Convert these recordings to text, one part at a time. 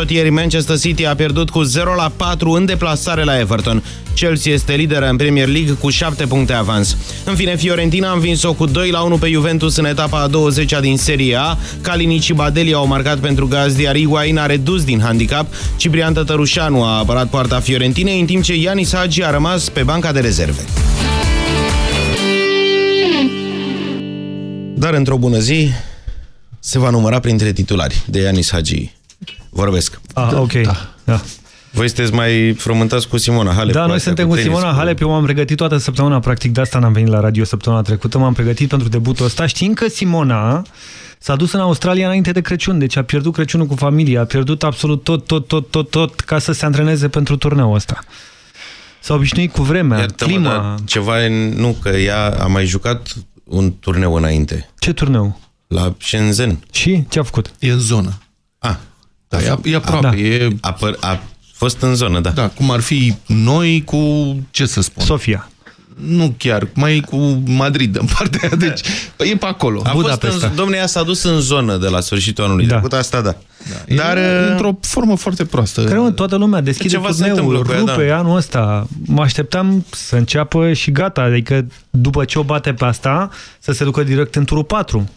tot ieri Manchester City a pierdut cu 0 la 4 în deplasare la Everton. Chelsea este lideră în Premier League cu 7 puncte avans. În fine, Fiorentina a învins-o cu 2 la 1 pe Juventus în etapa a 20-a din Serie A. Calinic și Badeli au marcat pentru gazdi, iar Higuain a redus din handicap. Ciprian Tătărușanu a apărat poarta Fiorentinei, în timp ce Ianis Hagi a rămas pe banca de rezerve. Dar într-o bună zi se va număra printre titulari de Ianis Hagi. Vorbesc. Ah, ok. Da. da. Voi sunteți mai frământați cu Simona Halep. Da, noi suntem cu, cu Simona Halep. Eu m-am pregătit toată săptămâna, practic de asta n-am venit la radio săptămâna trecută. M-am pregătit pentru debutul ăsta, știind că Simona s-a dus în Australia înainte de Crăciun, deci a pierdut Crăciunul cu familia, a pierdut absolut tot, tot, tot, tot, tot ca să se antreneze pentru turneul ăsta. S-a obișnuit cu vremea, Iartă clima... Ceva, nu, că ea a mai jucat un turneu înainte. Ce turneu? La Shenzhen. Și? Ce a făcut? E în zonă. Ah. Da, e, e aproape. Da. E... A, a fost în zonă, da. Da, cum ar fi noi cu, ce să spun? Sofia. Nu chiar, mai cu Madrid în partea aia, deci e pe acolo. A Budapesta. fost în, domnule, s-a dus în zonă de la sfârșitul anului da. trecut, asta da. da. Dar uh, într-o formă foarte proastă. Cred că toată lumea deschide Ceva turneul, rupe da. anul ăsta. Mă așteptam să înceapă și gata, adică după ce o bate pe asta, să se ducă direct în turul 4.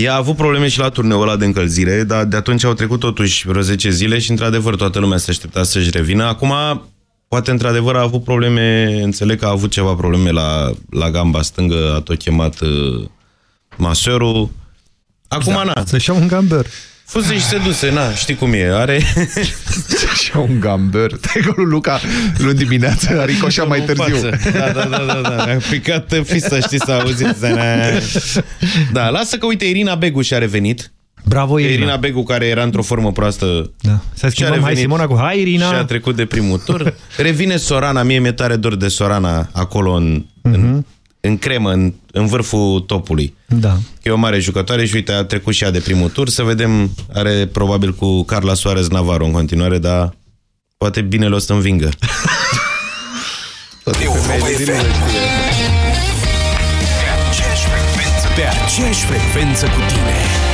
Ea a avut probleme și la turneul ăla de încălzire, dar de atunci au trecut totuși vreo 10 zile și într-adevăr toată lumea se aștepta să-și revină. Acum, poate într-adevăr a avut probleme, înțeleg că a avut ceva probleme la, la gamba stângă, a tot chemat uh, masorul. Acum, da, na. Să-și un gamber. Fuse și se duse, na, știi cum e, are... și un gamber. Tegolul Luca, luni dimineață, a ricoșat mai târziu. Da, da, da, da, da. A picat fista, știi, să auziți. Da, lasă că, uite, Irina Begu și-a revenit. Bravo, Irina. Irina Begu, care era într-o formă proastă. Da. Să schimbăm, hai Simona cu hai, Irina. Și a trecut de primul tur. Revine Sorana, mie mi-e tare dor de Sorana acolo în, uh -huh. în mhm în cremă, în, în vârful topului. Da. E o mare jucătoare și uite, a trecut și ea de primul tur. Să vedem, are probabil cu Carla Soares Navarro în continuare, dar poate bine o să învingă. Pe aceeași frecvență cu tine.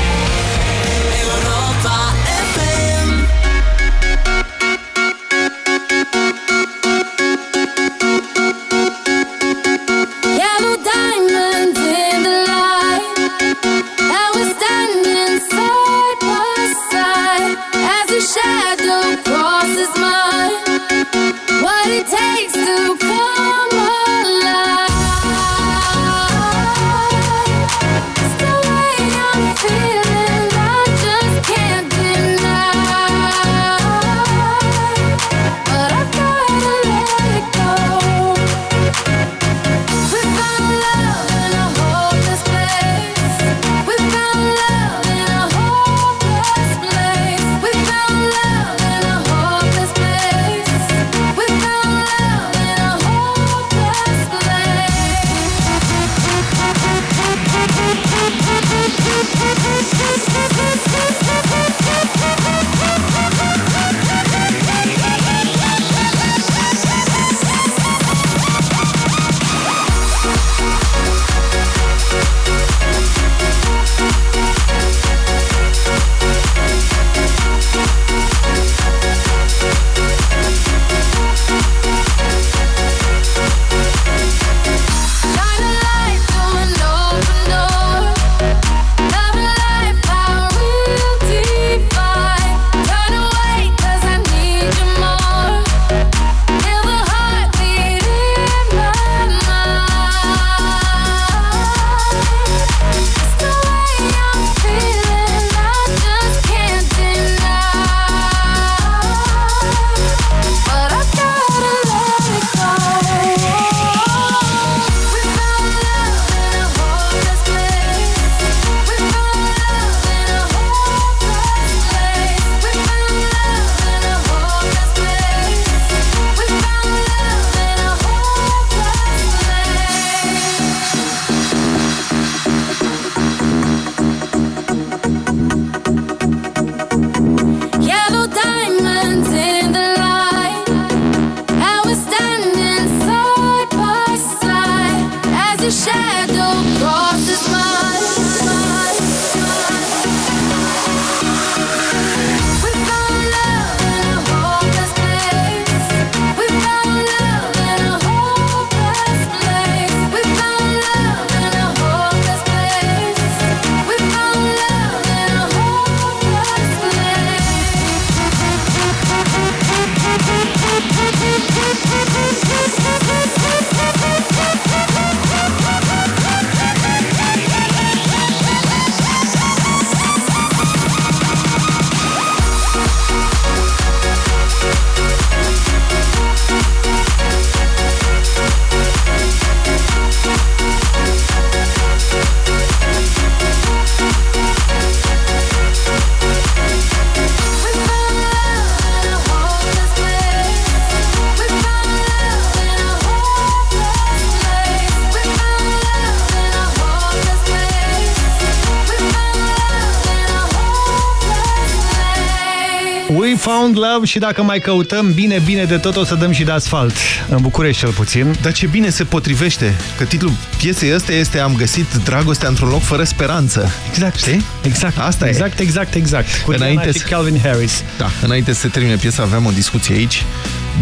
We found love și dacă mai căutăm bine, bine de tot o să dăm și de asfalt. În București cel puțin. Dar ce bine se potrivește, că titlul piesei ăsta este Am găsit dragostea într-un loc fără speranță. Exact. Știi? Exact. Asta exact, e. Exact, exact, Cu Înainte Diana și să- Calvin Harris. Da, înainte să se termine piesa aveam o discuție aici.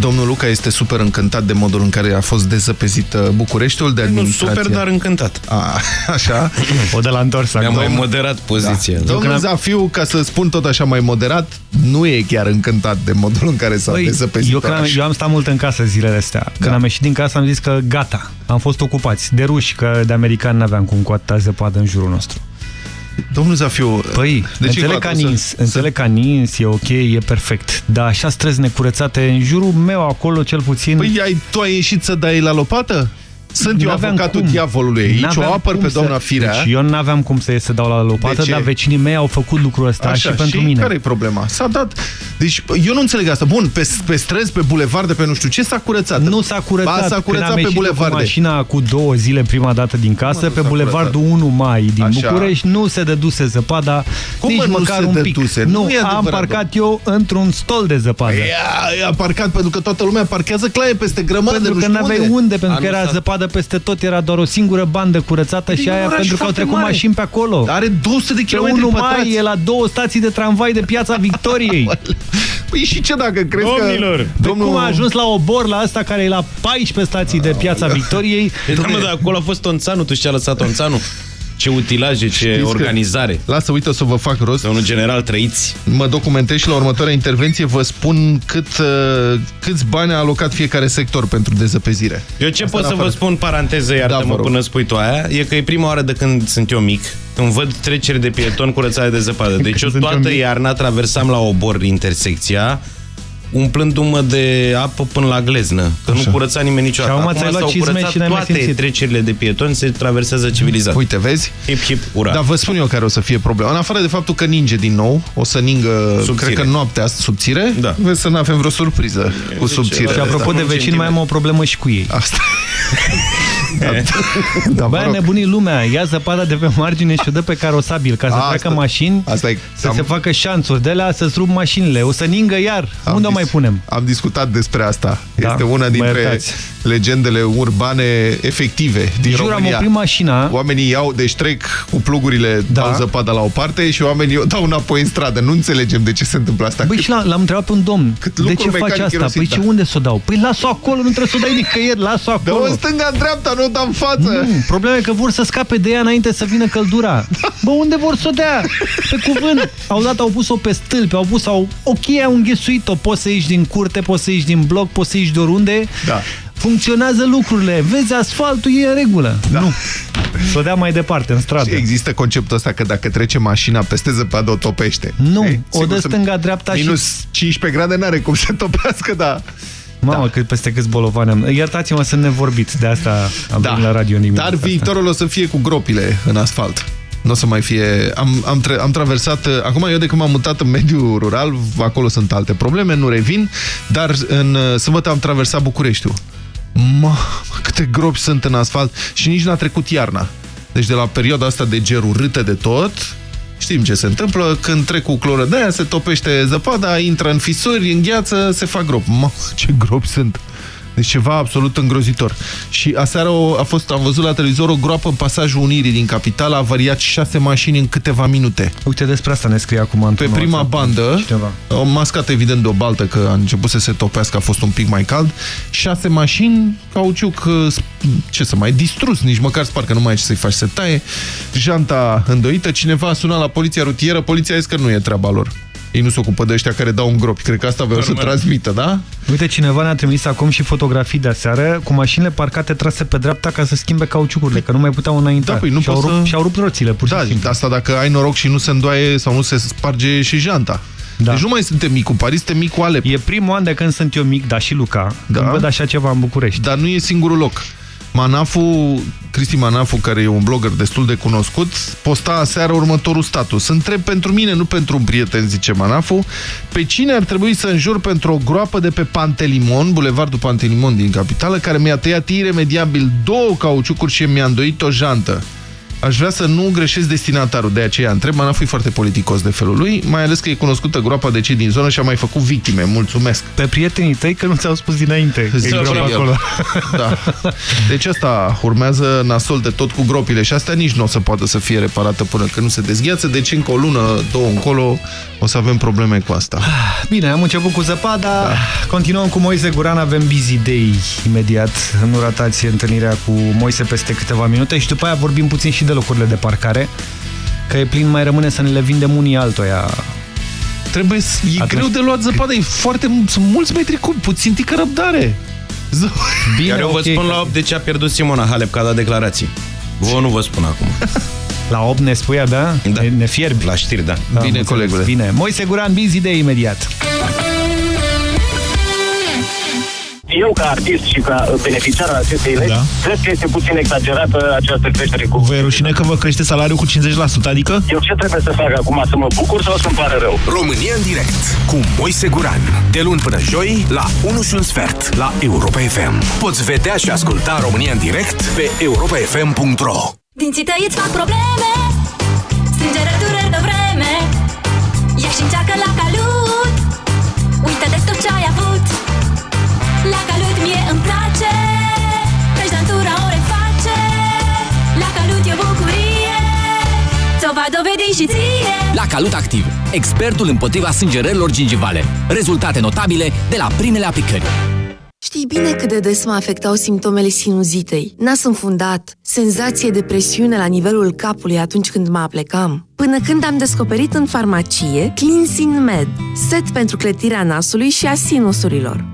Domnul Luca este super încântat de modul în care a fost dezăpezit uh, Bucureștiul de Nu administrație. super, dar încântat. A, așa. O de la întors Mi-am acum. mai moderat poziția. Da. Domnul Zafiu, ca să spun tot așa mai moderat, nu e chiar încântat de modul în care s-a Băi, dezăpezit eu, când am, orașul. eu am stat mult în casă zilele astea. Când Da. am ieșit din casă am zis că gata, am fost ocupați de ruși, că de americani n-aveam cum cu atâta zăpadă în jurul nostru. Domnul Zafiu, Păi, deci înțeleg încă ca o dată, nins, să- înțeleg ca nins, e ok, e perfect. Dar așa străzi necurățate în jurul meu acolo cel puțin... Păi ai, tu ai ieșit să dai la lopată? Sunt eu N-aveam avocatul cum. diavolului aici, N-aveam o apăr cum pe să- doamna Firea. Deci eu n-aveam cum să ies să dau la lopată, De ce? dar vecinii mei au făcut lucrul ăsta Așa, și pentru și mine. care e problema? S-a dat... Deci, eu nu înțeleg asta. Bun, pe, pe străzi, pe bulevarde, pe nu știu ce, s-a curățat. Nu s-a curățat. Ba, s-a Când curățat am pe ieșit eu cu bulevarde. mașina cu două zile prima dată din casă, nu pe s-a bulevardul 1 mai din Așa. București, nu se dăduse zăpada Cum, nici mă, nu măcar se un pic. dăduse? Nu, Nu e am adevărat, parcat eu într-un stol de zăpadă. Ia, a parcat pentru că toată lumea parchează claie peste grămadă, Pentru nu că știu n-aveai unde. unde, pentru că Anul era s-a- zăpadă peste tot, era doar o singură bandă curățată și E un aia oraș pentru că au foarte trecut mare. mașini pe acolo. Are 200 de Pe kilometri 1 pătrați. mai e la două stații de tramvai de piața Victoriei. Păi și ce dacă crezi Domnilor! că... Domnul... Păi Cum a ajuns la obor la asta care e la 14 stații de piața Victoriei? Da, mă, dar acolo a fost Tonțanu, tu și-a lăsat Tonțanu. Ce utilaje, ce Știți că- organizare. Lasă, uite, o să vă fac rost. Domnul general, trăiți. Mă documentez și la următoarea intervenție vă spun cât, uh, câți bani a alocat fiecare sector pentru dezăpezire. Eu ce Asta pot în să vă afară. spun, paranteză, Da, iartă-mă vă rog. până spui tu aia, e că e prima oară de când sunt eu mic, când văd treceri de pieton curățare de zăpadă. Deci eu sunt eu toată mic. iarna traversam la obor intersecția, umplându-mă de apă până la gleznă, că Așa. nu curăța nimeni niciodată. Și acum ți-ai luat s-au cizme curățat și n-ai mai toate simțit. trecerile de pietoni, se traversează civilizat. Uite, vezi? Hip, hip, ura. Dar vă spun eu care o să fie problema. În afară de faptul că ninge din nou, o să ningă, Subțire. cred că noaptea subțire, Da. vezi să nu avem vreo surpriză cu subțire. Și apropo un de vecini, centimetru. mai am o problemă și cu ei. Asta. da, da, Băi, mă a rog. nebunit lumea, ia zăpada de pe margine și o dă pe carosabil, ca să Asta- treacă mașini, Asta e. să Am- se facă șanțuri de alea, să-ți rup mașinile. O să ningă iar. Am Unde o dis- mai punem? Am discutat despre asta. Da, Este una mă dintre iertați. Legendele urbane efective din Jur, am România. oprit mașina. Oamenii iau, deci trec cu plugurile, Da. dau zăpada la o parte și oamenii o dau înapoi în stradă. Nu înțelegem de ce se întâmplă asta. Băi, Cât- și la- l-am întrebat pe un domn, Cât de lucru ce faci mecanic asta? irosit, Păi da. ce, unde să o dau? Păi las-o acolo, nu trebuie să o dai nicăieri, las-o Dă acolo. în stânga, în dreapta, nu o dau în față. Nu, problema e că vor să scape de ea înainte să vină căldura. Bă, unde vor să o dea? Pe cuvânt. Au dat, au pus-o pe stâlpi, au pus, au... Ok, au înghesuit-o. Poți să ieși din curte, poți să ieși din bloc, poți să ieși de oriunde. Da. Funcționează lucrurile. Vezi, asfaltul e în regulă. Da. Nu. Să o dea mai departe, în stradă. Și există conceptul ăsta că dacă trece mașina peste zăpadă, o topește. Nu, Ei, o sigur dă să- stânga-dreapta și... Minus 15 grade n-are cum să topească, da. Mamă, cât peste câți bolovani am. Iertați-mă, sunt nevorbit. De asta am da. venit la radio nimic. Dar asta. viitorul o să fie cu gropile în asfalt. Nu o să mai fie... Am, am, tra am traversat... Acum eu de când m-am mutat în mediul rural, acolo sunt alte probleme, nu revin, dar în uh, sâmbătă am traversat Bucureștiul. Mă, câte gropi sunt în asfalt și nici n-a trecut iarna. Deci de la perioada asta de gerul râte de tot, știm ce se întâmplă, când trec cu cloră de aia, se topește zăpada, intră în fisuri, în gheață, se fac gropi. Mă, ce gropi sunt! Deci ceva absolut îngrozitor. Și aseară o- a fost, am văzut la televizor o groapă în pasajul Unirii din capitală, a variat șase mașini în câteva minute. Uite, despre asta ne scrie acum Pe într-un prima WhatsApp bandă, Cineva. o mascat evident de o baltă că a început să se topească, a fost un pic mai cald, șase mașini, cauciuc, uh, sp- ce să mai, distrus, nici măcar spar că nu mai ai ce să-i faci, se taie, janta îndoită, cineva a sunat la poliția rutieră, poliția a zis că nu e treaba lor. Ei nu se ocupă de ăștia care dau în gropi. Cred că asta vreau să transmită, da? Uite, cineva ne-a trimis acum și fotografii de aseară cu mașinile parcate trase pe dreapta ca să schimbe cauciucurile, că nu mai puteau înainta. Da, păi nu și-au poți rupt, să- și-au rupt roțile, pur și Da, simplu. asta dacă ai noroc și nu se îndoaie sau nu se sparge și janta. Da. Deci nu mai suntem mic cu Paris, suntem mic cu Alep. E primul an de când sunt eu mic, dar și Luca, Da. când văd așa ceva în București. Dar nu e singurul loc. Manafu, Cristi Manafu, care e un blogger destul de cunoscut, posta aseară următorul status. Întreb pentru mine, nu pentru un prieten, zice Manafu, pe cine ar trebui să înjur pentru o groapă de pe Pantelimon, bulevardul Pantelimon din capitală, care mi-a tăiat iremediabil două cauciucuri și mi-a îndoit o jantă. Aș vrea să nu greșesc destinatarul, de aceea întreb, n-a fi foarte politicos de felul lui, mai ales că e cunoscută groapa de cei din zonă și a mai făcut victime. Mulțumesc! Pe prietenii tăi că nu ți-au spus dinainte. Zice acolo. Da. Deci asta urmează nasol de tot cu gropile și asta nici nu o să poată să fie reparată până când nu se dezgheață, deci încă o lună, două încolo o să avem probleme cu asta. Bine, am început cu zăpada, da. continuăm cu Moise Guran, avem busy day imediat. Nu ratați întâlnirea cu Moise peste câteva minute și după aia vorbim puțin și de locurile de parcare, că e plin, mai rămâne să ne le vindem unii altoia. Trebuie să... E Atunci... greu de luat zăpadă, e foarte... Sunt mulți metri cub, puțin tică răbdare. Bine, Iar eu okay. vă spun la 8 de ce a pierdut Simona Halep ca dat declarații. Vă nu vă spun acum. La 8 ne spui, da? da. Ne, ne fierbi. La știri, da. da Bine, colegule. Bine. Moise Guran, busy de imediat. Eu ca artist și ca beneficiar al acestei legi, da. cred că este puțin exagerată această creștere. Cu... Vă e rușine că vă crește salariul cu 50%, adică? Eu ce trebuie să fac acum? Să mă bucur sau să-mi pare rău? România în direct cu Moise Guran. De luni până joi la 1 și un sfert la Europa FM. Poți vedea și asculta România în direct pe europafm.ro Dinții tăi îți fac probleme Strângere dureri de vreme Ia și încearcă la calut Ți-o va dovedi și ție La Calut Activ, expertul împotriva sângerărilor gingivale Rezultate notabile de la primele aplicări Știi bine cât de des mă afectau simptomele sinuzitei, nas înfundat, senzație de presiune la nivelul capului atunci când mă aplecam. Până când am descoperit în farmacie Cleansing Med, set pentru clătirea nasului și a sinusurilor.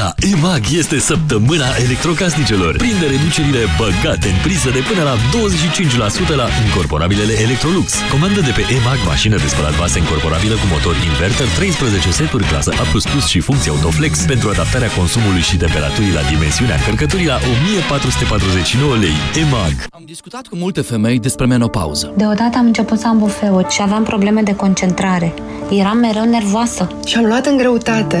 La EMAG este săptămâna electrocasnicelor. Prinde reducerile băgate în priză de până la 25% la incorporabilele Electrolux. Comandă de pe EMAG mașină de spălat vase incorporabilă cu motor inverter, 13 seturi clasă A++ și funcție Autoflex pentru adaptarea consumului și temperaturii la dimensiunea încărcăturii la 1449 lei. EMAG. Am discutat cu multe femei despre menopauză. Deodată am început să am bufeuri și aveam probleme de concentrare. Eram mereu nervoasă. Și am luat în greutate.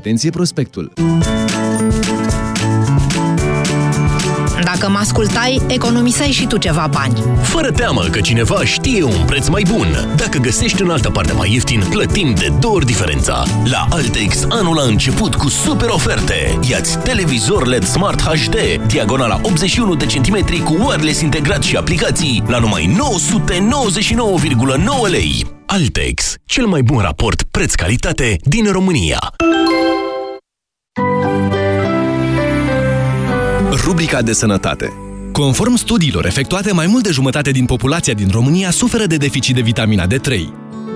atenție prospectul. Dacă mă ascultai, economiseai și tu ceva bani. Fără teamă că cineva știe un preț mai bun. Dacă găsești în altă parte mai ieftin, plătim de două ori diferența. La Altex, anul a început cu super oferte. Iați televizor LED Smart HD, diagonala 81 de centimetri cu wireless integrat și aplicații la numai 999,9 lei. Altex, cel mai bun raport preț-calitate din România. Rubrica de sănătate Conform studiilor efectuate, mai mult de jumătate din populația din România suferă de deficit de vitamina D3.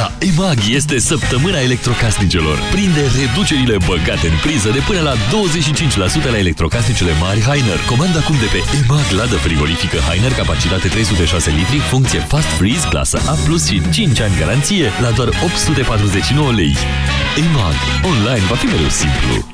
La EMAG este săptămâna electrocasnicelor. Prinde reducerile băgate în priză de până la 25% la electrocasnicele mari Heiner. Comanda acum de pe EMAG ladă frigorifică Heiner, capacitate 306 litri, funcție Fast Freeze, clasă A+, și 5 ani garanție la doar 849 lei. EMAG. Online va fi mereu simplu.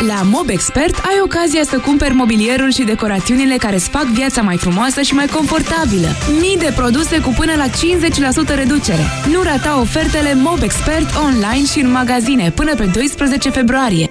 La MobExpert ai ocazia să cumperi mobilierul și decorațiunile care îți fac viața mai frumoasă și mai confortabilă. Mii de produse cu până la 50% reducere. Nu rata ofertele MobExpert online și în magazine până pe 12 februarie.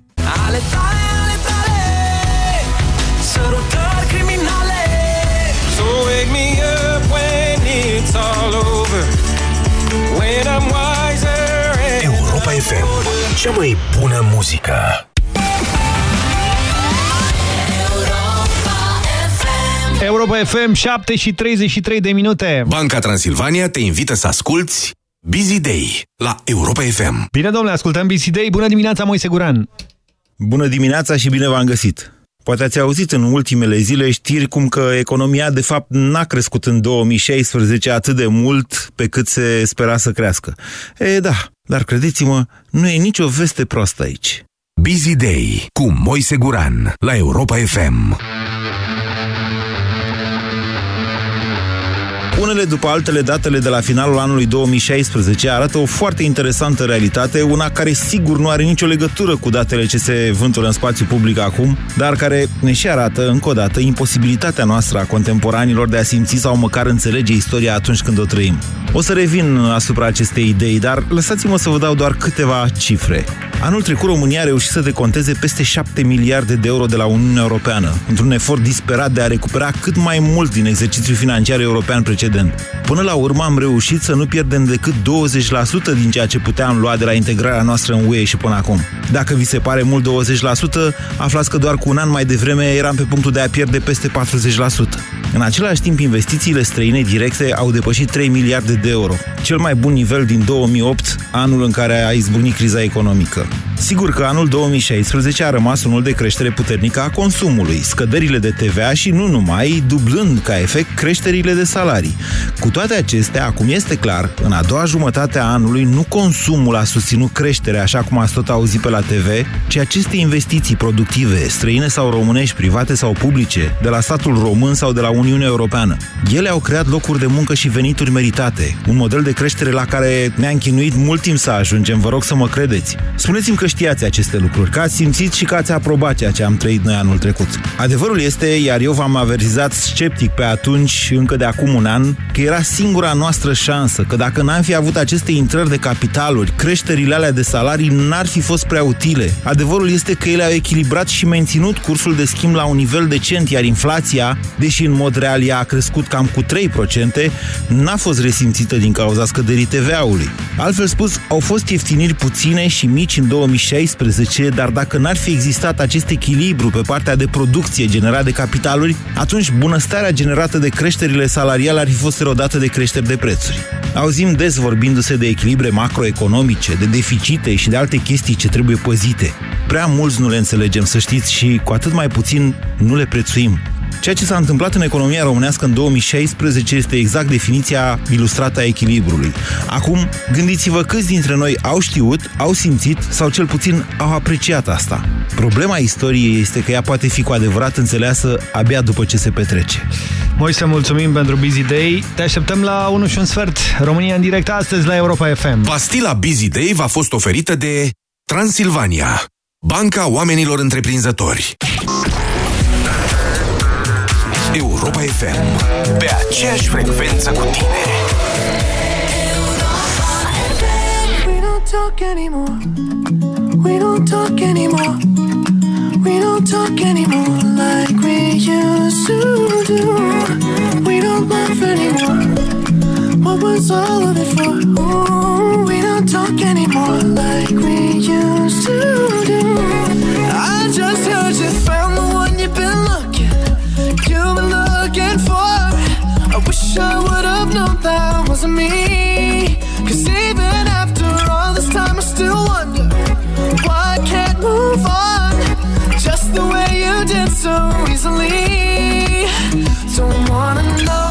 Ale tale, ale tale Sărutări criminale So wake me up when it's all over When I'm wiser and Europa FM, cea mai bună muzică. Europa FM, 7 și 33 de minute. Banca Transilvania te invită să asculti Busy Day la Europa FM. Bine, domnule, ascultăm Busy Day. Bună dimineața, Moise Guran. Bună dimineața și bine v-am găsit! Poate ați auzit în ultimele zile știri cum că economia de fapt n-a crescut în 2016 atât de mult pe cât se spera să crească. E, da, dar credeți-mă, nu e nicio veste proastă aici. Busy Day cu Moise Guran la Europa FM. Unele după altele, datele de la finalul anului 2016 arată o foarte interesantă realitate, una care sigur nu are nicio legătură cu datele ce se vântură în spațiu public acum, dar care ne și arată, încă o dată, imposibilitatea noastră a contemporanilor de a simți sau măcar înțelege istoria atunci când o trăim. O să revin asupra acestei idei, dar lăsați-mă să vă dau doar câteva cifre. Anul trecut România a reușit să deconteze peste 7 miliarde de euro de la Uniunea Europeană, într-un efort disperat de a recupera cât mai mult din exercițiul financiar european precedent. Până la urmă am reușit să nu pierdem decât 20% din ceea ce puteam lua de la integrarea noastră în UE și până acum. Dacă vi se pare mult 20%, aflați că doar cu un an mai devreme eram pe punctul de a pierde peste 40%. În același timp, investițiile străine directe au depășit 3 miliarde de euro, cel mai bun nivel din 2008, anul în care a izbucnit criza economică. Sigur că anul 2016 a rămas unul de creștere puternică a consumului, scăderile de TVA și nu numai, dublând ca efect creșterile de salarii. Cu toate acestea, acum este clar, în a doua jumătate a anului nu consumul a susținut creșterea așa cum ați tot auzit pe la TV, ci aceste investiții productive, străine sau românești, private sau publice, de la statul român sau de la Uniunea Europeană. Ele au creat locuri de muncă și venituri meritate, un model de creștere la care ne-a închinuit mult timp să ajungem, vă rog să mă credeți. Spuneți-mi că știați aceste lucruri, că ați simțit și că ați aprobat ceea ce am trăit noi anul trecut. Adevărul este, iar eu v-am avertizat sceptic pe atunci, încă de acum un an, că era singura noastră șansă, că dacă n-am fi avut aceste intrări de capitaluri, creșterile alea de salarii n-ar fi fost prea utile. Adevărul este că ele au echilibrat și menținut cursul de schimb la un nivel decent, iar inflația, deși în mod real ea a crescut cam cu 3%, n-a fost resimțită din cauza scăderii TVA-ului. Altfel spus, au fost ieftiniri puține și mici în 2016, dar dacă n-ar fi existat acest echilibru pe partea de producție generat de capitaluri, atunci bunăstarea generată de creșterile salariale ar fi fost erodată de creșteri de prețuri. Auzim des vorbindu-se de echilibre macroeconomice, de deficite și de alte chestii ce trebuie păzite. Prea mulți nu le înțelegem, să știți, și cu atât mai puțin nu le prețuim. Ceea ce s-a întâmplat în economia românească în 2016 este exact definiția ilustrată a echilibrului. Acum, gândiți-vă câți dintre noi au știut, au simțit sau cel puțin au apreciat asta. Problema istoriei este că ea poate fi cu adevărat înțeleasă abia după ce se petrece. Moise, mulțumim pentru Busy Day. Te așteptăm la 1 și un sfert. România în direct astăzi la Europa FM. Pastila Busy Day v-a fost oferită de Transilvania, Banca Oamenilor Întreprinzători. Europa FM. Pe aceeași frecvență cu tine. We don't talk anymore. We don't talk anymore. We don't talk anymore like we used to do. We don't laugh anymore. What was all of it for? Ooh, we don't talk anymore like we used to do. I just You've been looking for. I wish I would have known that wasn't me. Cause even after all this time, I still wonder why I can't move on just the way you did so easily. Don't wanna know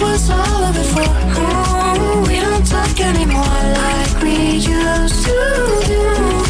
Was all of it for? Ooh, we don't talk anymore like we used to do.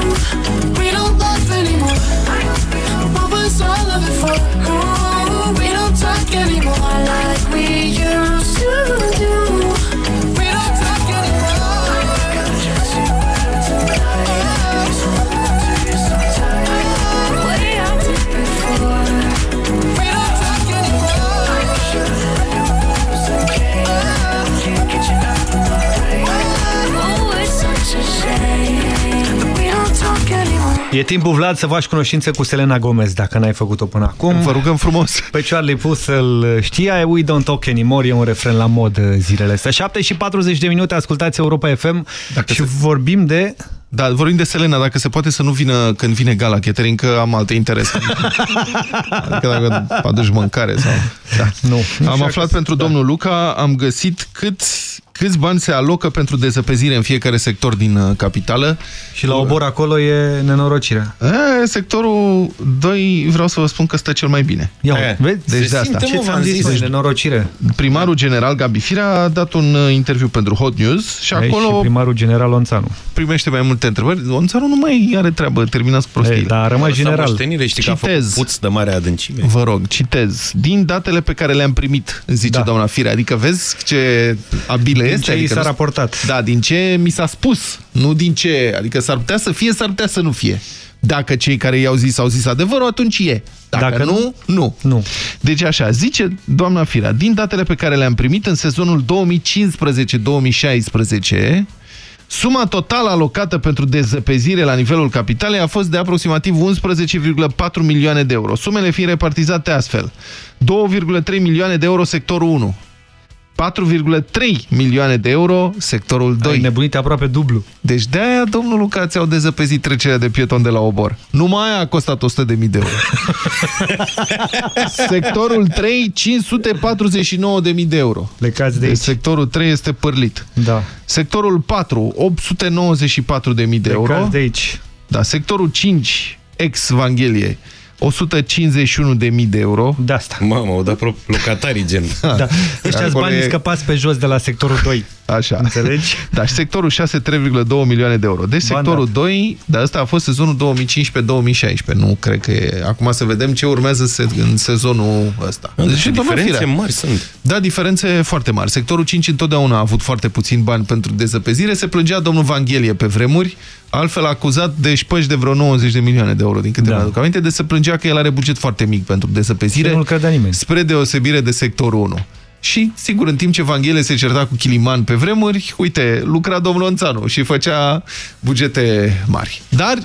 For? Oh, we don't talk anymore like we used to E timpul, Vlad, să faci cunoștință cu Selena Gomez, dacă n-ai făcut-o până acum. Vă rugăm frumos. Pe Charlie Puth să-l știa, We Don't Talk Anymore, e un refren la mod uh, zilele astea. 7 și 40 de minute, ascultați Europa FM dacă și se... vorbim de... Da, vorbim de Selena, dacă se poate să nu vină când vine gala catering, că am alte interese. adică dacă aduci mâncare sau... Da. Nu, nu am aflat pentru da. domnul Luca, am găsit câți câți bani se alocă pentru dezăpezire în fiecare sector din uh, capitală. Și la obor acolo e nenorocirea. E, sectorul 2, vreau să vă spun că stă cel mai bine. Ia, e, vezi? Deci de asta. Ce ți-am zis, deci, nenorocire. Primarul general Gabi Firea a dat un uh, interviu pentru Hot News și Ei, acolo... Și primarul general Onțanu. Primește mai multe întrebări. Onțanu nu mai are treabă, terminați prostii. Dar a rămas general. Moștenire, știi citez, că a făcut puț de mare adâncime. Vă rog, citez. Din datele pe care le-am primit, zice da. doamna Firea, adică vezi ce abile din este. ce adică s-a raportat. Da, din ce mi s-a spus, nu din ce... Adică s-ar putea să fie, s-ar putea să nu fie. Dacă cei care i-au zis au zis adevărul, atunci e. Dacă, Dacă nu, nu, nu. Deci așa, zice doamna Firea, din datele pe care le-am primit în sezonul 2015-2016, Suma totală alocată pentru dezăpezire la nivelul capitalei a fost de aproximativ 11,4 milioane de euro. Sumele fiind repartizate astfel. 2,3 milioane de euro sectorul 1, 4,3 milioane de euro sectorul 2. Ai nebunit aproape dublu. Deci de-aia, domnul Luca, ți-au dezăpezit trecerea de pieton de la obor. Numai aia a costat 100.000 de, de euro. sectorul 3, 549.000 de euro. Plecați de deci aici. sectorul 3 este părlit. Da. Sectorul 4, 894.000 de Plecați euro. de aici. Da, sectorul 5, ex-Vanghelie, 151.000 de euro. De asta. Mamă, au dat locatarii gen. Da. Ăștia banii e... scăpați pe jos de la sectorul 2. Așa. Înțelegi? Da, și sectorul 6, 3,2 milioane de euro. Deci sectorul Banda. 2, dar ăsta a fost sezonul 2015-2016. Nu cred că e. Acum să vedem ce urmează se, în sezonul ăsta. Da, deci diferențe mari sunt. Da, diferențe foarte mari. Sectorul 5 întotdeauna a avut foarte puțin bani pentru dezăpezire. Se plângea domnul Vanghelie pe vremuri, altfel acuzat de șpăși de vreo 90 de milioane de euro, din câte da. mă aduc aminte, de se plângea că el are buget foarte mic pentru dezăpezire. nu nimeni. Spre deosebire de sectorul 1. Și, sigur, în timp ce Vanghele se certa cu Chiliman pe vremuri, uite, lucra domnul Onțanu și făcea bugete mari. Dar,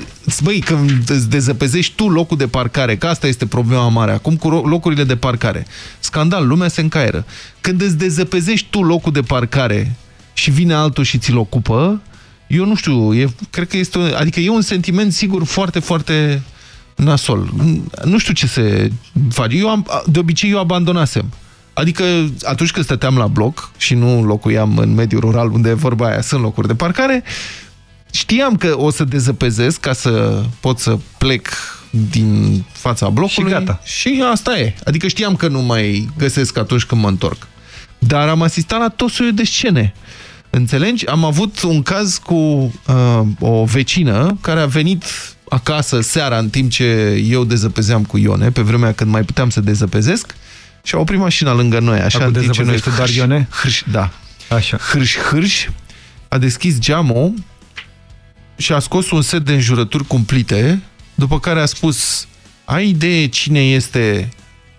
băi, când îți dezăpezești tu locul de parcare, că asta este problema mare acum cu locurile de parcare. Scandal, lumea se încaieră. Când îți dezăpezești tu locul de parcare și vine altul și ți-l ocupă, eu nu știu, e, cred că este, adică e un sentiment, sigur, foarte, foarte nasol. Nu știu ce se face. Eu am, de obicei, eu abandonasem. Adică atunci când stăteam la bloc și nu locuiam în mediul rural unde vorba aia sunt locuri de parcare, știam că o să dezăpezesc ca să pot să plec din fața blocului. Și gata. Și asta e. Adică știam că nu mai găsesc atunci când mă întorc. Dar am asistat la tot soiul de scene. Înțelegi? Am avut un caz cu uh, o vecină care a venit acasă seara în timp ce eu dezăpezeam cu Ione, pe vremea când mai puteam să dezăpezesc, și a oprit mașina lângă noi, așa, Acum în timp ce noi... doar Ione? Hârș, da. Așa. Hârș, hârș, a deschis geamul și a scos un set de înjurături cumplite, după care a spus, ai idee cine este,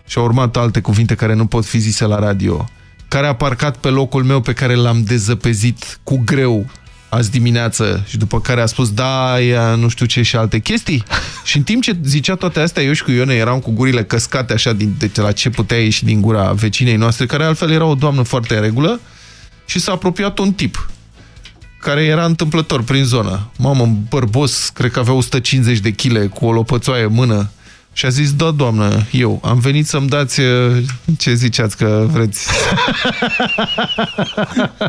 și a urmat alte cuvinte care nu pot fi zise la radio, care a parcat pe locul meu pe care l-am dezăpezit cu greu azi dimineață și după care a spus da, ea, nu știu ce și alte chestii. și în timp ce zicea toate astea, eu și cu Ione eram cu gurile căscate așa din, de la ce putea ieși din gura vecinei noastre, care altfel era o doamnă foarte în regulă și s-a apropiat un tip care era întâmplător prin zonă. Mamă, bărbos, cred că avea 150 de kg cu o lopățoaie în mână și a zis, da, doamnă, eu am venit să-mi dați uh, ce ziceați că vreți.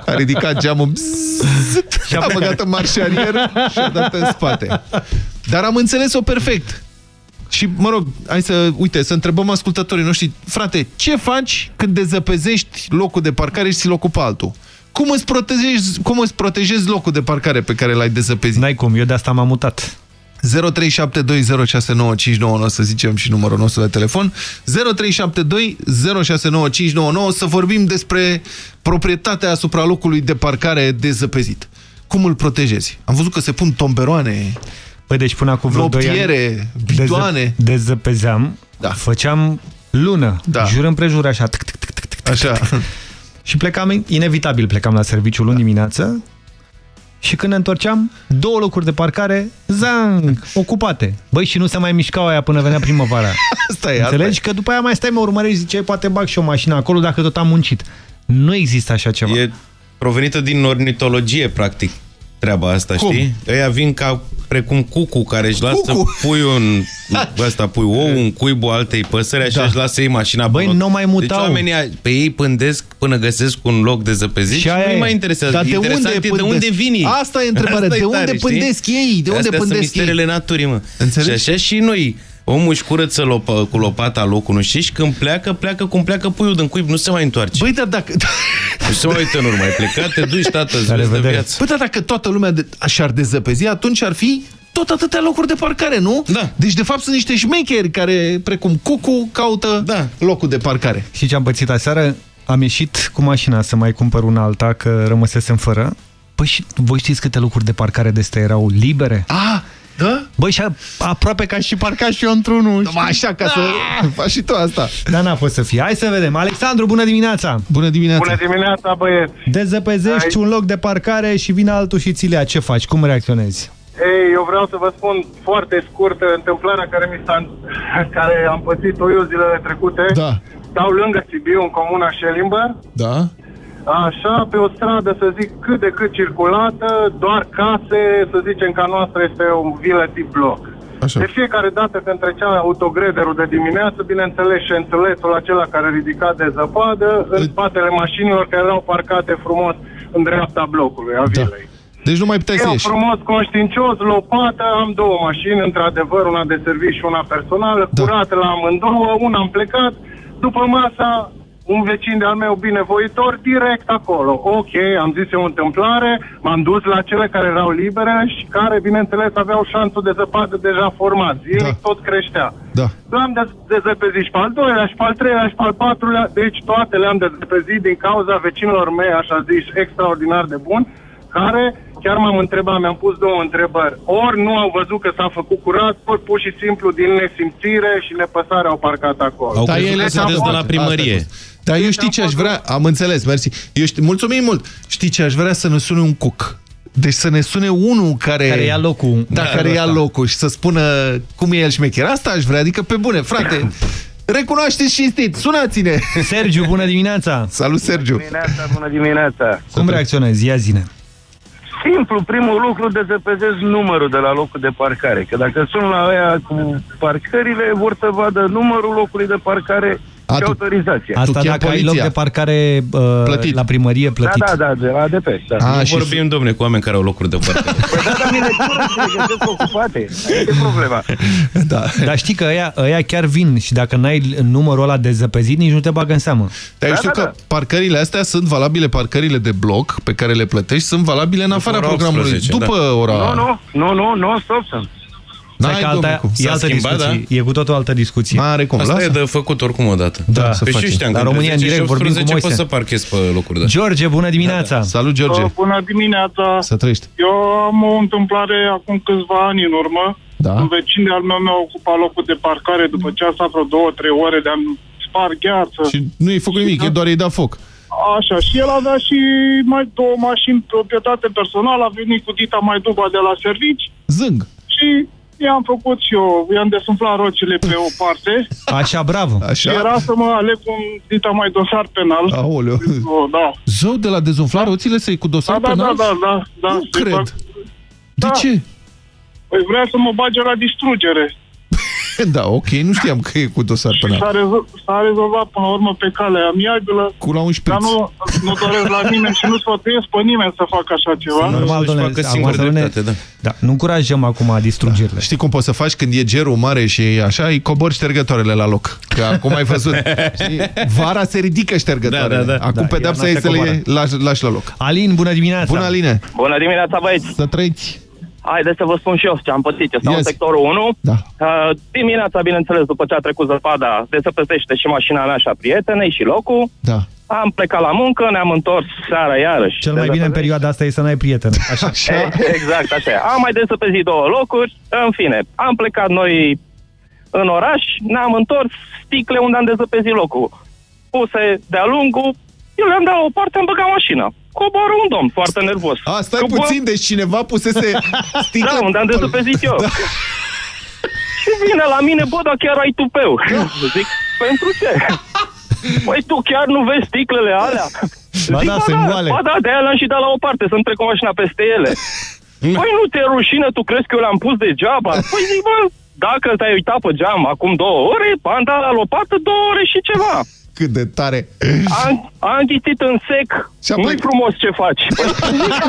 a ridicat geamul, și a băgat în marșarier și a dat în spate. Dar am înțeles-o perfect. Și, mă rog, hai să, uite, să întrebăm ascultătorii noștri, frate, ce faci când dezăpezești locul de parcare și ți-l ocupă altul? Cum îți, protejezi, cum îți protejezi locul de parcare pe care l-ai dezăpezit? N-ai cum, eu de asta m-am mutat. 0372069599 să zicem și numărul nostru de telefon 0372069599 să vorbim despre proprietatea asupra locului de parcare dezăpezit. Cum îl protejezi? Am văzut că se pun tomberoane, Păi deci până acum vreo loptiere, bidoane. Deză dezăpezeam, da. făceam lună, da. jur împrejur așa. Tic, tic, tic, tic, așa. Și plecam, inevitabil plecam la serviciu luni da. dimineață Și când ne întorceam, două locuri de parcare, zang, ocupate. Băi, și nu se mai mișcau aia până venea primăvara. Asta e, Înțelegi? asta Că după aia mai stai, mă urmărești, ziceai, poate bag și o mașină acolo dacă tot am muncit. Nu există așa ceva. E provenită din ornitologie, practic, treaba asta, Cum? știi? Ăia vin ca precum cucu, care își lasă Cucu. puiul în... ăsta, pui ou, în cuibul altei păsări, așa Da. își lasă ei mașina Băi, pe loc. nu mai mutau. Deci oamenii pe ei pândesc până găsesc un loc de zăpezit și, aia nu-i e. mai interesează. Dar de Interesant unde e de pândesc? unde vin ei. Asta e întrebarea, Asta de unde tare, pândesc știi? ei? De unde Astea pândesc sunt misterele naturii, mă. Înțelegi? Și așa și noi. Omul își curăță lopă, cu lopata locul, nu știi? Și când pleacă, pleacă cum pleacă puiul din cuib, nu se mai întoarce. Băi, dar dacă... Nu se mai uită în urmă, ai plecat, te duci, tată, îți vezi de viață. Băi, dar dacă toată lumea de, și-ar dezăpezi, atunci ar fi tot atâtea locuri de parcare, nu? Da. Deci, de fapt, sunt niște șmecheri care, precum Cucu, caută da. locul de parcare. Și ce am pățit aseară? Am ieșit cu mașina să mai cumpăr una alta, că rămăsesem fără. Păi și voi știți câte locuri de parcare de astea erau libere? Ah, da? Băi, și a, aproape ca și parcat și eu într-unul. Numai așa, ca să faci și tu asta. Dar n-a fost să fie. Hai să vedem. Alexandru, bună dimineața! Bună dimineața! Bună dimineața, băieți! Dezăpezești un loc de parcare și vine altul și ți le ia. Ce faci? Cum reacționezi? Ei, eu vreau să vă spun foarte scurt întâmplarea care mi s-a care am pățit-o eu zilele trecute. Da. Stau lângă Sibiu, în comuna Schellimber. Da? Așa, pe o stradă, să zic, cât de cât circulată, doar case, să zicem că a noastră este o vilă tip bloc. Așa. De fiecare dată când trecea autogrederul de dimineață, bineînțeles, șențeletul acela care ridica de zăpadă în spatele mașinilor care erau parcate frumos în dreapta blocului, a vilei. Deci nu mai puteai să Eu ieși. frumos, conștiincios, lopată, am două mașini, într-adevăr, una de serviciu și una personală, Da. curate la amândouă, una am plecat, după masa, un vecin de-al meu binevoitor, direct acolo. Ok, am zis eu o întâmplare, m-am dus la cele care erau libere și care, bineînțeles, aveau șanțul de zăpadă deja format. Zilnic tot creștea. Da. L-am dez- dezăpezit și pe al doilea, și pe al treilea, și pe al patrulea, deci toate le-am dezăpezit din cauza vecinilor mei, așa zis, extraordinar de bun, care chiar m-am întrebat, mi-am pus două întrebări. Ori nu au văzut că s-a făcut curat, ori pur și simplu din nesimțire și nepăsare au parcat acolo. Au Da, crezut ele că s-au sunteți de la fost. primărie. Asta a fost. Dar eu știi ce aș vrea? Am înțeles, mersi. Eu știi, mulțumim mult. Știi ce aș vrea să ne sune un cuc? Deci să ne sune unul care... Care ia locul. Da, Da, care ia ăsta. locul și să spună cum e el șmecher. Asta aș vrea, adică pe bune, frate. Recunoașteți cinstit, sunați-ne! Sergiu, bună dimineața! Salut, Sergiu! Dimineața, bună dimineața! Cum reacționezi? Ia zine. Simplu, primul lucru dezăpezesc numărul de la locul de parcare. Că dacă sunt la aia cu parcările, vor să vadă numărul locului de parcare A, și tu- autorizația. Asta chemi dacă ai loc poliția. de parcare uh, Plătit. la primărie plătit. Da, da, da, de la ADP. Da. A, Nu și vorbim, domne, cu oameni care au locuri de parcare. Păi da, dar mine cură să le găsesc ocupate. Asta e problema. Da. Dar știi că ăia, ăia chiar vin și dacă n-ai numărul ăla de zăpezit, nici nu te bagă în seamă. Dar eu Da, știu da, că parcările astea sunt valabile, parcările de bloc pe care le plătești, sunt valabile în afara ora programului. 18, după ora... Nu, nu, nu, nu, nu, stop sunt. N-ai, Stai că domne, alta, cum. e S-a altă schimbat, discuție. E cu totul altă discuție. N-are cum, Asta lasă. e de făcut oricum odată. Da, să Pe face. și știam La că România între în 10 și direct vorbim cu 18 Moise. poți să parchezi pe locuri, da. George, bună dimineața! Salut, George! Uh, Bună dimineața! Să trăiești! Eu am o întâmplare acum câțiva ani în urmă. Da. Un vecin de-al meu mi-a ocupat locul de parcare după ce a stat vreo două, trei ore de a spar gheață. Și nu i-ai făcut nimic, e doar i-ai dat foc. Așa, și el avea și mai două mașini proprietate personală, a venit cu Dita mai duba de la servici Zâng! și i-am făcut și eu, i-am desumflat rocile pe o parte Așa, bravo! și Așa? era să mă aleg un Dita mai dosar penal. Aoleu! Oh, da. Zău de la dezumflat roțile să-i cu Da, dosar da, da, penal? da, da, da. Nu să-i cred. fac- De Da. ce? Păi vrea să mă bage la distrugere. Da, ok, nu știam că e cu dosar S-a, penal. rezol- s-a rezolvat până la urmă pe cale amiabilă, Cu la un șpriț. dar nu, nu doresc la nimeni și nu sfătuiesc pe nimeni să facă așa ceva. Normal, Își domnule, facă acum singur să nu ne- dreptate, da. Da, nu încurajăm acum distrugerile. Știi cum poți să faci când e gerul mare și e așa, îi cobori ștergătoarele la loc. Că acum ai văzut. Știi? Vara se ridică ștergătoarele. Da, da, da. Acum Da, pedepsa iarna e se să le coboară. lași, lași la loc. Alin, bună dimineața! Bună, Aline! Bună dimineața, băieți! Să trăiți! Haideți să vă spun și eu ce am pățit. Eu stau Yes. în sectorul 1. Da. Uh, dimineața, bineînțeles, după ce a trecut zăpada, desăpăzește și mașina mea și a prietenei și locul. Da. Am plecat la muncă, ne-am întors seara iarăși. Cel mai bine în perioada asta e să n-ai prieten. Așa. Așa. E, exact, așa e. Am mai desăpezit două locuri, în fine. Am plecat noi în oraș, ne-am întors sticle unde am dezăpezit locul. Puse de-a lungul, eu le-am dat la o parte, am băgat mașina. Coboară un domn foarte nervos. A, stai Că, bă, puțin, deci cineva pusese sticlă... Da, unde am dezăpezit eu. Da. Și vine la mine, bă, dar chiar ai tupeu. Zic, pentru ce? Păi tu chiar nu vezi sticlele alea? Ba Zic, da, sunt goale." Ba da, de-aia le-am și dat la o parte, să-mi trec cu mașina peste ele. Păi nu te rușine, tu crezi că eu le-am pus degeaba? Păi zic, bă, dacă te-ai uitat pe geam acum două ore, am dat la lopată două ore și ceva. Cât de tare. Am, am înghițit în sec. Nu-i frumos ce faci.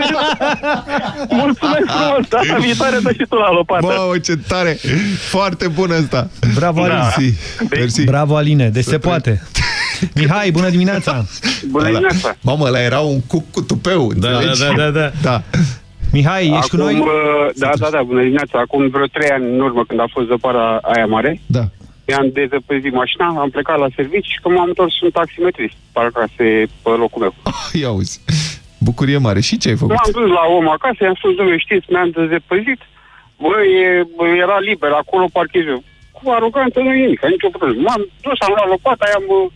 Mulțumesc frumos. Data viitoare dă și tu la lopată. Mamă, ce tare! Foarte bun ăsta. Bravo, Aline. Mersi. Mersi. Bravo, Aline. Deci se poate. Mihai, bună dimineața! Bună dimineața! Mamă, ăla era un cuc cu tupeu, Da, înțelegi? da, da, da. da. Mihai, ești cu noi? uh, Da, da, da, bună dimineața. Acum vreo trei ani în urmă, când a fost zăpada aia mare, Da. I-am dezăpezit mașina, am plecat la servici și când m-am întors un taximetrist, parcase pe locul meu. Ia uzi. Bucurie mare. Și ce ai făcut? M-am dus la om acasă, i-am spus, domnule, știți, mi-am dezăpezit. Bă, e, bă, era liber, acolo parchez eu. Cu aroganță nu e nimic, nicio problemă. M-am dus, am luat lopata, i-am uh,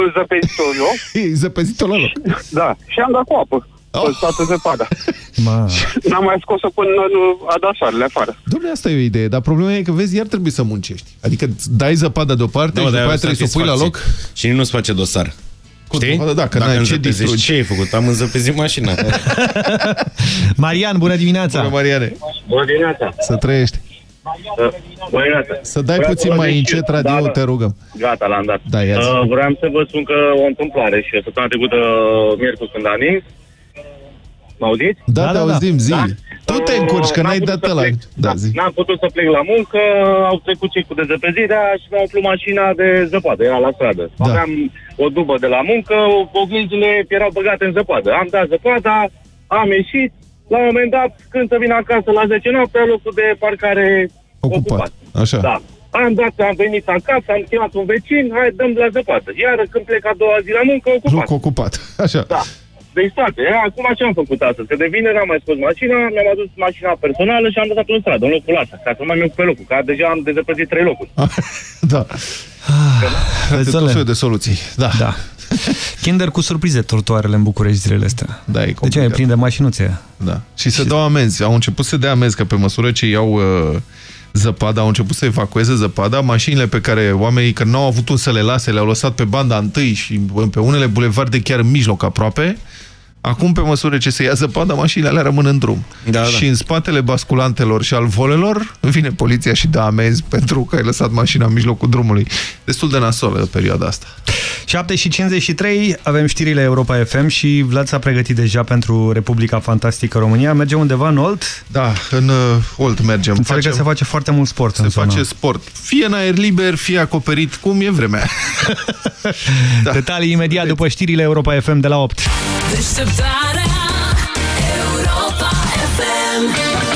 îl zăpezit-o eu. zăpezit-o la loc. Da, și am dat cu apă. Pe toată zăpada. Ma. N-am mai scos-o până nu a dat soarele afară. Dom'le, asta e o idee, dar problema e că, vezi, iar trebuie să muncești. Adică îți dai zăpada deoparte Da, și dar după aia ai o trebuie să o pui la loc. satisfacție. Și nu-ți face dosar. Știi? zăpadă, da, că Dacă n-ai ce înzăpezești, distrugi. Ce ai făcut? Am înzăpezit mașina. Marian, bună dimineața! Bună, Mariane! Bună dimineața! Să trăiești. Bună dimineața! Să dai Vreau puțin să vă mai zic încet și- radio, da, da. te rugăm. Gata, l-am dat. Da, ia zi. uh, vreau să vă spun că o întâmplare și săptămâna trecută, miercuri, când am nins, mă auziți? Da, da, auzim, zi. Tu te încurci, că N-am n-ai putut dat să ăla. plec. Da, zi. N-am putut să plec la muncă, au trecut cei cu dezăpezirea și mi-au umplut mașina de zăpadă, era la stradă. Da. Aveam o dubă de la muncă, oglinzile erau băgate în zăpadă. Am dat zăpada, am ieșit, la un moment dat, când să vin acasă la 10 noaptea, locul de parcare Ocupat. Așa. Da. Am dat, am venit acasă, am chemat un vecin, hai, dăm la zăpadă. Iar când plec a doua zi la muncă, ocupat. Loc ocupat. Așa. Da. Deci toate. E, Acum ce am făcut astăzi? Că de vineri am mai scos mașina, mi-am adus mașina personală și am dat în stradă, în locul ăsta, ca să nu mai merg pe locul, că deja am dezăpăzit trei locuri. Da. Vezi, tot Ole? soiul de soluții. Da. da. Kinder cu surprize trotuarele în București zilele astea. Da, e De ce mai prinde mașinuțe? Da. Și se dau amenzi. Au început să dea amenzi, că pe măsură ce iau uh, zăpada, au început să evacueze zăpada, mașinile pe care oamenii, că n-au avut un să le lase, le-au lăsat pe banda întâi și pe unele bulevarde chiar în mijloc aproape, Acum, pe măsură ce se ia zăpada, mașinile alea rămân în drum. Da, și da. în spatele basculantelor și al volelor vine poliția și dă amenzi pentru că ai lăsat mașina în mijlocul drumului. Destul de nasolă perioada asta. 7 și 53 avem știrile Europa FM și Vlad s-a pregătit deja pentru Republica Fantastică România. Mergem undeva în Olt? Da, în uh, Olt mergem. Înțeleg că Facem- se face foarte mult sport Se în zona. face sport. Fie în aer liber, fie acoperit, cum e vremea. da. Detalii imediat după știrile Europa FM de la 8. Deșteptarea Europa FM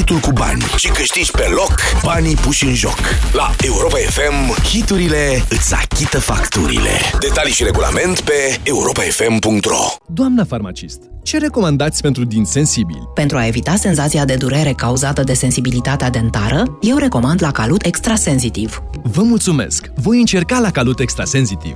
Hitul cu bani și câștigi pe loc banii puși în joc. La Europa FM, hiturile îți achită facturile. Detalii și regulament pe europafm.ro Doamna farmacist, ce recomandați pentru din sensibili? Pentru a evita senzația de durere cauzată de sensibilitatea dentară, eu recomand la Calut Extrasensitiv. Vă mulțumesc! Voi încerca la Calut Extrasensitiv.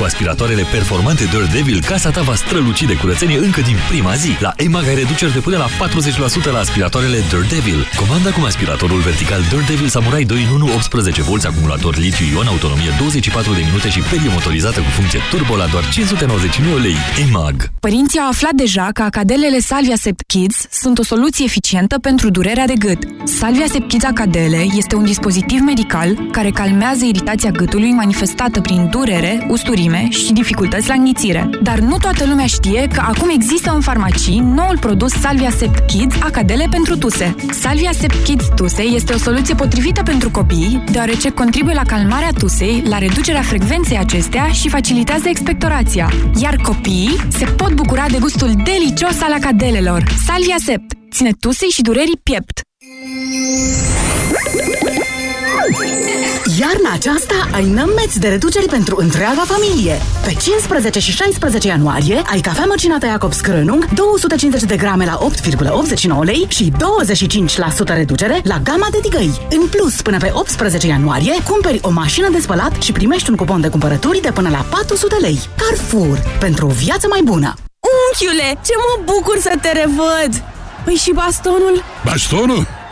cu aspiratoarele performante Devil. Casa ta va străluci de curățenie încă din prima zi. La EMAG ai reduceri de până la 40% la aspiratoarele Dirt Devil. Comanda acum aspiratorul vertical Dirt Devil Samurai 2 în 1 18 V acumulator litiu-ion, autonomie 24 de minute și perie motorizată cu funcție turbo la doar 599 lei. EMAG. Părinții au aflat deja că acadelele Salvia Sept Kids sunt o soluție eficientă pentru durerea de gât. Salvia Sept Kids Acadele este un dispozitiv medical care calmează iritația gâtului manifestată prin durere, usturime și dificultăți la înghițire. Dar nu toată lumea știe că acum există în farmacii noul produs Salvia Sept Kids Acadele pentru tuse. Salvia Sept Kids Tuse este o soluție potrivită pentru copii, deoarece contribuie la calmarea tusei, la reducerea frecvenței acestea și facilitează expectorația. Iar copiii se pot bucura de gustul delicios al acadelelor. Salvia Sept ține tusei și durerii piept. Iarna aceasta ai nămeți de reduceri pentru întreaga familie. Pe 15 și 16 ianuarie ai cafea măcinată Iacob Scrânung 250 de grame la 8,89 lei și 25% reducere la gama de tigăi. În plus, până pe 18 ianuarie, cumperi o mașină de spălat și primești un cupon de cumpărături de până la 400 lei. Carrefour. Pentru o viață mai bună. Unchiule, ce mă bucur să te revăd! Păi și bastonul? Bastonul?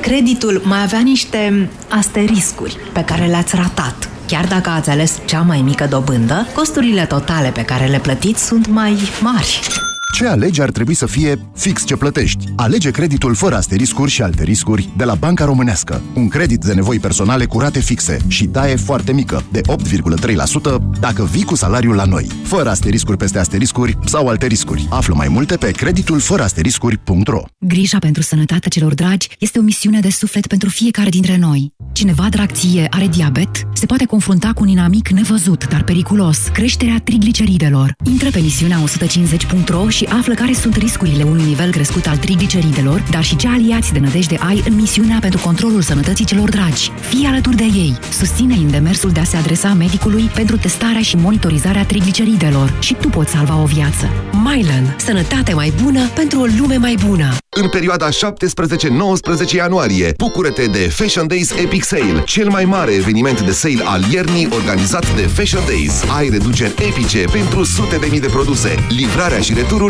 creditul mai avea niște asteriscuri pe care le-ați ratat. Chiar dacă ați ales cea mai mică dobândă, costurile totale pe care le plătiți sunt mai mari. Ce alegi ar trebui să fie fix ce plătești. Alege creditul fără asteriscuri și alte riscuri de la Banca Românească. Un credit de nevoi personale cu rate fixe și taie foarte mică, de 8,3% dacă vii cu salariul la noi. Fără asteriscuri peste asteriscuri sau alte riscuri. Află mai multe pe creditul fără asteriscuri.ro Grija pentru sănătatea celor dragi este o misiune de suflet pentru fiecare dintre noi. Cineva drag ție are diabet, se poate confrunta cu un inamic nevăzut, dar periculos, creșterea trigliceridelor. Intră pe misiunea 150.ro și află care sunt riscurile unui nivel crescut al trigliceridelor, dar și ce aliați de nădejde ai în misiunea pentru controlul sănătății celor dragi. Fii alături de ei. Susține în demersul de a se adresa medicului pentru testarea și monitorizarea trigliceridelor și tu poți salva o viață. Mylan. Sănătate mai bună pentru o lume mai bună. În perioada 17-19 ianuarie, bucură-te de Fashion Days Epic Sale, cel mai mare eveniment de sale al iernii organizat de Fashion Days. Ai reduceri epice pentru sute de mii de produse, livrarea și returul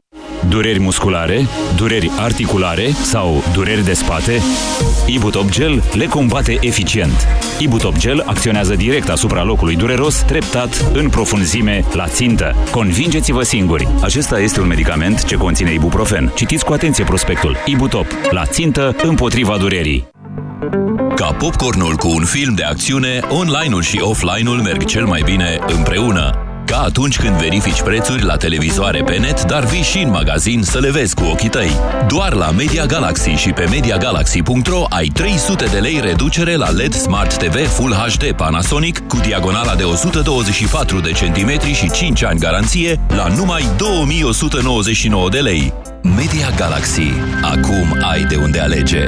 Dureri musculare, dureri articulare sau dureri de spate? Ibutop Gel le combate eficient. Ibutop Gel acționează direct asupra locului dureros, treptat, în profunzime, la țintă. Convingeți-vă singuri! Acesta este un medicament ce conține ibuprofen. Citiți cu atenție prospectul. Ibutop. La țintă, împotriva durerii. Ca popcornul cu un film de acțiune, online-ul și offline-ul merg cel mai bine împreună. Ca atunci când verifici prețuri la televizoare pe net, dar vii și în magazin să le vezi cu ochii tăi. Doar la Media Galaxy și pe MediaGalaxy.ro ai 300 de lei reducere la LED Smart TV Full HD Panasonic cu diagonala de 124 de centimetri și 5 ani garanție la numai 2199 de lei. Media Galaxy. Acum ai de unde alege.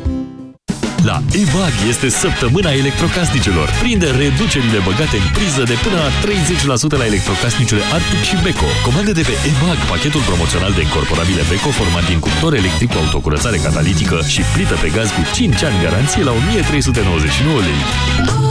La EMAG este săptămâna electrocasnicelor. Prinde reducerile băgate în priză de până la 30% la electrocasnicele Arctic și Beko. Comandă de pe EMAG pachetul promoțional de incorporabile Beko format din cuptor electric cu autocurățare catalitică și plită pe gaz cu 5 ani garanție la 1399 lei.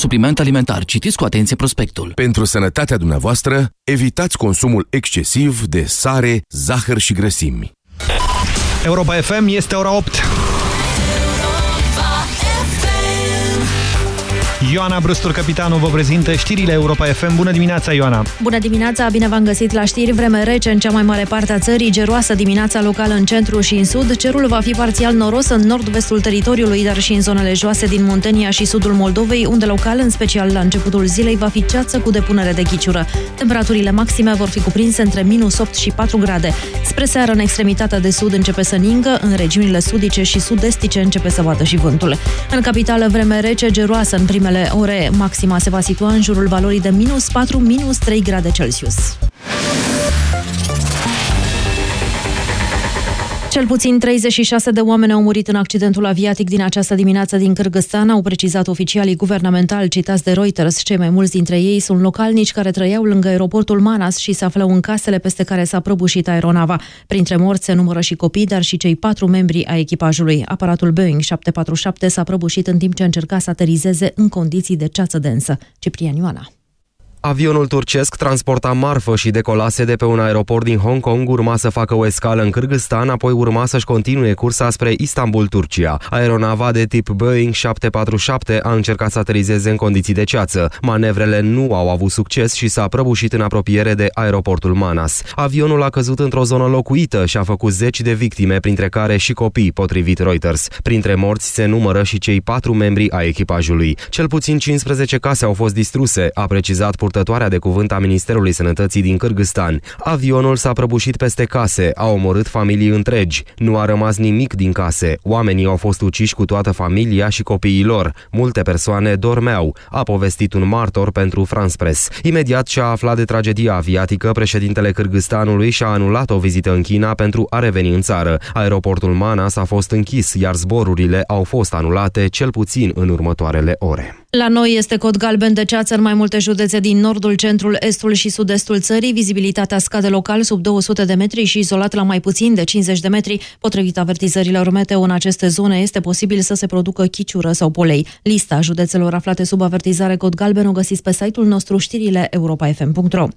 supliment alimentar. Citiți cu atenție prospectul. Pentru sănătatea dumneavoastră, evitați consumul excesiv de sare, zahăr și grăsimi. Europa FM este ora 8. Ioana Brustur, capitanul, vă prezintă știrile Europa FM. Bună dimineața, Ioana! Bună dimineața, bine v-am găsit la știri. Vreme rece în cea mai mare parte a țării, geroasă dimineața locală în centru și în sud. Cerul va fi parțial noros în nord-vestul teritoriului, dar și în zonele joase din Muntenia și sudul Moldovei, unde local, în special la începutul zilei, va fi ceață cu depunere de ghiciură. Temperaturile maxime vor fi cuprinse între minus 8 și 4 grade. Spre seară, în extremitatea de sud începe să ningă, în regiunile sudice și sud-estice începe să bată și vântul. În capitală, vreme rece, geroasă în primele ore. Maxima se va situa în jurul valorii de minus 4, minus 3 grade Celsius. Cel puțin 36 de oameni au murit în accidentul aviatic din această dimineață din Kyrgyzstan, au precizat oficialii guvernamentali citați de Reuters. Cei mai mulți dintre ei sunt localnici care trăiau lângă aeroportul Manas și se aflau în casele peste care s-a prăbușit aeronava. Printre morți se numără și copii, dar și cei patru membri ai echipajului. Aparatul Boeing 747 s-a prăbușit în timp ce încerca să aterizeze în condiții de ceață densă. Ciprian Ioana. Avionul turcesc transporta marfă și decolase de pe un aeroport din Hong Kong, urma să facă o escală în Kyrgyzstan, apoi urma să-și continue cursa spre Istanbul, Turcia. Aeronava de tip Boeing 747 a încercat să aterizeze în condiții de ceață. Manevrele nu au avut succes și s-a prăbușit în apropiere de aeroportul Manas. Avionul a căzut într-o zonă locuită și a făcut zeci de victime, printre care și copii, potrivit Reuters. Printre morți se numără și cei patru membri ai echipajului. Cel puțin 15 case au fost distruse, a precizat purtătoarea de cuvânt a Ministerului Sănătății din Kyrgyzstan. Avionul s-a prăbușit peste case, a omorât familii întregi. Nu a rămas nimic din case. Oamenii au fost uciși cu toată familia și copiii lor. Multe persoane dormeau, a povestit un martor pentru France Press. Imediat ce a aflat de tragedia aviatică, președintele Kyrgyzstanului și-a anulat o vizită în China pentru a reveni în țară. Aeroportul Manas a fost închis, iar zborurile au fost anulate cel puțin în următoarele ore. La noi este cod galben de ceață în mai multe județe din nordul, centrul, estul și sud-estul țării. Vizibilitatea scade local sub 200 de metri și izolat la mai puțin de 50 de metri. Potrivit avertizărilor meteo, în aceste zone este posibil să se producă chiciură sau polei. Lista județelor aflate sub avertizare cod galben o găsiți pe site-ul nostru știrile europa.fm.ro.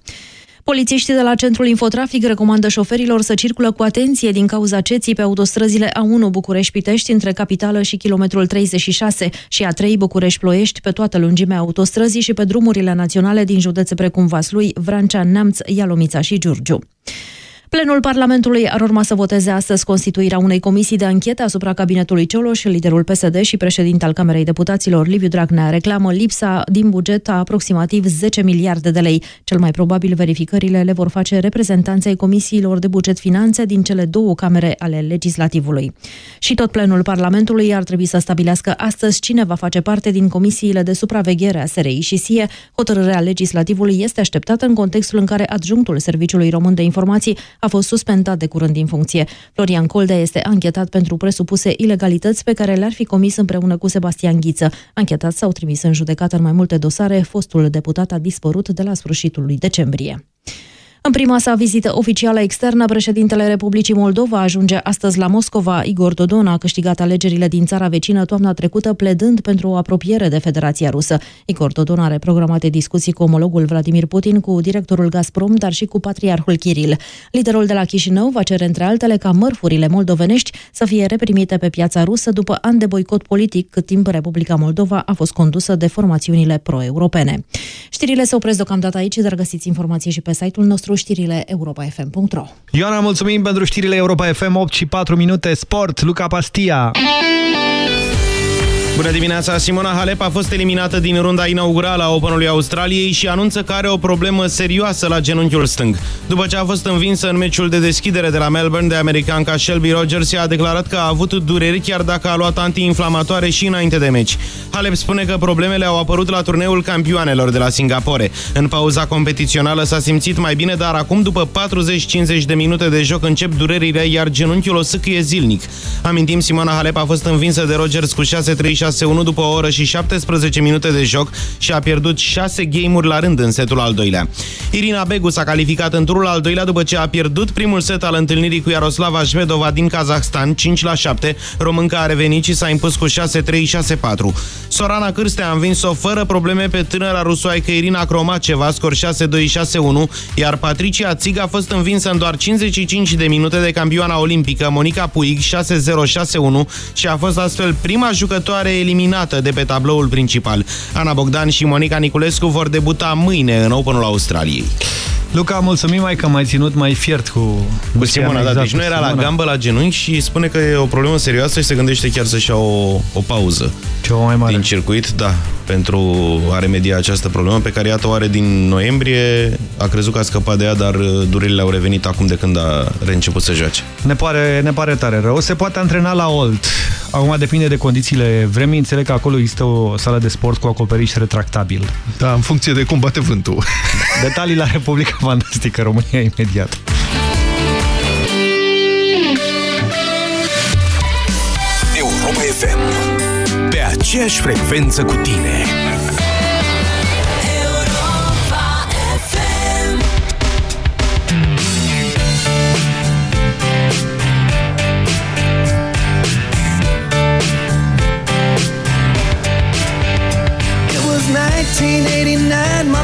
Polițiștii de la Centrul Infotrafic recomandă șoferilor să circulă cu atenție din cauza ceții pe autostrăzile A1 București-Pitești între Capitală și kilometrul 36 și A3 București-Ploiești pe toată lungimea autostrăzii și pe drumurile naționale din județe precum Vaslui, Vrancea, Neamț, Ialomița și Giurgiu. Plenul Parlamentului ar urma să voteze astăzi constituirea unei comisii de anchetă asupra cabinetului Cioloș. Liderul PSD și președinte al Camerei Deputaților, Liviu Dragnea, reclamă lipsa din buget a aproximativ 10 miliarde de lei. Cel mai probabil verificările le vor face reprezentanții comisiilor de buget finanțe din cele două camere ale legislativului. Și tot plenul Parlamentului ar trebui să stabilească astăzi cine va face parte din comisiile de supraveghere a SRI și SIE. Hotărârea legislativului este așteptată în contextul în care adjunctul Serviciului Român de Informații a fost suspendat de curând din funcție. Florian Coldea este anchetat pentru presupuse ilegalități pe care le-ar fi comis împreună cu Sebastian Ghiță. Anchetați s-au trimis în judecată în mai multe dosare. Fostul deputat a dispărut de la sfârșitul lui decembrie. În prima sa vizită oficială externă, președintele Republicii Moldova ajunge astăzi la Moscova. Igor Dodon a câștigat alegerile din țara vecină toamna trecută, pledând pentru o apropiere de Federația Rusă. Igor Dodon are programate discuții cu omologul Vladimir Putin, cu directorul Gazprom, dar și cu patriarhul Kiril. Liderul de la Chișinău va cere între altele ca mărfurile moldovenești să fie reprimite pe piața rusă după ani de boicot politic, cât timp Republica Moldova a fost condusă de formațiunile pro-europene. Știrile se opresc deocamdată aici, dar găsiți informații și pe site-ul nostru știrile europa.fm.ro Ioana, mulțumim pentru știrile Europa FM, 8 și 4 minute, sport, Luca Pastia. Bună dimineața! Simona Halep a fost eliminată din runda inaugurală a Openului Australiei și anunță că are o problemă serioasă la genunchiul stâng. După ce a fost învinsă în meciul de deschidere de la Melbourne de americanca Shelby Rogers, a declarat că a avut dureri chiar dacă a luat antiinflamatoare și înainte de meci. Halep spune că problemele au apărut la turneul campioanelor de la Singapore. În pauza competițională s-a simțit mai bine, dar acum, după 40-50 de minute de joc, încep durerile, iar genunchiul o sâcâie zilnic. Amintim, Simona Halep a fost învinsă de Rogers cu 6-3 6-1 după o oră și 17 minute de joc și a pierdut 6 game-uri la rând în setul al doilea. Irina Begu s-a calificat în turul al doilea după ce a pierdut primul set al întâlnirii cu Iaroslava Shvedova din Kazahstan 5 la 7. Românca a revenit și s-a impus cu 6-3-6-4. Sorana Cârste a învins-o fără probleme pe tânăra rusoaică Irina Cromaceva, scor 6-2-6-1, iar Patricia Țig a fost învinsă în doar 55 de minute de campioana olimpică Monica Puig 6-0-6-1 și a fost astfel prima jucătoare eliminată de pe tabloul principal. Ana Bogdan și Monica Niculescu vor debuta mâine în Openul Australiei. Luca, mulțumim mai că m-ai ținut mai fiert cu... Cu Simona, da, deci nu era la gambă, la genunchi și spune că e o problemă serioasă și se gândește chiar să-și ia o, o pauză. Ceva mai mare. Din circuit, da, pentru a remedia această problemă pe care iată o are din noiembrie. A crezut că a scăpat de ea, dar durerile au revenit acum de când a reînceput să joace. Ne pare, ne pare tare rău. Se poate antrena la Olt. Acum depinde de condițiile vremii. Înțeleg că acolo există o sală de sport cu acoperiș retractabil. Da, în funcție de cum bate vântul. Detalii la Republica Fantastică România imediat. Europa FM. Pe aceeași frecvență cu tine. It was 1989,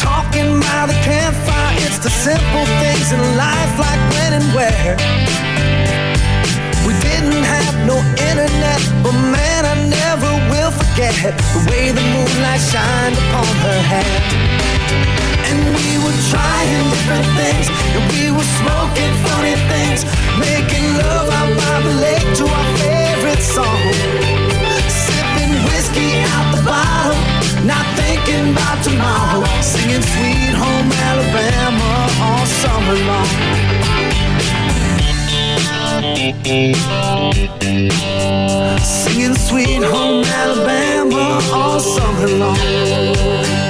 talking by the campfire. It's the simple things in life, like when and where. We didn't have no internet, but man, I never will forget the way the moonlight shined upon her hair. And we were trying different things, and we were smoking funny things, making love out by the lake to our favorite song. Whiskey out the bottle, not thinking about tomorrow. Singing Sweet Home Alabama all summer long. Singing Sweet Home Alabama all summer long.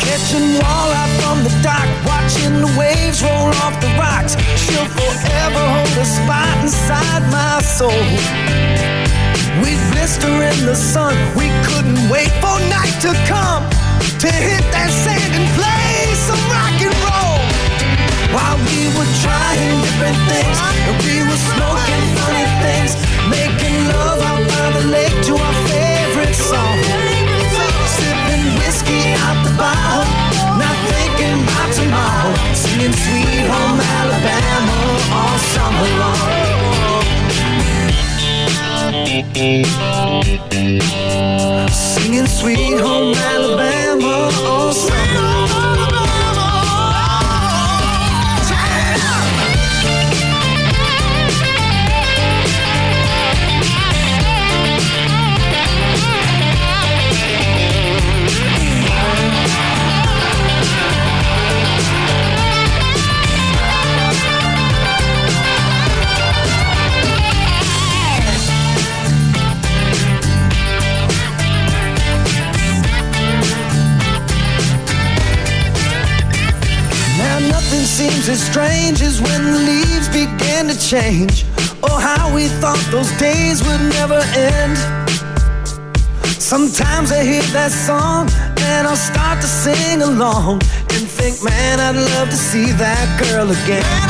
Catching walleye from the dock, watching the waves roll off the rocks. She'll forever hold a spot inside my soul. We'd blister in the sun, we couldn't wait for night to come to hit that sand and play some rock and roll. While we were trying different things, and we were smoking funny things, making love out by the lake to our favorite song. Sipping whiskey out the bottle, not thinking about tomorrow. Singing Sweet Home Alabama all summer long. Singing Sweet Home Alabama all summer seems as strange as when the leaves began to change. Oh, how we thought those days would never end. Sometimes I hear that song and I'll start to sing along and think, man, I'd love to see that girl again.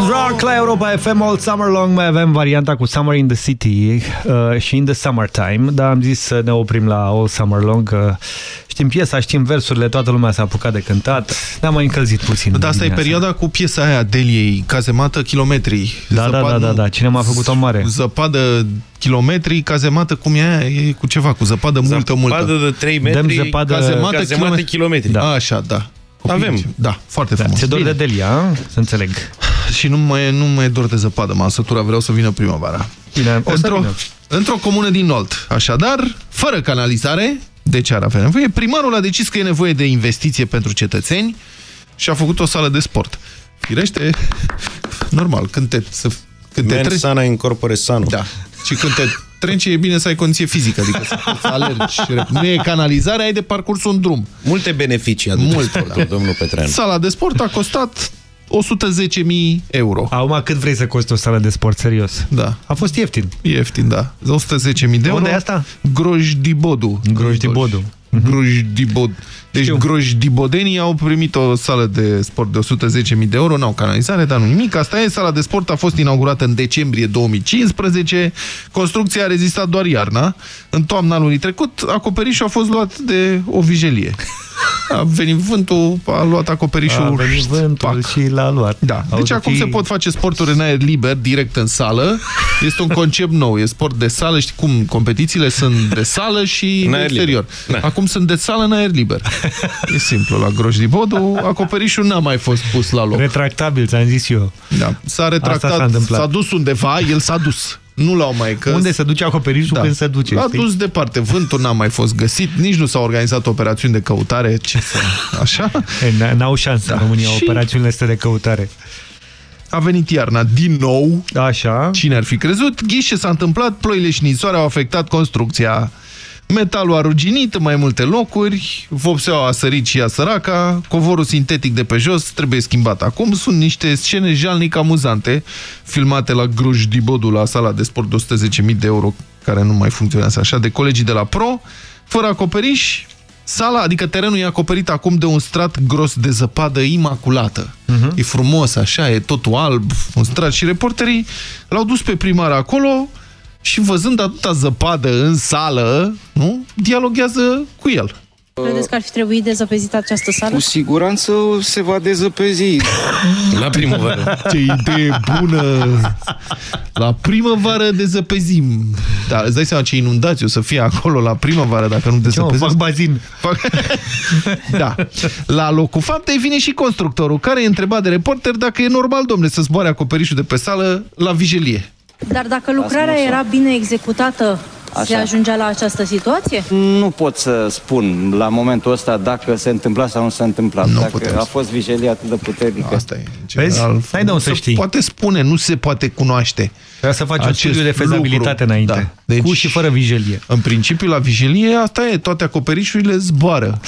Kid Rock la Europa FM All Summer Long Mai avem varianta cu Summer in the City uh, și In the Summertime Dar am zis să ne oprim la All Summer Long uh, Știm piesa, știm versurile Toată lumea s-a apucat de cântat Ne-am mai încălzit puțin Dar asta e perioada cu piesa aia Deliei, cazemată kilometri. Da, da, da, da, da. Cine m-a făcut-o mare? Zăpadă kilometri, cazemată cum e aia, e cu ceva, cu zăpadă multă, multă. Zăpadă de 3 metri, Dăm zăpadă- cazemată, cazemată kilometri. kilometri. Da. Așa, da. Avem. Da, foarte Da, frumos. ți-e dor de Bine. Delia, a? să înțeleg Și nu mai, nu mai e dor de zăpadă, m-am săturat, vreau să vină primăvara. Bine, o să Într-o vină. într comună din Nolt. Așadar, fără canalizare, de ce ar avea nevoie? Primarul a decis că e nevoie de investiție pentru cetățeni și a făcut o sală de sport. Firește, normal, când te, să, când te Men treci... sana in corpore sano. Da. Și când te treci e bine să ai condiție fizică, adică să poți să alergi. Nu e canalizare, ai de parcurs un drum. Multe beneficii aduce Multe, sportul, domnul Petreanu. Sala de sport a costat 110.000 euro. Acum cât vrei să coste o sală de sport, serios? Da. A fost ieftin. Ieftin, da. 110.000 de euro. Unde e asta? Grojdibodu. Grojdibodu. Grojdibod. Deci grojdibodenii au primit o sală de sport de 110.000 de euro, n-au canalizare, dar nu nimic. Asta e, sala de sport a fost inaugurată în decembrie 2015. Construcția a rezistat doar iarna. În toamna anului trecut, acoperișul a fost luat de o vijelie. A venit vântul, a luat acoperișul. A venit vântul și l-a luat. Da. Deci acum se pot face sporturi în aer liber, direct în sală. Este un concept nou. E sport de sală. Știi cum? Competițiile sunt de sală și În de aer exterior. liber. Da. Acum sunt de sală în aer liber. E simplu. La Grojdibodu, acoperișul n-a mai fost pus la loc. Retractabil, ți-am zis eu. Da. S-a Asta s-a retractat, întâmplat. s-a dus undeva, el s-a dus. Nu l-au mai că... Unde se duce acoperișul când se duce? L-a știi? dus departe. Vântul n-a mai fost găsit, nici nu s-au organizat operațiuni de căutare. Ce să... Așa? E, N-au șansă Da. în România Și- operațiunile astea de căutare. A venit iarna din nou. Așa. Cine ar fi crezut? Ghiși ce s-a întâmplat, ploile și ninsoare au afectat construcția. Metalul a ruginit în mai multe locuri, vopseaua a sărit și a săraca, covorul sintetic de pe jos trebuie schimbat acum. Sunt niște scene jalnic amuzante, filmate la Gruj Dibodu, la sala de sport de 110.000 de euro, care nu mai funcționează așa, de colegii de la Pro, fără acoperiș, Sala, adică terenul e acoperit acum de un strat gros de zăpadă imaculată. Mhm. E frumos, așa, e totul alb, un strat. Și reporterii l-au dus pe primar acolo și văzând atâta zăpadă în sală, nu, dialoghează cu el. Credeți că ar fi trebuit dezăpezită această sală? Cu siguranță se va dezăpezi. La primăvară. Ce idee bună! La primăvară dezăpezim. Da, îți dai seama ce inundații o să fie acolo la primăvară dacă nu dezăpezim? fac bazin. Fac... da. La locul faptei vine și constructorul, care e întrebat de reporter dacă e normal, domnule, să zboare acoperișul de pe sală la vijelie. Dar dacă lucrarea era bine executată, se Așa. ajungea la această situație? Nu pot să spun la momentul ăsta dacă se întâmpla sau nu se întâmpla. Nu dacă putem a să- fost vijelie atât de puternică. Asta e. Vezi? N-ai de unde să știi. Poate spune, nu se poate cunoaște. Trebuie să faci un acest studiu de fezabilitate lucru. înainte. Da. Deci, Cu și fără vijelie. În principiu, la vijelie, asta e, toate acoperișurile zboară.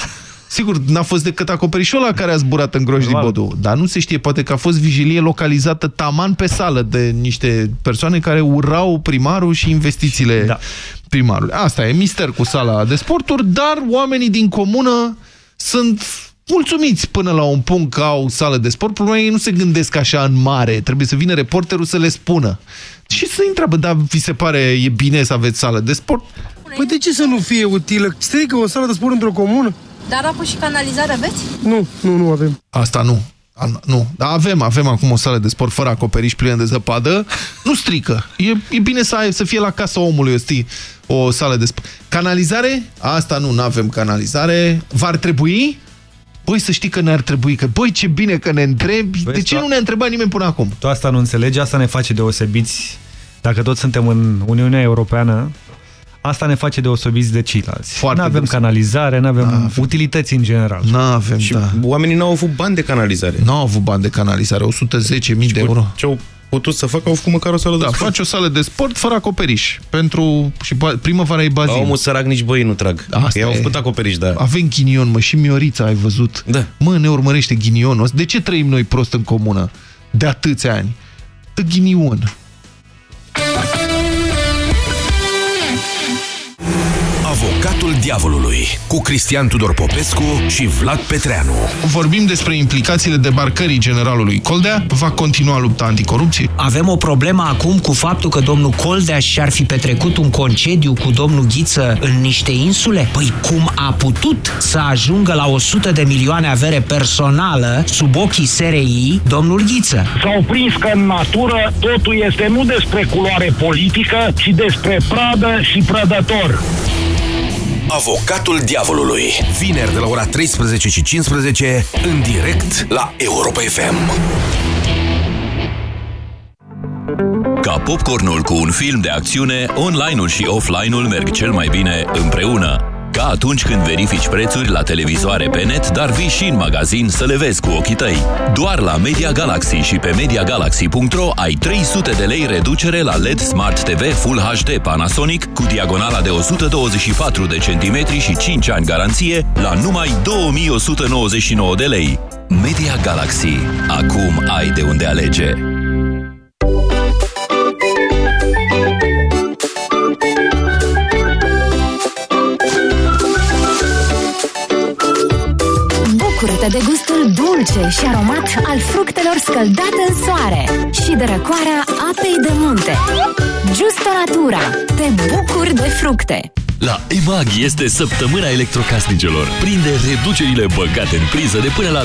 Sigur, n-a fost decât acoperișul ăla care a zburat în groș din Bodu, dar nu se știe, poate că a fost vigilie localizată taman pe sală de niște persoane care urau primarul și investițiile da. primarului. Asta e mister cu sala de sporturi, dar oamenii din comună sunt mulțumiți până la un punct că au sală de sport. Problema e, ei nu se gândesc așa în mare. Trebuie să vină reporterul să le spună. Și să întreabă, da, vi se pare e bine să aveți sală de sport? Păi de ce să nu fie utilă? Strică o sală de sport într-o comună? Dar apă și canalizare aveți? Nu, nu, nu avem. Asta nu. A, Nu, dar avem, avem acum o sală de sport fără acoperiș plină de zăpadă. Nu strică. E, e bine să, ai, să fie la casa omului știi, o sală de sport. Canalizare? Asta nu, nu avem canalizare. V-ar trebui? Băi, să știi că ne-ar trebui, că băi, ce bine că ne întrebi. Vezi, de ce tu- nu ne-a întrebat nimeni până acum? Tu asta nu înțelegi, asta ne face deosebiți. Dacă toți suntem în Uniunea Europeană, Asta ne face deosobiți de ceilalți. Foarte Nu avem deosebit. canalizare, nu avem utilități în general. Nu avem, Și da. oamenii n-au avut bani de canalizare. Nu au avut bani de canalizare, 110.000 de euro. Ce-au putut să facă, au făcut măcar o sală de Da, sport. faci o sală de sport fără acoperiș. Pentru... Și ba- primăvara e bazin. Omul sărac nici băi nu trag. Asta Ei au e. făcut acoperiș, da. Avem ghinion, mă, și Miorița ai văzut. Da. Mă, ne urmărește ghinionul ăsta. De ce trăim noi prost în comună? De atâția ani. De ghinion. Avocatul diavolului cu Cristian Tudor Popescu și Vlad Petreanu. Vorbim despre implicațiile debarcării generalului Coldea. Va continua lupta anticorupție. Avem o problemă acum cu faptul că domnul Coldea și-ar fi petrecut un concediu cu domnul Ghiță în niște insule? Păi cum a putut să ajungă la 100 de milioane avere personală sub ochii SRI domnul Ghiță? S-au prins că în natură totul este nu despre culoare politică, ci despre pradă și prădător. Avocatul diavolului. Vineri de la ora 13 și 15 în direct la Europa FM. Ca popcornul cu un film de acțiune, online-ul și offline-ul merg cel mai bine împreună. Ca atunci când verifici prețuri la televizoare pe net, dar vii și în magazin să le vezi cu ochii tăi. Doar la Media Galaxy și pe MediaGalaxy.ro ai 300 de lei reducere la LED Smart TV Full HD Panasonic cu diagonala de 124 de centimetri și 5 ani garanție la numai 2199 de lei. Media Galaxy. Acum ai de unde alege. Bucură-te de gustul dulce și aromat al fructelor scăldate în soare și de răcoarea apei de munte. Justo Natura. Te bucuri de fructe. La EMAG este săptămâna electrocasnicelor. Prinde reducerile băgate în priză de până la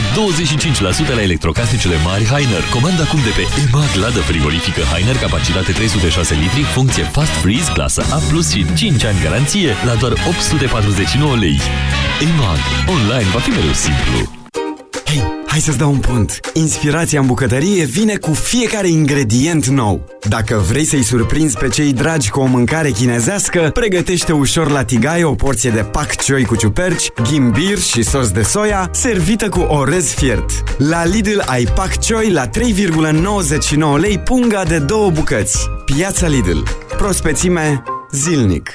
25% la electrocasnicele mari Heiner. Comanda acum de pe EMAG ladă frigorifică Heiner, capacitate 306 litri, funcție Fast Freeze, clasă A+, și 5 ani garanție la doar 849 lei. EMAG. Online va fi mereu simplu. Hei, hai să-ți dau un punct. Inspirația în bucătărie vine cu fiecare ingredient nou. Dacă vrei să-i surprinzi pe cei dragi cu o mâncare chinezească, pregătește ușor la tigaie o porție de pak choi cu ciuperci, ghimbir și sos de soia, servită cu orez fiert. La Lidl ai pak choi la 3,99 lei punga de două bucăți. Piața Lidl. Prospețime zilnic.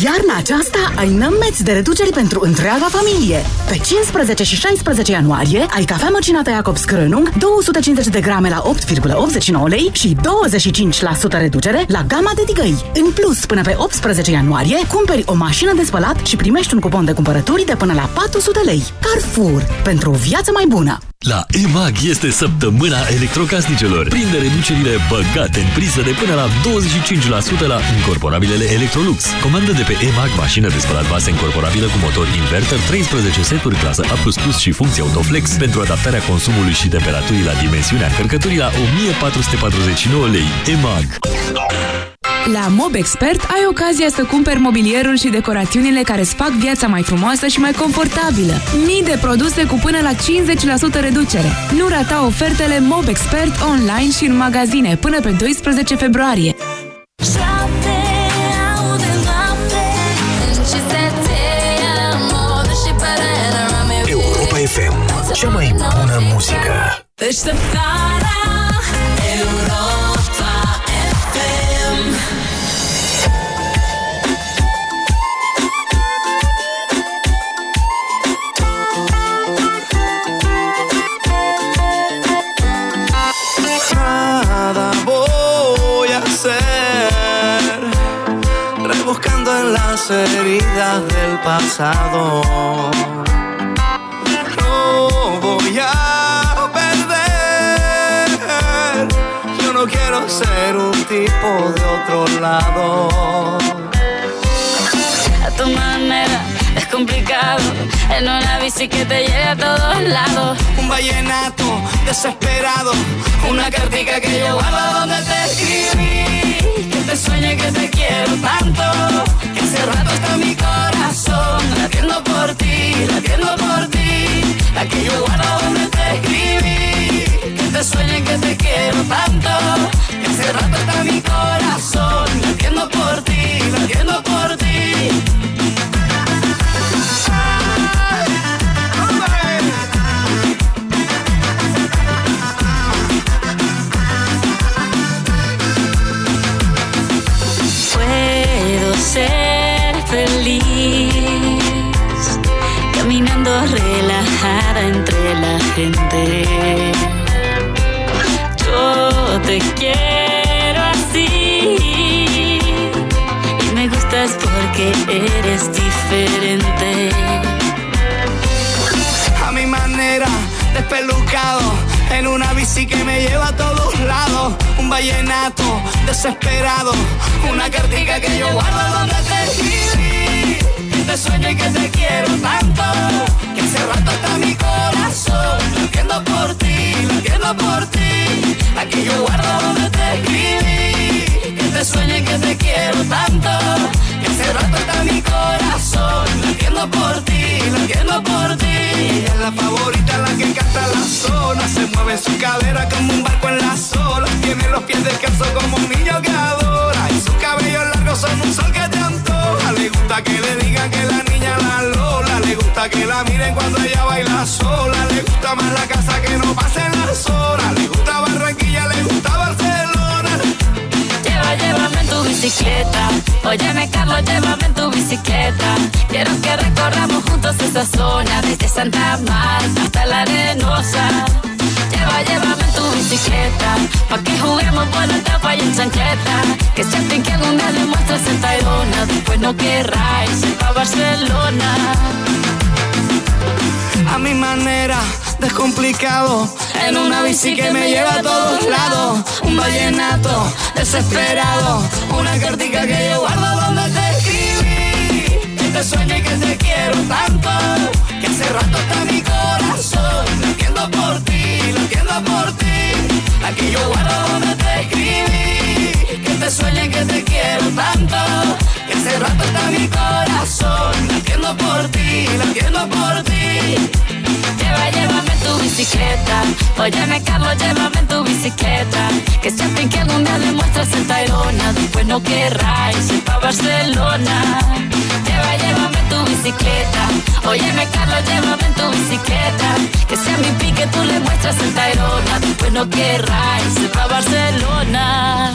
Iarna aceasta ai nămeți de reduceri pentru întreaga familie. Pe 15 și 16 ianuarie ai cafea măcinată Jacobs Krönung 250 de grame la 8,89 lei și 25% reducere la gama de tigăi. În plus, până pe 18 ianuarie, cumperi o mașină de spălat și primești un cupon de cumpărături de până la 400 lei. Carrefour. Pentru o viață mai bună. La EMAG este săptămâna electrocasnicelor. Prinde reducerile băgate în priză de până la 25% la incorporabilele Electrolux. Comandă de pe EMAG mașină de spălat vase incorporabilă cu motor inverter, 13 seturi clasă A++ și funcție Autoflex pentru adaptarea consumului și temperaturii la dimensiunea încărcăturii la 1449 lei. EMAG. La MobExpert ai ocazia să cumperi mobilierul și decorațiunile care îți fac viața mai frumoasă și mai confortabilă. Mii de produse cu până la 50% reducere. Nu rata ofertele MobExpert online și în magazine până pe 12 februarie. Europa FM. Cea mai bună muzică. Deșteptarea Las heridas del pasado No voy a perder Yo no quiero ser un tipo de otro lado. A tu manera complicado. En una bici que te lleve a todos lados. Un vallenato desesperado. Una cartica que yo guardo donde te escribí. Que te sueñe que te quiero tanto. Que hace rato está mi corazón. Latiendo por ti, latiendo por ti. La que yo guardo donde te escribí. Que te sueñe que te quiero tanto. Que hace rato está mi corazón. Latiendo por ti, latiendo por ti. Gente. Yo te quiero así y me gustas porque eres diferente. a mi manera, despelucado, en una bici que me lleva a todos lados, un vallenato desesperado, una cartica que yo guardo donde te escribí, te sueño y que te quiero tanto, hace rato está mi corazón, latiendo por ti, latiendo por ti, aquí yo guardo donde te escribí, que te sueño y que te quiero tanto, que hace rato está mi corazón, latiendo por ti, latiendo por ti. Es la favorita, la que canta la zona, se mueve su cadera como un barco en las olas, tiene los pies descalzos como un niño que adora, y sus cabellos largos son un sol que te antoja, le gusta que le digan que la niña la lola, le gusta que la miren cuando ella baila sola, le gusta más la casa que no pasen las horas, le gusta Barranquilla, le gusta Barcelona. Lleva, llévame en tu bicicleta. Óyeme, Carlos, llévame en tu bicicleta. Quiero que recorramos juntos esa zona, desde Santa Marta hasta la Arenosa. Llévame tu bicicleta, pa' que juguemos por la tapa y en chancheta. Que sienten que algún día le muestres en Tayrona, después no querráis ir pa' Barcelona. a mi manera, descomplicado. En una bici que me lleva a todos lados. Un vallenato desesperado. Una cartica que yo guardo donde te escribí. Que te sueño y que te quiero tanto. Que hace rato está mi corazón. Por ti. Lleva, llévame tu bicicleta. Óyeme, Carlos, llévame en tu bicicleta. Que siempre que algún día le muestres en Tayrona, después no querráis ir pa' Barcelona. Lleva, llévame tu bicicleta. Óyeme, Carlos, llévame en tu bicicleta. Que sea mi pique, tú le muestras en Tayrona, después no querráis ir pa' Barcelona.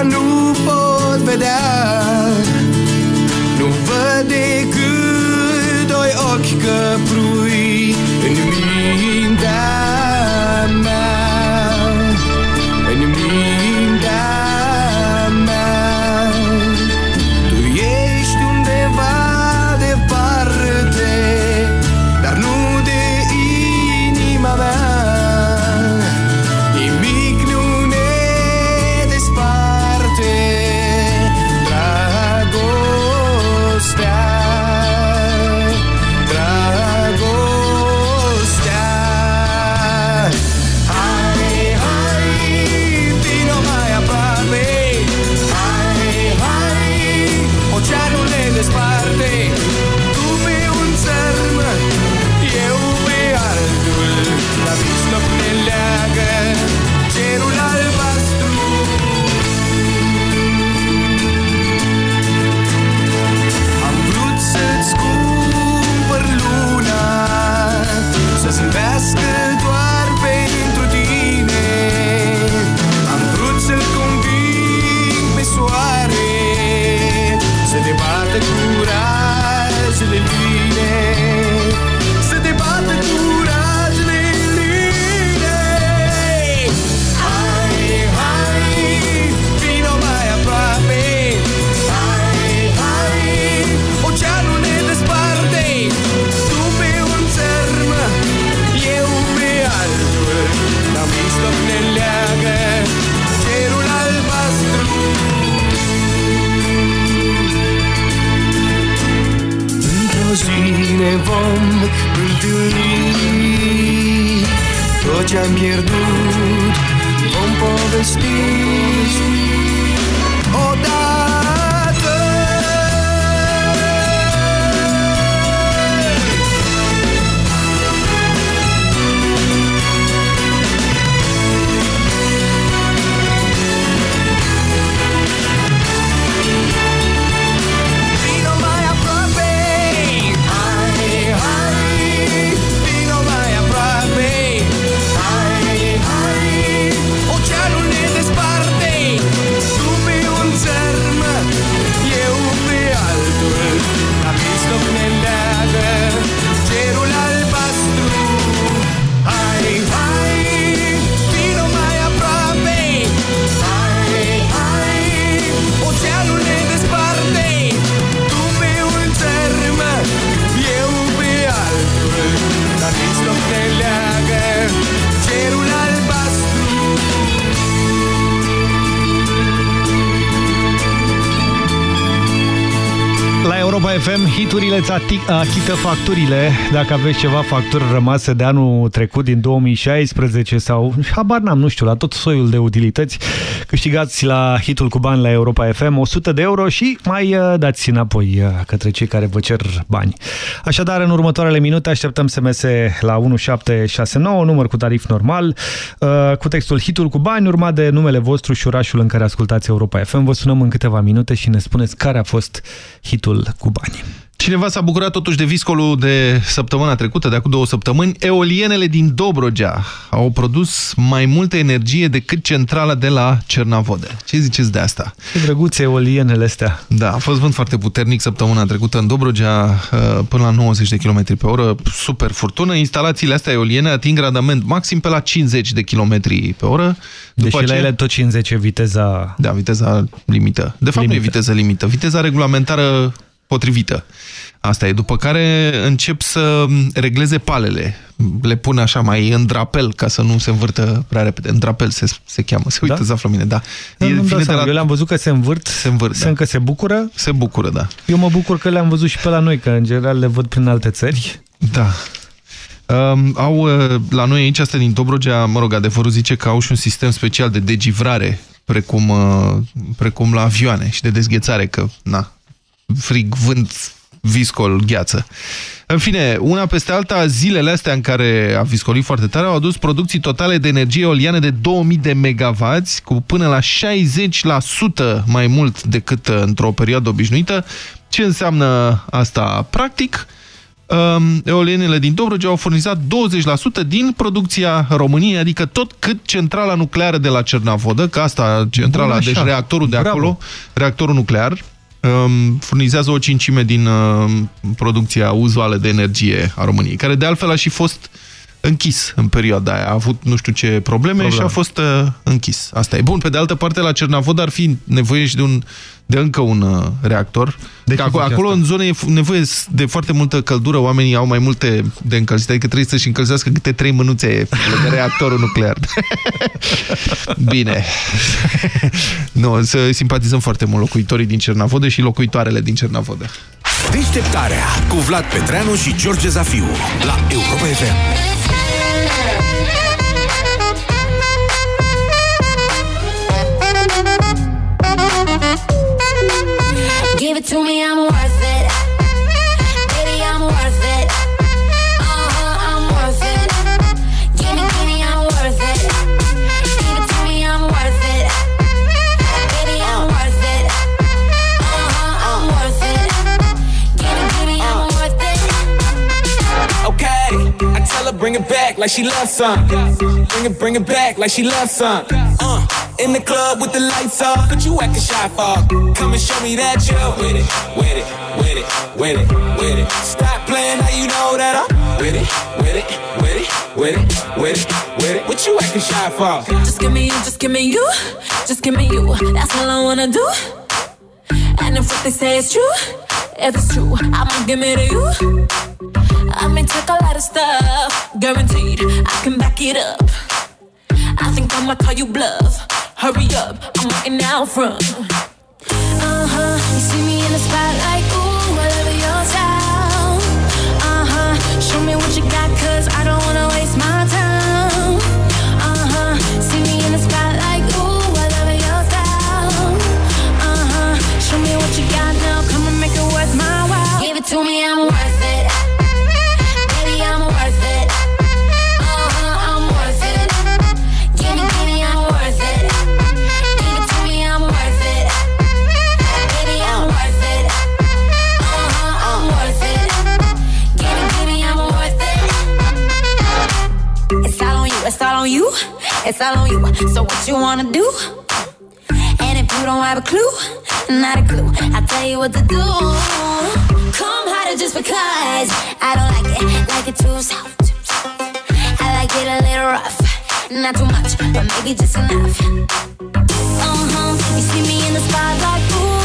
altceva nu ce-am pierdut. Vom povesti Europa FM, hiturile îți ati- achită facturile. Dacă aveți ceva facturi rămase de anul trecut, din 2016 sau, habar n-am, nu știu, la tot soiul de utilități, câștigați la hitul cu bani la Europa FM 100 de euro și mai uh, dați înapoi uh, către cei care vă cer bani. Așadar, în următoarele minute așteptăm SMS la 1769, număr cu tarif normal, uh, cu textul hitul cu bani, urmat de numele vostru și orașul în care ascultați Europa FM. Vă sunăm în câteva minute și ne spuneți care a fost hitul cu bani. Cineva s-a bucurat totuși de viscolul de săptămâna trecută, de acum două săptămâni. Eolienele din Dobrogea au produs mai multă energie decât centrala de la Cernavodă. Ce ziceți de asta? Ce drăguțe eolienele astea. Da, a fost vânt foarte puternic săptămâna trecută în Dobrogea, uh, până la 90 de km pe oră, super furtună. Instalațiile astea eoliene ating randament maxim pe la 50 de km pe oră. Deci la ele tot 50 e viteza... Da, viteza limită. De fapt Limită. nu e viteză limită, viteza regulamentară potrivită. Asta e. După care încep să regleze palele. Le pun așa mai în drapel, ca să nu se învârtă prea repede. În drapel se, se cheamă. Se uită, Da? da? află mine, da. Nu, E- nu-mi dau vine de seama. Eu le-am văzut că se învârt, Se învârt, se da. încă se bucură. Se bucură, da. Eu mă bucur că le-am văzut și pe la noi, că în general le văd prin alte țări. Da. Um, au, uh, la noi aici, asta din Dobrogea, mă rog, adevărul zice că au și un sistem special de degivrare, precum, uh, precum la avioane și de dezghețare, că, na, frig, vânt, viscol, gheață. În fine, una peste alta, zilele astea în care a viscolit foarte tare au adus producții totale de energie eoliană de 2000 de megawatts, cu până la 60% mai mult decât uh, într-o perioadă obișnuită. Ce înseamnă asta practic? Um, eolienele din Dobrogea au furnizat 20% din producția României, adică tot cât centrala nucleară de la Cernavodă, că asta, centrala, Bun, așa. deci reactorul de Bravo. acolo, reactorul nuclear, um, furnizează o cincime din um, producția uzuală de energie a României, care de altfel a și fost închis în perioada aia. A avut nu știu ce probleme, Probleme. și a fost uh, închis. Asta e. Bun, pe de altă parte, la Cernavod ar fi nevoie și de, un, de încă un uh, reactor. De Că ce acolo, zici acolo asta? în zonă e f- nevoie s- de foarte multă căldură, oamenii au mai multe de încălzit, adică trebuie să-și încălzească câte trei mânuțe de reactorul nuclear. Bine. nu, să simpatizăm foarte mult locuitorii din Cernavodă și locuitoarele din Cernavodă. Deșteptarea cu Vlad Petreanu și George Zafiu la Europa FM. It to me, I'm worth bring it back like she loves some. Bring it, bring it back like she loves some. Uh, in the club with the lights off, but you acting shy for. Come and show me that you're with it, with it, with it, with it, with it. Stop playing, how you know that I'm with it, with it, with it, with it, with it, with it. What you acting shy for? Just give me you, just give me you, just give me you. That's all I wanna do. And if what they say is true, if it's true, I'ma give it to you. I may take a lot of stuff, guaranteed I can back it up. I think I'ma call you bluff. Hurry up, I'm waiting out front. Uh huh, you see me in the spotlight, ooh, to me, I'm worth it. Baby, I'm worth it. Uh-huh, I'm worth it. Give me, give me, I'm worth it. It to me, I'm worth it. Baby, I'm worth it. Uh-huh, I'm worth it. Give me, give me, I'm worth it. It's all on you, it's all on you, it's all on you. So what you wanna do? And if you don't have a clue, not a clue, I'll tell you what to do. Come harder just because I don't like it, like it too soft. I like it a little rough, not too much, but maybe just enough. Uh-huh, you see me in the spotlight, ooh,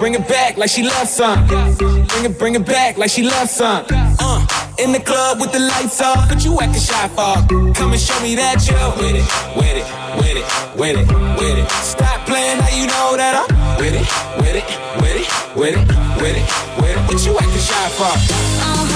bring it back like she loves some. Bring it, bring it back like she loves some. Uh, in the club with the lights off, but you acting shy for. Come and show me that you're with it, with it, with it, with it, with it. Stop playing now you know that I'm with it, with it, with it, with it, with it, with it. What you acting shy for? Uh-huh,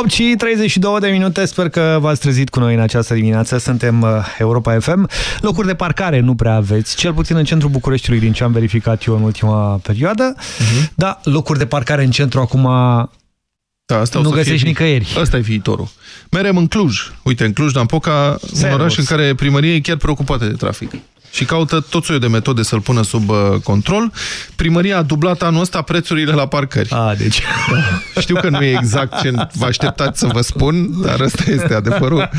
8 și 32 de minute, sper că v-ați trezit cu noi în această dimineață. Suntem uh, Europa FM. Locuri de parcare nu prea aveți, cel puțin în centrul Bucureștiului, din ce am verificat eu în ultima perioadă. Mhm. Da, locuri de parcare în centru acum Da, asta o nu să fie găsești vi- nicăieri. Asta e viitorul. Merem în Cluj. Uite, în Cluj-Napoca, un Servus. oraș în care primăria e chiar preocupată de trafic. Și caută tot soiul de metode să-l pună sub uh, control. Primăria a dublat anul ăsta prețurile la parcări. A, deci... Știu că nu e exact ce vă așteptați să vă spun, dar ăsta este adevărul.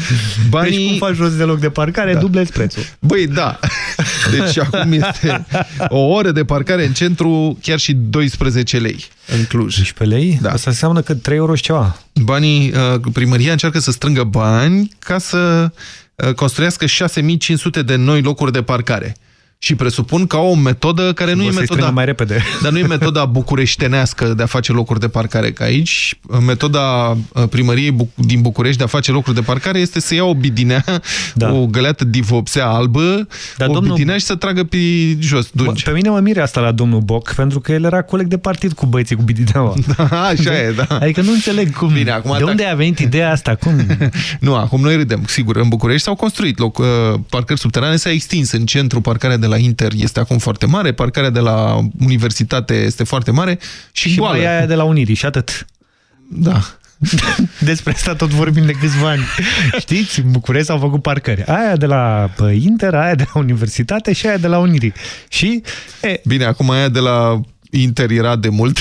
Banii... Deci cum faci jos de loc de parcare, da. dublezi prețul. Băi, da. Deci acum este o oră de parcare în centru, chiar și 12 lei în Cluj. 12 lei? Da. Asta înseamnă că 3 euro și ceva. Banii, uh, primăria încearcă să strângă bani ca să uh, construiască 6500 de noi locuri de parcare. Și presupun că au o metodă care nu Vor e să-i metoda... strângă mai repede. Dar nu e metoda bucureștenească de a face locuri de parcare, că aici metoda uh, primăriei Bu- din București de a face locuri de parcare este să ia o bidinea, da. o găleată divopsea albă, Dar o domnul- bidinea și să tragă pe jos dungi. Pe mine mă mire asta la domnul Boc, pentru că el era coleg de partid cu băieții cu bidineaua. Așa e, da. Adică nu înțeleg cum. Bine, acum de dacă- unde a venit ideea asta? Cum? Nu, acum noi râdem. Sigur, în București s-au construit loc, uh, parcări subterane, s-a extins în centru, parcarea de la Inter este acum foarte mare, parcarea de la Universitate este foarte mare și, și goală. mai aia de la Unirii și atât. Da. Despre asta tot vorbim de câțiva ani. Știți, în București s-au făcut parcări. Aia de la bă, Inter, aia de la Universitate și aia de la Unirii. Și, e, Bine, acum aia de la Inter era de mult.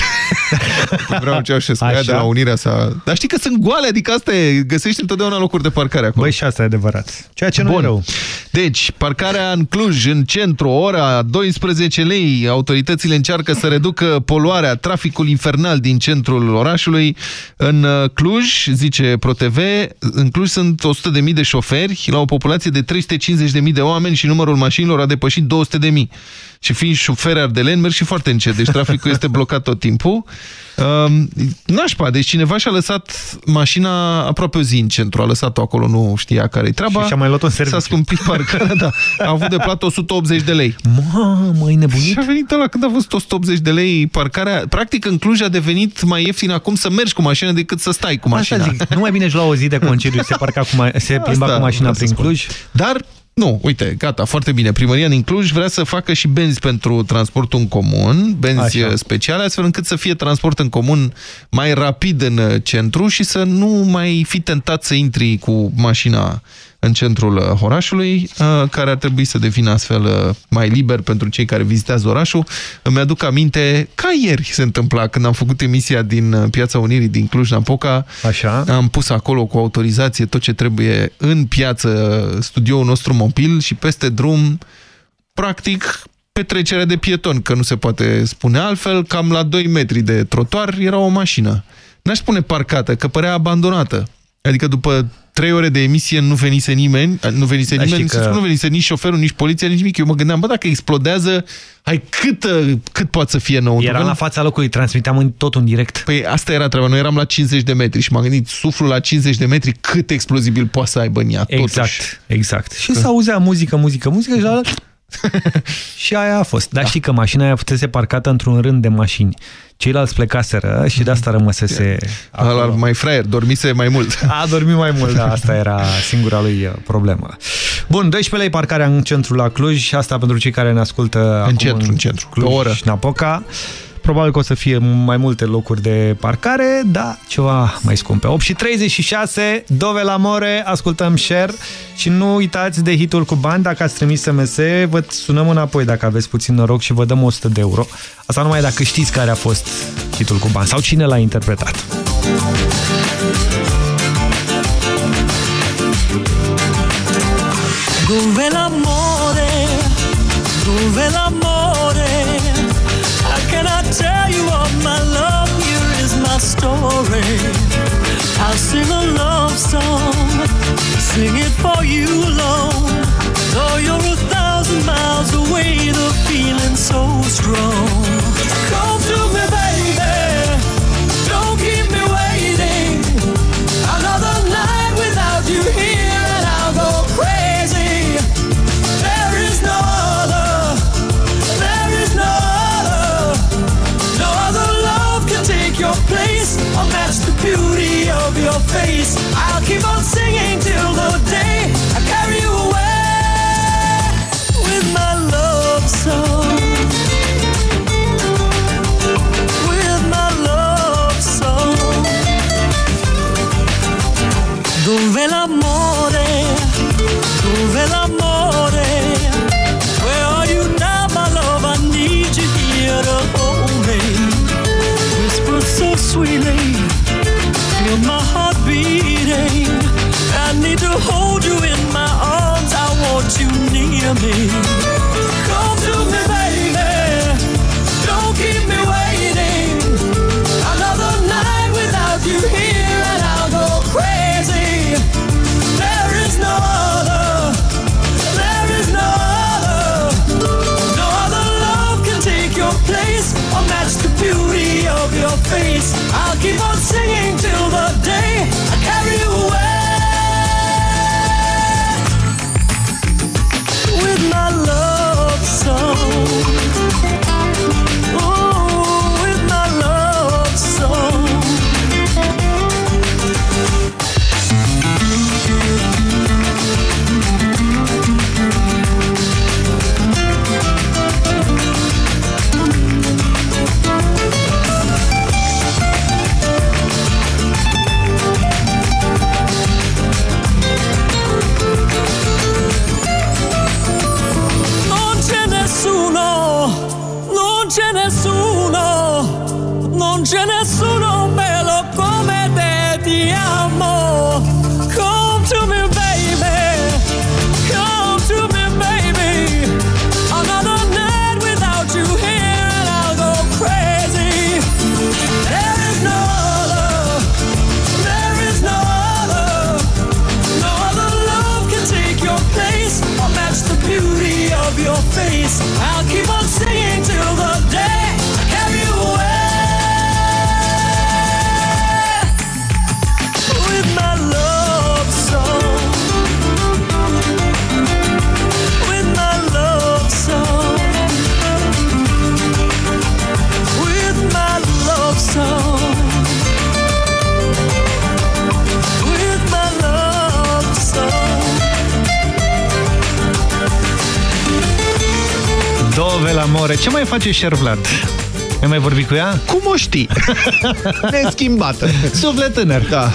Vreau Ceaușescu, aia de la Unirea sa. Dar știi că sunt goale, adică asta e, găsești întotdeauna locuri de parcare acolo. Băi, și asta e adevărat. Ceea ce nu Bun. e rău. Deci, parcarea în Cluj, în centru, ora 12 lei. Autoritățile încearcă să reducă poluarea, traficul infernal din centrul orașului. În uh, Cluj, zice ProTV, în Cluj sunt 100.000 de șoferi la o populație de 350.000 de oameni și numărul mașinilor a depășit 200.000. Și fiind șoferi ardeleni, merg și foarte încet, deci traficul este blocat tot timpul. Um, nașpa, deci cineva și-a lăsat mașina aproape o zi în centru, a lăsat-o acolo, nu știa care-i treaba. Și și-a mai luat un serviciu. S-a scumpit parcarea, da. A avut de plată 180 de lei. Mamă, e nebunit? Și a venit ăla când a văzut 180 de lei parcarea. Practic, în Cluj a devenit mai ieftin acum să mergi cu mașina decât să stai cu mașina. Asta zic, nu mai bine își lua o zi de concediu și se, parca cu ma se plimba Asta cu mașina vreau să prin spun. Cluj? Dar Nu, uite, gata, foarte bine. Primăria din Cluj vrea să facă și benzi pentru transportul în comun, benzi Așa. speciale, astfel încât să fie transport în comun mai rapid în centru și să nu mai fi tentat să intri cu mașina în centrul uh, orașului, uh, care ar trebui să devină astfel uh, mai liber pentru cei care vizitează orașul. Îmi aduc aminte, ca ieri se întâmpla, când am făcut emisia din Piața Unirii din Cluj-Napoca, Așa. am pus acolo cu autorizație tot ce trebuie în piață, studioul nostru mobil și peste drum, practic, petrecerea de pieton, că nu se poate spune altfel, cam la 2 metri de trotuar era o mașină. N-aș spune parcată, că părea abandonată. Adică după trei ore de emisie nu venise nimeni, nu venise da, nimeni, că... nu venise nici șoferul, nici poliția, nici nimic. Eu mă gândeam, bă, dacă explodează, ai cât, cât poate să fie nou. Era la fața locului, transmiteam în tot în direct. Păi asta era treaba, noi eram la 50 de metri și m-am gândit, suflul la 50 de metri, cât explozibil poate să aibă în ea, Exact, totuși. exact. Și s auzea muzică, muzică, muzică și la... și aia a fost. Dar da. știi că mașina aia fusese parcată într-un rând de mașini. Ceilalți plecaseră și de asta rămăsese Ala, mai fraier, dormise mai mult. A dormit mai mult, da, asta era singura lui uh, problemă. Bun, 12 lei parcarea în centru la Cluj și asta pentru cei care ne ascultă în centru, în centru, Cluj o oră. și Napoca. Probabil că o să fie mai multe locuri de parcare, da, ceva mai scumpe. 8 și 36, Dove la More, ascultăm share și nu uitați de hitul cu bani. Dacă ați trimis SMS, vă sunăm înapoi dacă aveți puțin noroc și vă dăm 100 de euro. Asta numai dacă știți care a fost hitul cu bani sau cine l-a interpretat. Dove l'amore, dove l'amore you all my love? Here is my story. I'll sing a love song. Sing it for you alone. Though you're a thousand miles away The feeling's so strong. Come to me baby face to hold you in my arms. I want you near me. Bela More. Ce mai face Șervlad? Ai mai vorbit cu ea? Cum o știi? Neschimbată. Suflet tânăr. Da.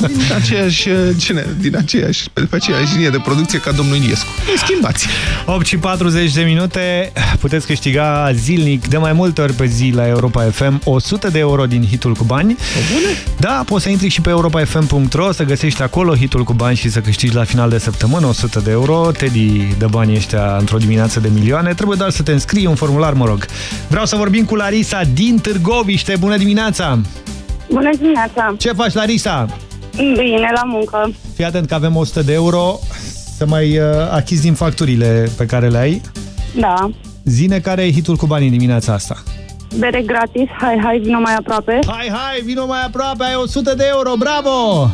Din aceeași, cine, din aceeași, pe aceeași linie de producție ca domnul Iliescu. Ne schimbați. 8 și 40 de minute. Puteți câștiga zilnic de mai multe ori pe zi la Europa FM 100 de euro din hitul cu bani. O bune? Da, poți să intri și pe europafm.ro să găsești acolo hitul cu bani și să câștigi la final de săptămână 100 de euro. Teddy de banii ăștia într-o dimineață de milioane. Trebuie doar să te înscrii un formular, mă rog. Vreau să vorbim cu Larisa din Târgoviște. Bună dimineața! Bună dimineața! Ce faci, Larisa? Bine, la muncă. Fii atent că avem 100 de euro să mai uh, achizi din facturile pe care le ai. Da. Zine care e hitul cu banii dimineața asta. Bere gratis, hai, hai, vino mai aproape. Hai, hai, vino mai aproape, ai 100 de euro, bravo!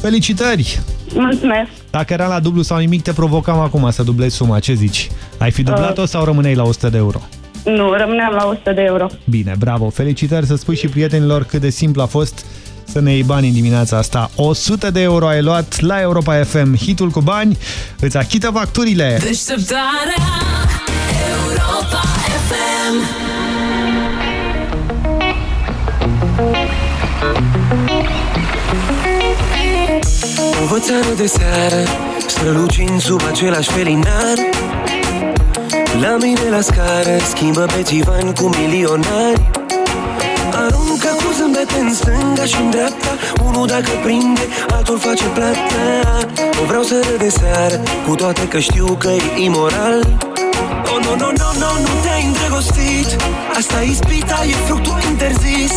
Felicitări! Mulțumesc! Dacă era la dublu sau nimic, te provocam acum să dublezi suma, ce zici? Ai fi dublat-o uh. sau rămâneai la 100 de euro? Nu, rămâneam la 100 de euro. Bine, bravo! Felicitări să spui și prietenilor cât de simplu a fost să ne iei bani în dimineața asta. 100 de euro ai luat la Europa FM. Hitul cu bani îți achită facturile. Deșteptarea Europa FM O vățară de seară Strălucind sub același felinar La mine la scară Schimbă pe țivan cu milionari Aruncă cu zâmbete în stânga și în dreapta. Unul dacă prinde, altul face plata. O vreau să râd de seară Cu toate că știu că e imoral. Oh, no, no, no, no, nu te-ai îndrăgostit. Asta e ispita, e fructul interzis.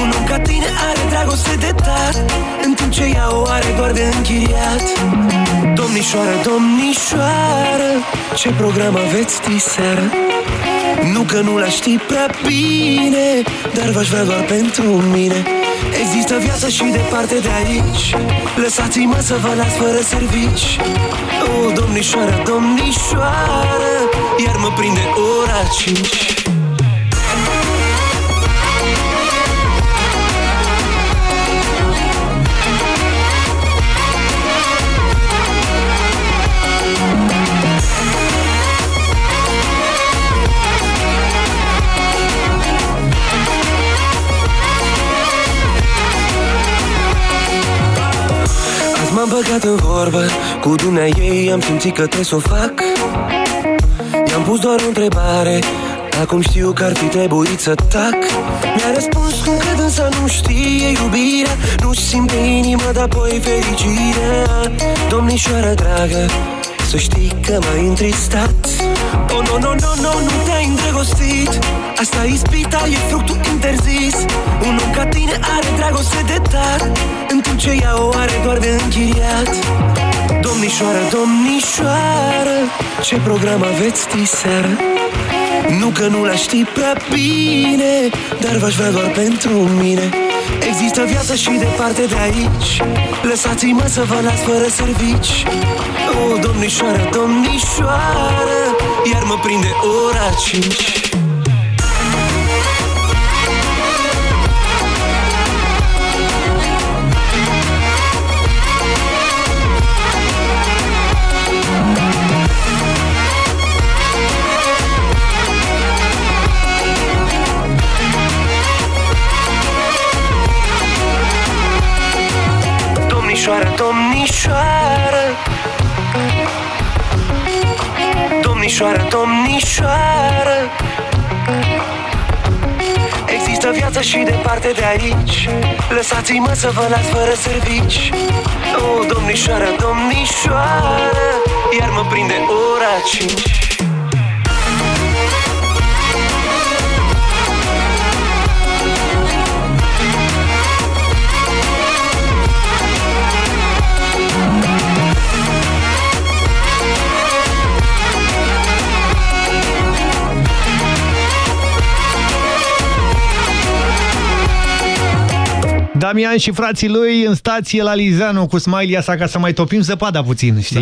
Un om ca tine are dragoste de dat. În timp ce ea o are doar de închiriat. Domnișoară, domnișoară Ce program aveți diseară? Nu că nu la știi prea bine Dar v-aș vrea doar pentru mine. Există viață și departe de aici. Lăsați-mă să vă las fără servici. O, domnișoară, domnișoară Iar mă prinde ora 5 M-am băgat în vorbă Cu dumnea ei am simțit că trebuie să o fac. I-am pus doar o întrebare Acum știu că ar fi trebuit să tac. Mi-a răspuns cum că dânsa nu știe iubirea Nu-și simte inima, dar apoi fericirea. Domnișoară dragă să știi că m-ai întristat. Oh, no, no, no, no, nu te-ai îndrăgostit. Asta e ispita, e fructul interzis. Un om ca tine are dragoste de dat. În timp ce ea o are doar de închiriat Domnișoară, domnișoară Ce program aveți diseară? Nu că nu la știi prea bine Dar v-aș vrea doar pentru mine Există viață și departe de aici. Lăsați-mă să vă las fără servici. O, domnișoară, domnișoară Iar mă prinde ora 5 Domnișoară, domnișoară. Domnișoară, domnișoară. Există viață și departe de aici. Lăsați-mă să vă las fără servici. O, domnișoară, domnișoară. Iar mă prinde ora 5 Damian și frații lui în stație la Lizanu cu smiley asta ca să mai topim zăpada puțin, știi?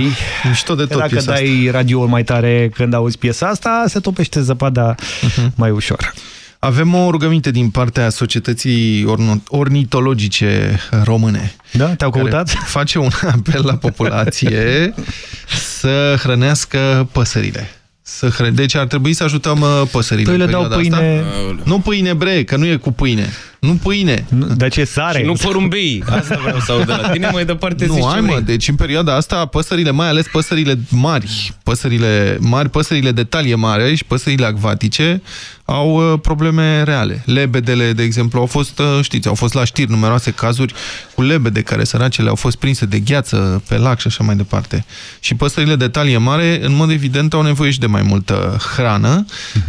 Da, mișto de tot Dacă dai asta. radioul mai tare când auzi piesa asta, se topește zăpada uh -huh. mai ușor. Avem o rugăminte din partea Societății Ornitologice Române. Da? Te-au căutat? Face un apel la populație să hrănească păsările Să hrăni. Deci ar trebui să ajutăm uh, păsările Păi le în dau perioada pâine... Asta. Nu pâine, bre, că nu e cu pâine. Nu pâine. Dar ce sare? Și nu porumbei. Asta vreau să aud de la tine, mai departe Nu, zici ai ce mă, vrei. deci în perioada asta păsările, mai ales păsările mari, păsările mari, păsările de talie mare și păsările acvatice au uh, probleme reale. Lebedele, de exemplu, au fost, uh, știți, au fost la știri numeroase cazuri cu lebede care săracele au fost prinse de gheață pe lac și așa mai departe. Și păsările de talie mare, în mod evident, au nevoie și de mai multă hrană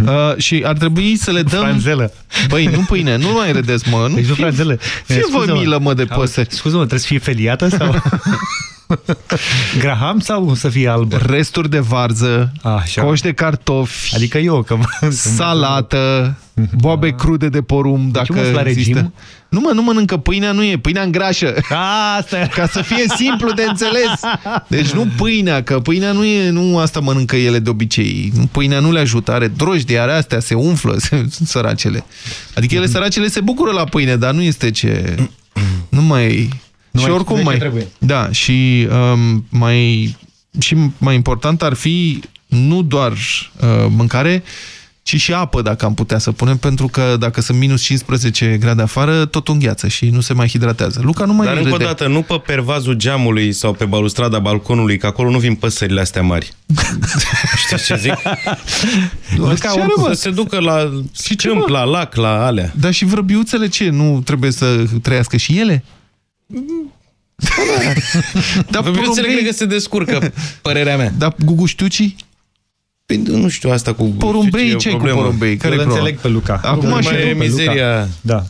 uh, și ar trebui să le dăm... Franzelă. Băi, nu pâine, nu mai râdeți, mă. Nu Deci nu fie- franzele. Fie vă Scuze-mă. milă, mă, de Auzi, păsări. Scuze-mă, trebuie să fie feliată sau... Graham sau să fie albă? Resturi de varză, Așa. coși de cartofi, Adică eu, că... salată, boabe crude de porumb, dacă urmăți la există. regim? Nu mă, nu mănâncă pâinea, nu e, pâinea îngrașă. Asta e. Ca să fie simplu de înțeles. Deci nu pâinea, că pâinea nu e, nu asta mănâncă ele de obicei. Pâinea nu le ajută, are drojdie, are astea, se umflă, se, săracele. Adică ele săracele se bucură la pâine, dar nu este ce... Nu mai... Nu și mai- oricum de ce mai... trebuie. Da, și um, mai, și mai important ar fi nu doar uh, mâncare, ci și apă, dacă am putea să punem, pentru că dacă sunt minus 15 grade afară, tot îngheață și nu se mai hidratează. Luca nu mai Dar încă o râde. dată, nu pe pervazul geamului sau pe balustrada balconului, că acolo nu vin păsările astea mari. Știți ce zic? Luca, Ca ce are, mă? să se ducă la Și ce, câmp, mă? la lac, la alea. Dar și vrăbiuțele ce? Nu trebuie să trăiască și ele? Dar Vrăbiuțele cred că se descurcă, părerea mea. Dar guguștiucii? Păi, nu știu asta cu... Porumbei, ce cu porumbei? Care Eu îl înțeleg pe Luca. Acum Nu și mai tu, e pe mizeria... Da.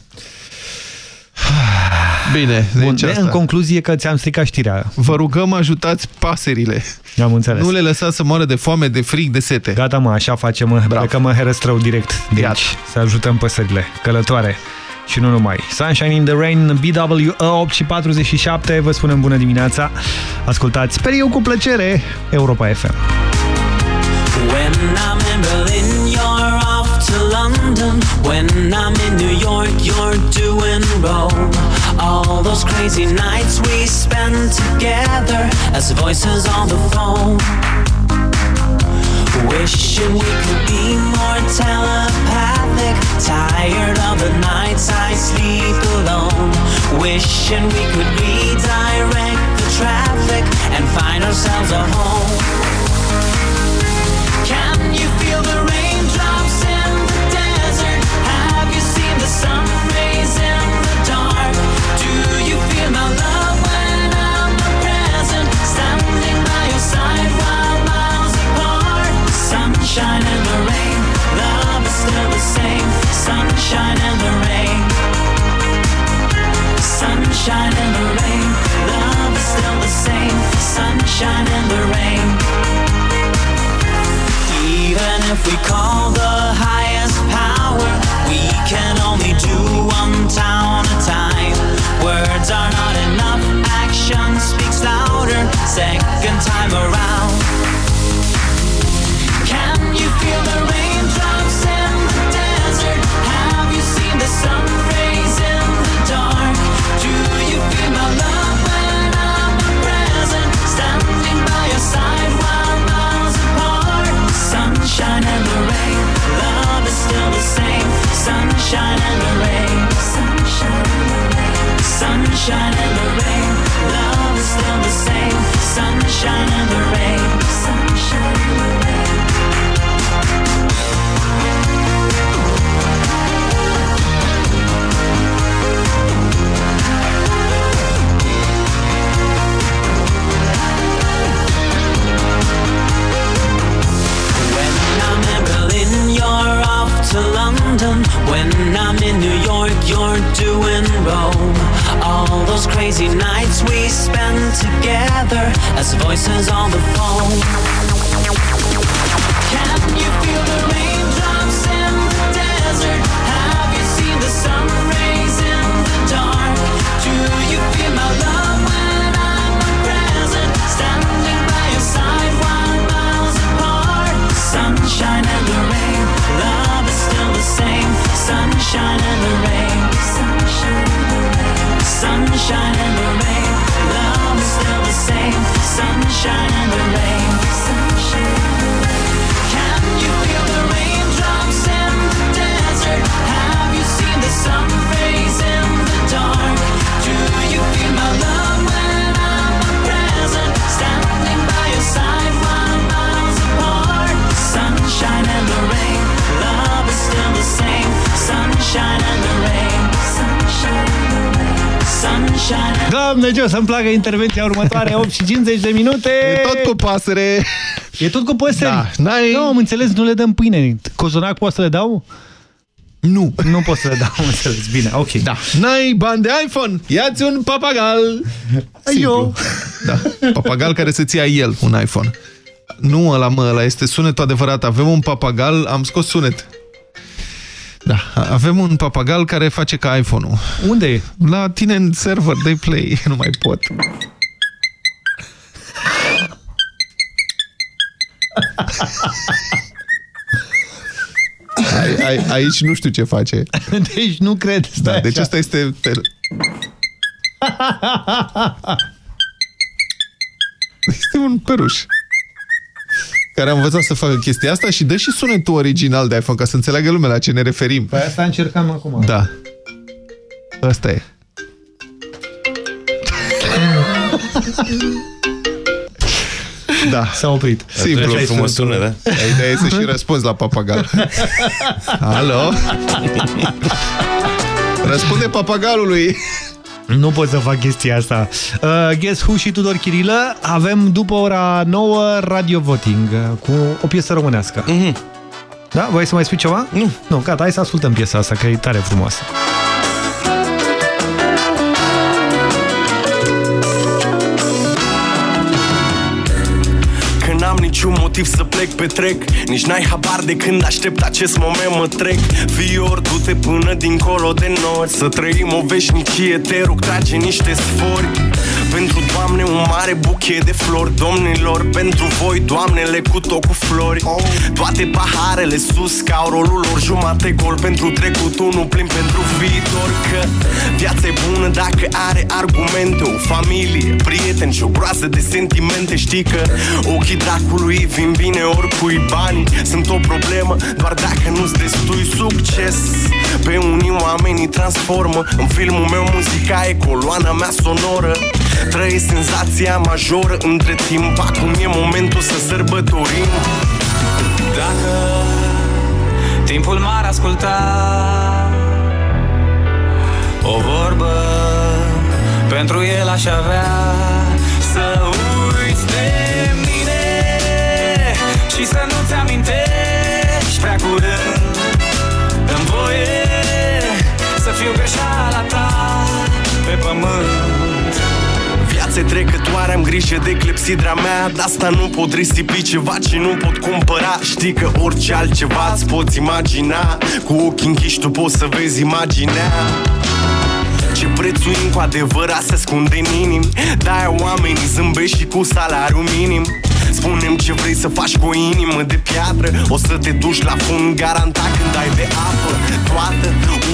Bine, Bun, deci de, asta. în concluzie că ți-am stricat știrea. Vă rugăm, ajutați paserile. Am înțeles. Nu le lăsați să moară de foame, de frig, de sete. Gata, mă, așa facem. Bravo. Plecăm în Herăstrău direct de aici. Să ajutăm păsările călătoare. Și nu numai. Sunshine in the Rain, BW 8 și 47. Vă spunem bună dimineața. Ascultați, sper eu cu plăcere, Europa FM. When I'm in Berlin, you're off to London. When I'm in New York, you're doing Rome. All those crazy nights we spend together as voices on the phone. Wishing we could be more telepathic. Tired of the nights I sleep alone. Wishing we could redirect the traffic and find ourselves a home. Sunshine and the rain, love is still the same. Sunshine and the rain. Even if we call the highest power, we can only do one town at a time. Words are not enough, action speaks louder. Second time around. Can you feel the raindrops Sunshine and the rain, sunshine and the rain, sunshine and the love is still the same. Sunshine and the rain, London. When I'm in New York, you're doing Rome. All those crazy nights we spend together as voices on the phone. Sunshine Doamne, ce o să-mi placă intervenția următoare, 8 și 50 de minute. E tot cu pasăre. E tot cu păsări. Da, n-ai... Nu, am înțeles, nu le dăm pâine. Cozonac poți să le dau? Nu. Nu pot să le dau, am înțeles. Bine, ok. Da. N-ai bani de iPhone? Ia-ți un papagal. Eu. Da. Papagal care să-ți ia el un iPhone. Nu ăla, mă, ăla este sunetul adevărat. Avem un papagal, am scos sunet. Da, avem un papagal care face ca iPhone-ul. Unde e? La tine în server, de play, nu mai pot. Ai, ai, aici nu știu ce face. Deci nu cred. Da, deci asta este... Este un peruș care a învățat să facă chestia asta și dă și sunetul original de iPhone, ca să înțeleagă lumea la ce ne referim. Păi asta încercăm acum. Da. Asta e. Da. S-a oprit. Simplu. frumos sună, da? Ideea e să și răspunzi la papagal. Alo? Răspunde papagalului. Nu pot să fac chestia asta. Uh, Guess Who și Tudor Chirilă avem după ora 9 radio voting uh, cu o piesă românească. Mm -hmm. Da? Voi să mai spui ceva? Nu. Nu, gata, hai să ascultăm piesa asta, că e tare frumoasă. Niciun motiv să plec pe trec Nici n-ai habar de când aștept acest moment mă trec. Vior, du-te până dincolo de nori. Să trăim o veșnicie, te rog, trage niște sfori Pentru Doamne un mare buchet de flori Domnilor, pentru voi, Doamnele cu tot cu flori. Toate paharele sus ca au rolul lor Jumate gol. Pentru trecut, unul plin pentru viitor Că viața e bună dacă are argumente. O familie, prieteni și o groază de sentimente. Știi că ochii dracului vin bine oricui bani. Sunt o problemă doar dacă nu-ți destui succes. Pe unii oameni îi transformă. În filmul meu muzica e coloana mea sonoră Trăiesc senzația majoră între timp. Acum e momentul să sărbătorim. Dacă timpul m-ar asculta O vorbă pentru el aș avea. Să uiți de mine Și să trecătoare, am grijă de clepsidra mea. De asta nu pot risipi ceva ce nu pot cumpăra. Știi că orice altceva îți poți imagina. Cu ochii închiși tu poți să vezi imaginea. Ce prețuim cu adevărat se ascunde în inim. De-aia oamenii zâmbesc și cu salariu minim Spunem ce vrei să faci cu o inimă de piatră. O să te duci la fund garantat când ai de apă. Toată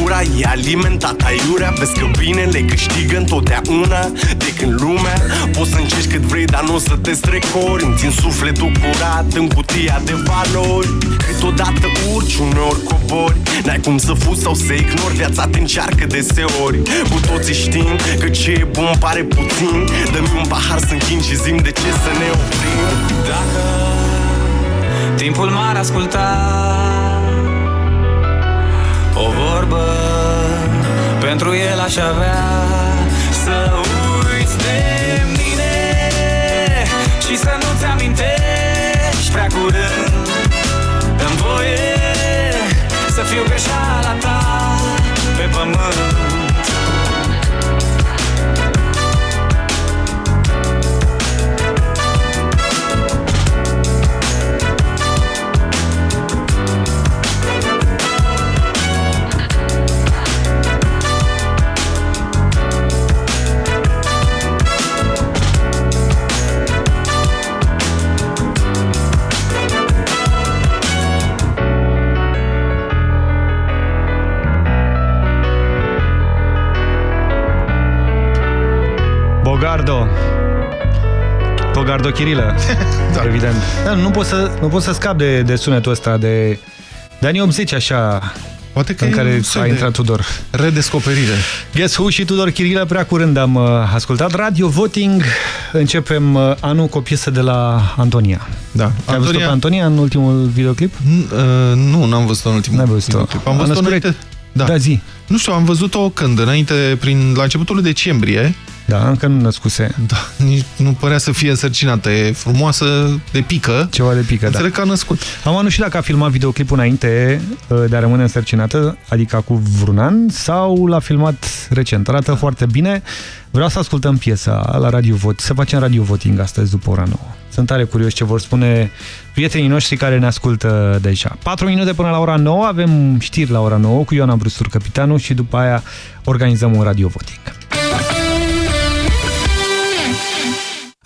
ura e alimentată aiurea Vezi că binele câștigă întotdeauna. De când lumea Poți să încerci cât vrei, dar nu o să te strecori. Îmi țin sufletul curat în cutia de valori. Câteodată urci, uneori cobori. N-ai cum să fuzi sau să ignori Viața te încearcă deseori. Cu toții știm că ce e bun pare puțin. Dă-mi un pahar să închin și zim de ce să ne oprim Dacă timpul m-ar asculta O vorbă pentru el aș avea. Să uiți de mine Și să nu-ți amintești prea curând. Dăm voie să fiu greșeala ta pe pământ Bogardo. Bogardo Chirilă, da. evident. Da, nu pot să, nu pot să scap de, de sunetul ăsta de, de anii 80, așa, Poate că în care un a intrat Tudor. Redescoperire. Guess Who și Tudor Chirilă prea curând am uh, ascultat. Radio Voting, începem uh, anul cu o piesă de la Antonia. Da. Ai Antonia... văzut pe Antonia în ultimul videoclip? Uh, nu, n-am văzut în ultimul N-ai văzut videoclip. Am văzut născut, înainte... Da. da zi. Nu știu, am văzut-o când, înainte, prin, la începutul decembrie. Da, încă nu născuse. Da, nici nu părea să fie însărcinată. E frumoasă, de pică. Ceva de pică, Înțeleg da. că a născut. Am nu știu dacă a filmat videoclipul înainte uh, de a rămâne însărcinată, adică cu vreun an, sau l-a filmat recent. Arată da. foarte bine. Vreau să ascultăm piesa la Radio Vot, să facem Radio Voting astăzi după ora 9. Sunt tare curios ce vor spune prietenii noștri care ne ascultă deja. 4 minute până la ora 9, avem știri la ora 9 cu Ioana Brustur, capitanul, și după aia organizăm un Radio Voting.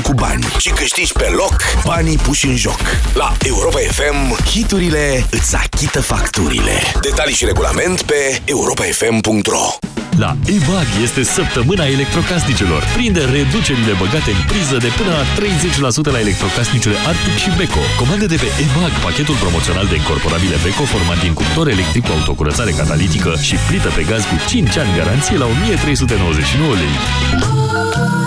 cu bani și câștigi pe loc banii puși în joc. La Europa FM, hiturile îți achită facturile. Detalii și regulament pe europafm.ro La EMAG este săptămâna electrocasnicelor. Prinde reducerile băgate în priză de până la 30% la electrocasnicele Arctic și Beko. Comandă de pe EMAG pachetul promoțional de incorporabile Beko format din cuptor electric cu autocurățare catalitică și plită pe gaz cu 5 ani garanție la 1399 lei.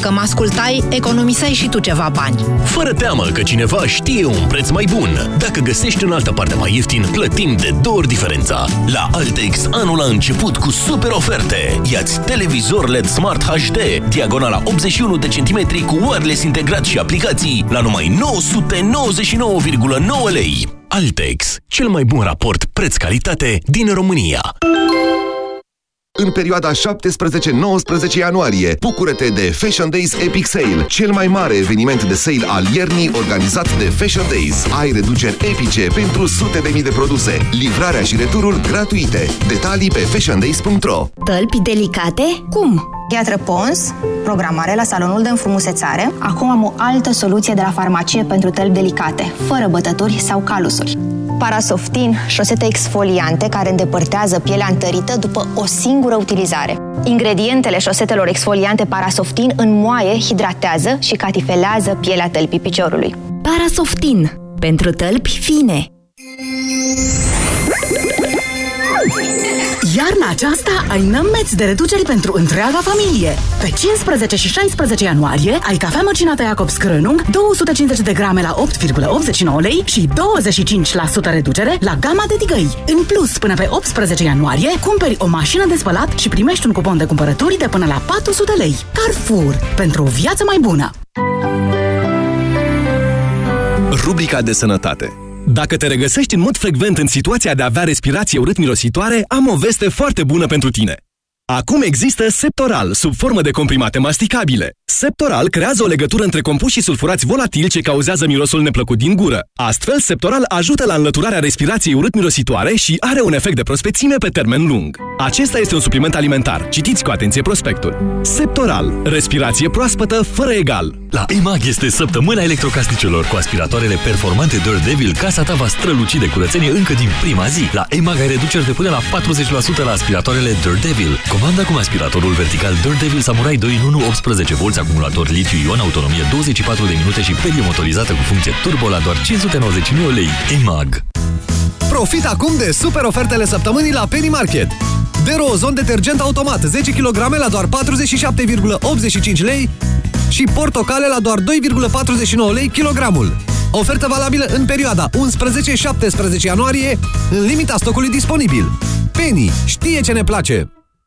Dacă mă ascultai, economiseai și tu ceva bani. Fără teamă că cineva știe un preț mai bun. Dacă găsești în altă parte mai ieftin, plătim de două ori diferența. La Altex, anul a început cu super oferte. Iați televizor LED Smart HD, diagonala 81 de centimetri cu wireless integrat și aplicații la numai 999,9 lei. Altex, cel mai bun raport preț-calitate din România. În perioada 17-19 ianuarie, bucură-te de Fashion Days Epic Sale, cel mai mare eveniment de sale al iernii organizat de Fashion Days. Ai reduceri epice pentru sute de mii de produse, livrarea și returul gratuite. Detalii pe fashiondays.ro Tălpi delicate? Cum? Gheatră Pons, programare la salonul de înfrumusețare. Acum am o altă soluție de la farmacie pentru tălpi delicate, fără bătături sau calusuri. Parasoftin, șosete exfoliante care îndepărtează pielea întărită după o singură utilizare. Ingredientele șosetelor exfoliante Parasoftin înmoaie, hidratează și catifelează pielea tălpii piciorului. Parasoftin. Pentru tălpi fine. Iarna aceasta ai nămeți de reduceri pentru întreaga familie. Pe 15 și 16 ianuarie ai cafea măcinată Jacobs Krönung 250 de grame la 8,89 lei și 25% reducere la gama de tigăi. În plus, până pe 18 ianuarie, cumperi o mașină de spălat și primești un cupon de cumpărături de până la 400 lei. Carrefour. Pentru o viață mai bună. Rubrica de sănătate dacă te regăsești în mod frecvent în situația de a avea respirație urât-mirositoare, am o veste foarte bună pentru tine. Acum există Septoral, sub formă de comprimate masticabile. Septoral creează o legătură între compușii sulfurați volatili ce cauzează mirosul neplăcut din gură. Astfel, Septoral ajută la înlăturarea respirației urât-mirositoare și are un efect de prospețime pe termen lung. Acesta este un supliment alimentar. Citiți cu atenție prospectul. Septoral. Respirație proaspătă fără egal. La EMAG este săptămâna electrocasnicelor cu aspiratoarele performante Dirt Devil. Casa ta va străluci de curățenie încă din prima zi. La EMAG ai reduceri de până la 40% la aspiratoarele Dirt Devil. Comanda cu aspiratorul vertical Dirt Devil Samurai 2 în 1 18 V acumulator litiu-ion, autonomie 24 de minute și perie motorizată cu funcție turbo la doar 599 lei. EMAG. Profit acum de super ofertele săptămânii la Penny Market. De Rozon detergent automat 10 kg la doar 47,85 lei și portocale la doar 2,49 lei kilogramul. Ofertă valabilă în perioada 11-17 ianuarie, în limita stocului disponibil. Penny știe ce ne place!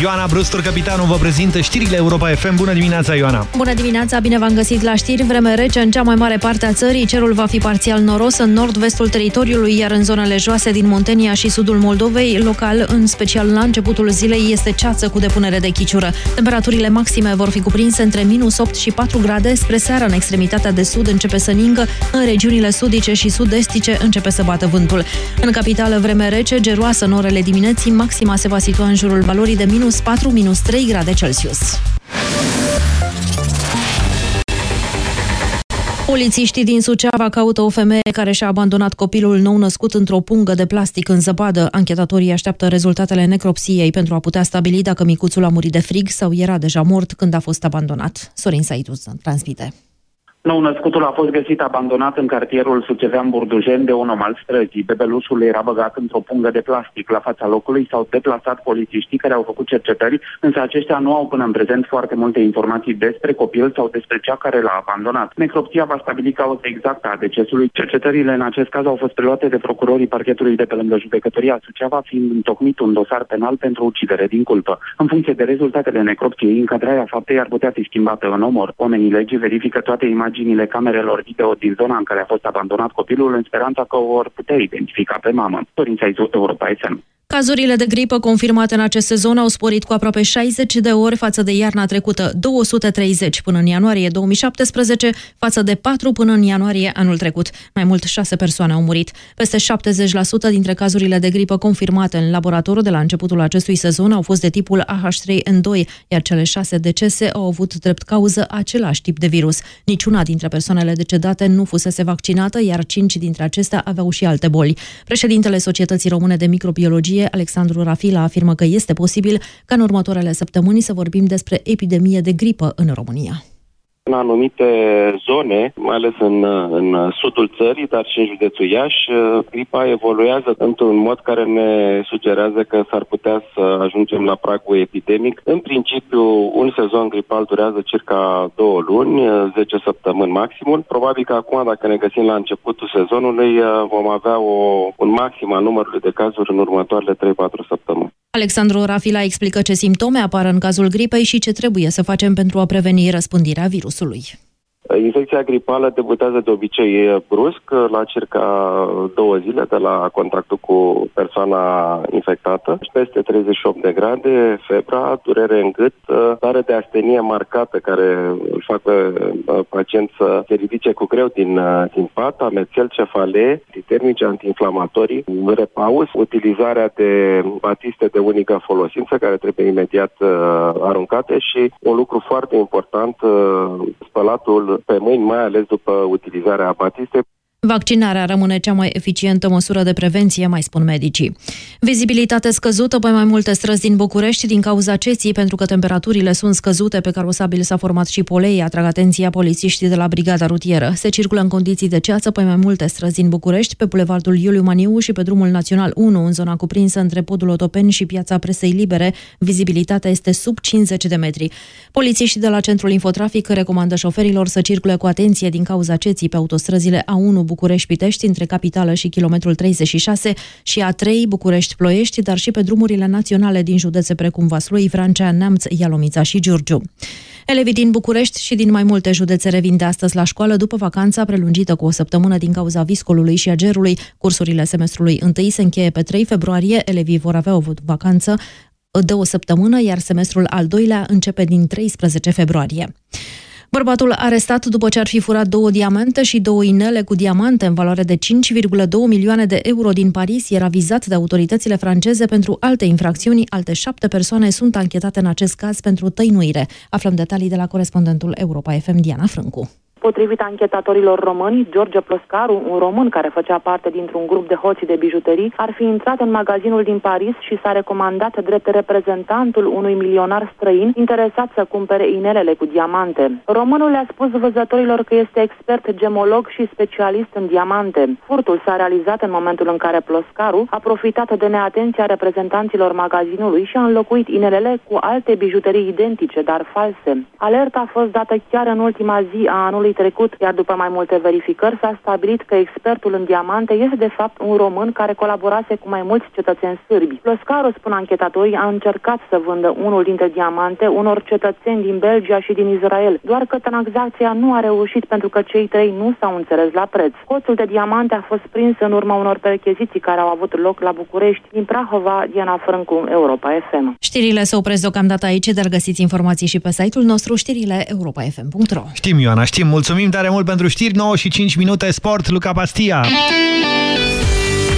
Ioana Brustur, capitanul, vă prezintă știrile Europa FM. Bună dimineața, Ioana! Bună dimineața, bine v-am găsit la știri. Vreme rece în cea mai mare parte a țării. Cerul va fi parțial noros în nord-vestul teritoriului, iar în zonele joase din Muntenia și sudul Moldovei, local, în special la începutul zilei, este ceață cu depunere de chiciură. Temperaturile maxime vor fi cuprinse între minus 8 și 4 grade. Spre seară, în extremitatea de sud, începe să ningă. În regiunile sudice și sud-estice începe să bată vântul. În capitală, vreme rece, geroasă în orele dimineții, maxima se va situa în jurul valorii de minus 4, minus 3 grade Celsius. Polițiștii din Suceava caută o femeie care și-a abandonat copilul nou născut într-o pungă de plastic în zăpadă. Anchetatorii așteaptă rezultatele necropsiei pentru a putea stabili dacă micuțul a murit de frig sau era deja mort când a fost abandonat. Sorin Saitu transmite. Nou născutul a fost găsit abandonat în cartierul Sucevean Burdujen de un om al străzii. Bebelușul era băgat într-o pungă de plastic. La fața locului s-au deplasat polițiștii care au făcut cercetări, însă aceștia nu au până în prezent foarte multe informații despre copil sau despre cea care l-a abandonat. Necropsia va stabili cauza exactă a decesului. Cercetările în acest caz au fost preluate de procurorii parchetului de pe lângă judecătoria Suceava, fiind întocmit un dosar penal pentru ucidere din culpă. În funcție de rezultatele necropsiei, încadrarea faptei ar putea fi schimbată în omor. Oamenii legii verifică toate imaginile imaginile camerelor video din zona în care a fost abandonat copilul în speranța că o vor putea identifica pe mamă. Dorința Europa FM. Cazurile de gripă confirmate în acest sezon au sporit cu aproape 60 de ori față de iarna trecută, 230 până în ianuarie 2017, față de 4 până în ianuarie anul trecut. Mai mult, 6 persoane au murit. Peste 70% dintre cazurile de gripă confirmate în laborator de la începutul acestui sezon au fost de tipul AH3N2, iar cele 6 decese au avut drept cauză același tip de virus. Niciuna dintre persoanele decedate nu fusese vaccinată, iar 5 dintre acestea aveau și alte boli. Președintele Societății Române de Microbiologie energie, Alexandru Rafila afirmă că este posibil ca în următoarele săptămâni să vorbim despre epidemie de gripă în România. În anumite zone, mai ales în, în sudul țării, dar și în județul Iași, gripa evoluează într-un mod care ne sugerează că s-ar putea să ajungem la pragul epidemic. În principiu, un sezon gripal durează circa două luni, 10 săptămâni maximul. Probabil că acum, dacă ne găsim la începutul sezonului, vom avea o, un maxim al numărului de cazuri în următoarele 3-4 săptămâni. Alexandru Rafila explică ce simptome apar în cazul gripei și ce trebuie să facem pentru a preveni răspândirea virusului. Infecția gripală debutează de obicei brusc, la circa două zile de la contactul cu persoana infectată. Peste 38 de grade, febra, durere în gât, stare de astenie marcată care îl fac pe pacient să se ridice cu greu din, din pat, amețel, cefalee, termice antiinflamatorii, repaus, utilizarea de batiste de unică folosință care trebuie imediat aruncate și un lucru foarte important, spălatul pe mâini, mai ales după utilizarea batistei. Vaccinarea rămâne cea mai eficientă măsură de prevenție, mai spun medicii. Vizibilitate scăzută pe mai multe străzi din București din cauza ceții, pentru că temperaturile sunt scăzute, pe carosabil s-a format și polei, atrag atenția polițiștii de la Brigada Rutieră. Se circulă în condiții de ceață pe mai multe străzi din București, pe bulevardul Iuliu Maniu și pe drumul Național 1, în zona cuprinsă între podul Otopeni și piața Presei Libere. Vizibilitatea este sub 50 de metri. Polițiștii de la Centrul Infotrafic recomandă șoferilor să circule cu atenție din cauza ceții pe autostrăzile A1 București-Pitești între capitală și kilometrul 36 și A3 București-Ploiești, dar și pe drumurile naționale din județe precum Vaslui, Vrancea, Neamț, Ialomița și Giurgiu. Elevii din București și din mai multe județe revin de astăzi la școală după vacanța prelungită cu o săptămână din cauza viscolului și a gerului. Cursurile semestrului întâi se încheie pe 3 februarie, elevii vor avea o vacanță de o săptămână, iar semestrul al doilea începe din 13 februarie. Bărbatul arestat după ce ar fi furat două diamante și două inele cu diamante în valoare de 5,2 milioane de euro din Paris era vizat de autoritățile franceze pentru alte infracțiuni. Alte șapte persoane sunt anchetate în acest caz pentru tăinuire. Aflăm detalii de la corespondentul Europa FM Diana Frâncu. Potrivit anchetatorilor români, George Ploscaru, un român care făcea parte dintr-un grup de hoții de bijuterii, ar fi intrat în magazinul din Paris și s-a recomandat drept reprezentantul unui milionar străin interesat să cumpere inelele cu diamante. Românul le-a spus văzătorilor că este expert gemolog și specialist în diamante. Furtul s-a realizat în momentul în care Ploscaru a profitat de neatenția reprezentanților magazinului și a înlocuit inelele cu alte bijuterii identice, dar false. Alerta a fost dată chiar în ultima zi a anului trecut, iar după mai multe verificări s-a stabilit că expertul în diamante este de fapt un român care colaborase cu mai mulți cetățeni sârbi. Ploscaru, spun anchetatorii, a încercat să vândă unul dintre diamante unor cetățeni din Belgia și din Israel, doar că tranzacția nu a reușit pentru că cei trei nu s-au înțeles la preț. Hoțul de diamante a fost prins în urma unor percheziții care au avut loc la București. Din Prahova, Diana Frâncu, Europa FM. Știrile se opresc deocamdată aici, dar găsiți informații și pe site-ul nostru știrile europa.fm.ro Știm, Ioana, știm. Mulțumim tare mult pentru știri. 9 și 5 minute sport, Luca Pastia.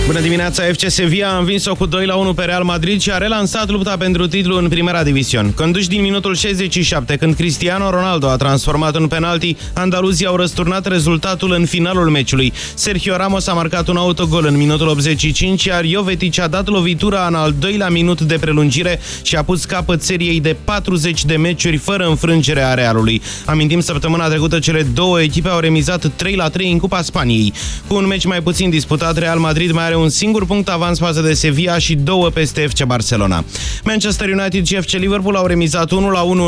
Bună dimineața, FC Sevilla a învins-o cu 2 la 1 pe Real Madrid și a relansat lupta pentru titlu în primera division. Conduși din minutul 67, când Cristiano Ronaldo a transformat un penalti, andaluzii au răsturnat rezultatul în finalul meciului. Sergio Ramos a marcat un autogol în minutul 85, iar Jovetic a dat lovitura în al doilea minut de prelungire și a pus capăt seriei de 40 de meciuri fără înfrângere a Realului. Amintim, săptămâna trecută cele două echipe au remizat 3 la 3 în Cupa Spaniei. Cu un meci mai puțin disputat, Real Madrid mai are un singur punct avans față de Sevilla și două peste FC Barcelona. Manchester United și FC Liverpool au remizat 1-1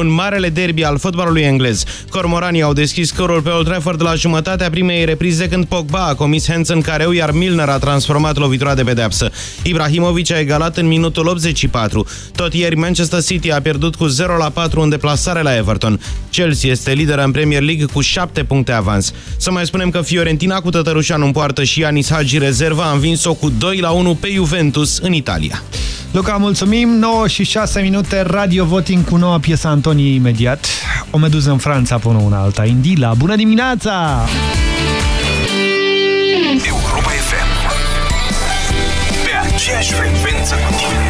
în marele derby al fotbalului englez. Cormoranii au deschis scorul pe Old Trafford la jumătatea primei reprize când Pogba a comis hands în careu, iar Milner a transformat lovitura de pedeapsă. Ibrahimovic a egalat în minutul 84. Tot ieri Manchester City a pierdut cu 0-4 în deplasare la Everton. Chelsea este lideră în Premier League cu 7 puncte avans. Să mai spunem că Fiorentina cu Tătărușanu în poartă și Anis Hagi rezerva a învins-o cu 2 la 1 pe Juventus în Italia. Luca, mulțumim. 9 și 6 minute, radio voting cu noua piesă Antoniei imediat. O meduză în Franța până una alta. Indila, bună dimineața! Europa FM Pe aceeași frecvență cu tine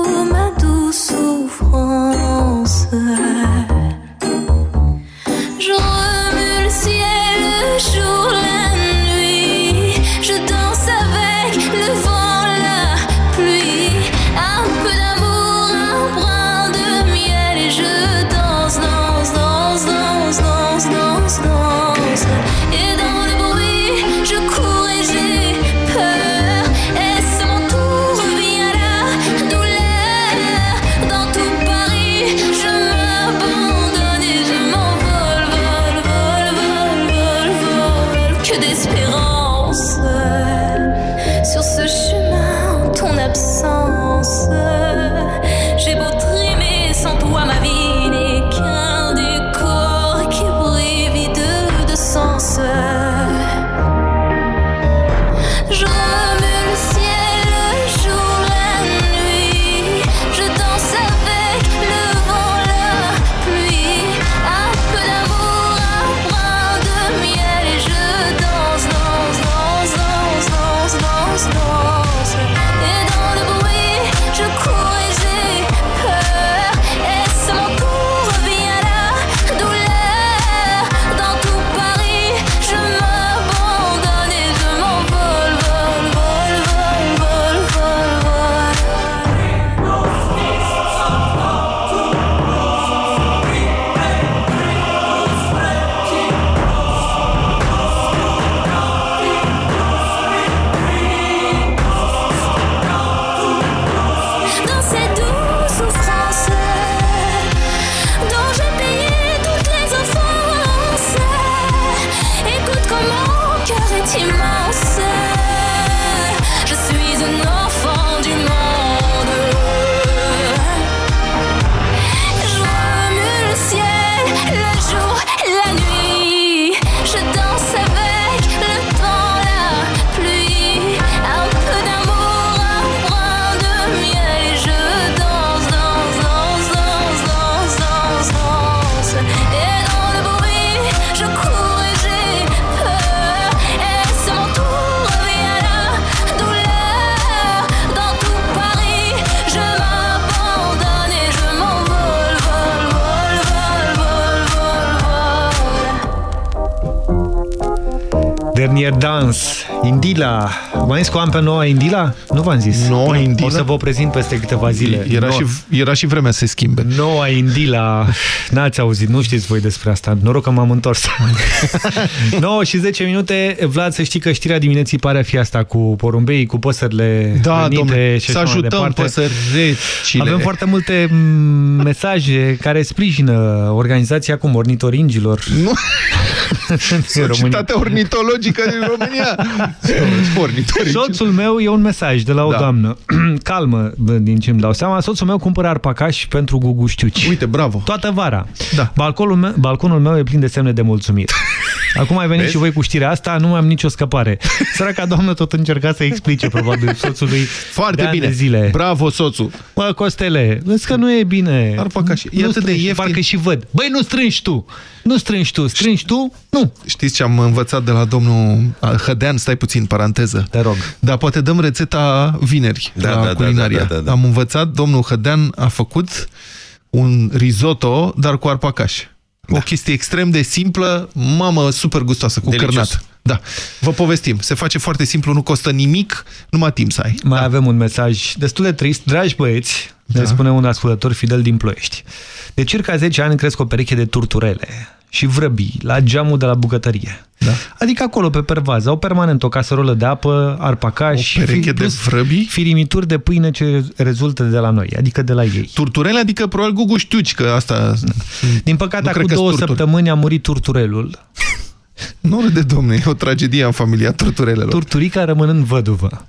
Oh ma douce souffrance. Je 色。Dernier Dans, Indila. V-am zis că am pe noua Indila? Nu v-am zis. Noua Indila? O să vă prezint peste câteva zile. Era, Noua- și, era și vremea să se schimbe. Noua Indila. N-ați auzit, nu știți voi despre asta. Noroc că m-am întors. 9 și 10 minute. Vlad, să știi că știrea dimineții pare a fi asta cu porumbei, cu păsările Da, venite domnule, și să așa mai ajutăm departe. păsărecile. Avem foarte multe m, mesaje care sprijină organizația cum ornitoringilor. Nu. În România. Societatea ornitologică din România. Ornitoringi. Soțul meu e un mesaj de la o Da. doamnă. Calmă, bă, din ce îmi dau seama. Soțul meu cumpără arpacaș pentru guguștiuci. Uite, bravo. Toată vara. Da. Balconul meu, balconul meu e plin de semne de mulțumire. Acum ai venit Vezi? și voi cu știrea asta, nu mai am nicio scăpare. Săraca doamnă tot încerca să explice, probabil, soțului Foarte de ani bine. de zile. Bravo, soțul. Mă, Costele, vezi că nu e bine. Arpacaș. E Nu atât de strângi, ieftin. Parcă și văd. Băi, nu strângi tu. Nu strângi tu. Strângi tu? Nu. Știți ce am învățat de la domnul Hădean? Stai puțin, paranteză. Te rog. Dar poate dăm rețeta vineri Da, la da, da, culinaria. da, da, da. Am învățat, domnul Hădean a făcut un risotto, dar cu arpacaș. O chestie extrem de simplă, mamă, super gustoasă, cu Delicios. cărnat. Da, vă povestim. Se face foarte simplu, nu costă nimic, numai timp să ai. Mai avem un mesaj destul de trist. Dragi băieți, ne Da. spune un ascultător fidel din Ploiești. De circa 10 ani cresc o pereche de turturele și vrăbii la geamul de la bucătărie. Da. Adică acolo, pe pervază, au permanent o caserolă de apă, arpacaș, O pereche fi- de plus vrăbii? firimituri de pâine ce rezultă de la noi, adică de la ei. Turturele, adică probabil guguștiuci, că asta... Din păcate, Nu acum cred că două sunt turturi. săptămâni a murit turturelul. Nu râde, domne, e o tragedie în familia turturelelor. Turturica rămânând văduvă.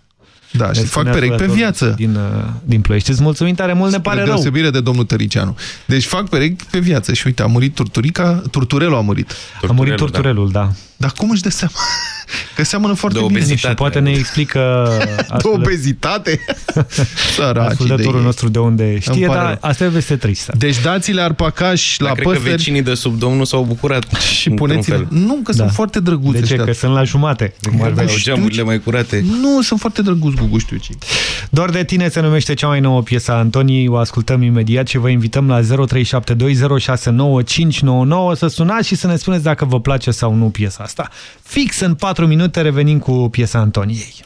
Da, și Ne fac spunea perechi pe ascultătorul viață. Din, uh, din Ploiești. Îți mulțumim tare mult, ne pare Spre rău. deosebire de domnul Tăricianu. Deci fac perechi pe viață și uite, a murit Turturica, Turturelul a murit. A murit turturelul, da. Dar cum își dă seama? Că seamănă foarte De bine. Nu știu, poate ne explică De ascult- obezitate? Săraci de ascultătorul ei. nostru de unde știe, pare dar rău. asta e o veste tristă. Deci dați-le arpacaș la Dar cred că păsări vecinii de sub domnul s-au bucurat. și puneți-le. Nu, că Da. sunt foarte drăguți De ce? ăștia. Că sunt la jumate. Cum ar Au veni. geamurile mai curate. Nu, sunt foarte drăguți guguștiucii. Doar de tine se numește cea mai nouă piesă a Antonii, o ascultăm imediat și vă invităm la 0372069599 să sunați și să ne spuneți dacă vă place sau nu piesa asta. Fix în 4 minute revenim cu piesa Antoniei.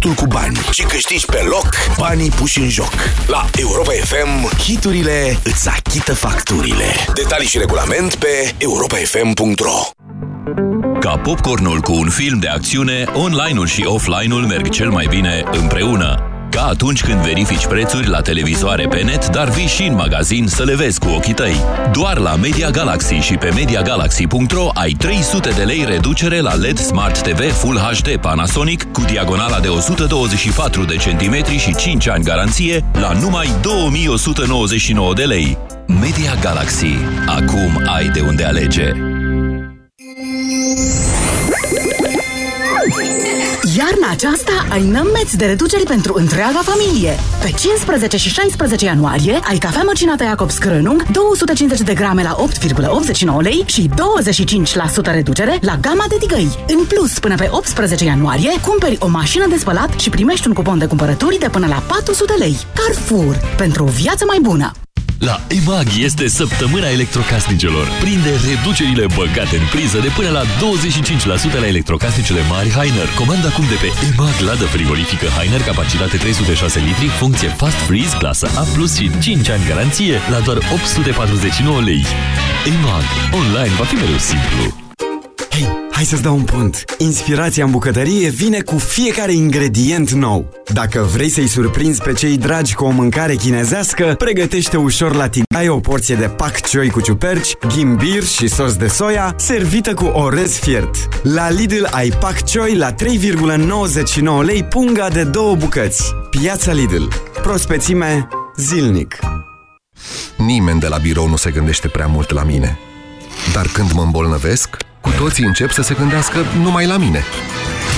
hitul cu bani și câștigi pe loc banii puși în joc. La Europa FM, hiturile îți achită facturile. Detalii și regulament pe europafm.ro Ca popcornul cu un film de acțiune, online-ul și offline-ul merg cel mai bine împreună. Ca atunci când verifici prețuri la televizoare pe net, dar vii și în magazin să le vezi cu ochii tăi. Doar la Media Galaxy și pe MediaGalaxy.ro ai 300 de lei reducere la LED Smart TV Full HD Panasonic cu diagonala de 124 de centimetri și 5 ani garanție la numai 2199 de lei. Media Galaxy. Acum ai de unde alege. Iarna aceasta ai nămeți de reduceri pentru întreaga familie. Pe 15 și 16 ianuarie ai cafea măcinată Jacobs Crânung 250 de grame la 8,89 lei și 25% reducere la gama de tigăi. În plus, până pe 18 ianuarie, cumperi o mașină de spălat și primești un cupon de cumpărături de până la 400 lei. Carrefour. Pentru o viață mai bună. La EMAG este săptămâna electrocasnicelor. Prinde reducerile băgate în priză de până la 25% la electrocasnicele mari Heiner. Comanda acum de pe EMAG ladă frigorifică Heiner, capacitate 306 litri, funcție Fast Freeze, clasă A+, și 5 ani garanție la doar 849 lei. EMAG. Online va fi mereu simplu. Hei, hai să-ți dau un punct. Inspirația în bucătărie vine cu fiecare ingredient nou. Dacă vrei să-i surprinzi pe cei dragi cu o mâncare chinezească, pregătește ușor la tigai o porție de pak choi cu ciuperci, ghimbir și sos de soia, servită cu orez fiert. La Lidl ai pak choi la 3,99 lei punga de două bucăți. Piața Lidl. Prospețime zilnic. Nimeni de la birou nu se gândește prea mult la mine. Dar când mă îmbolnăvesc, cu toții încep să se gândească numai la mine.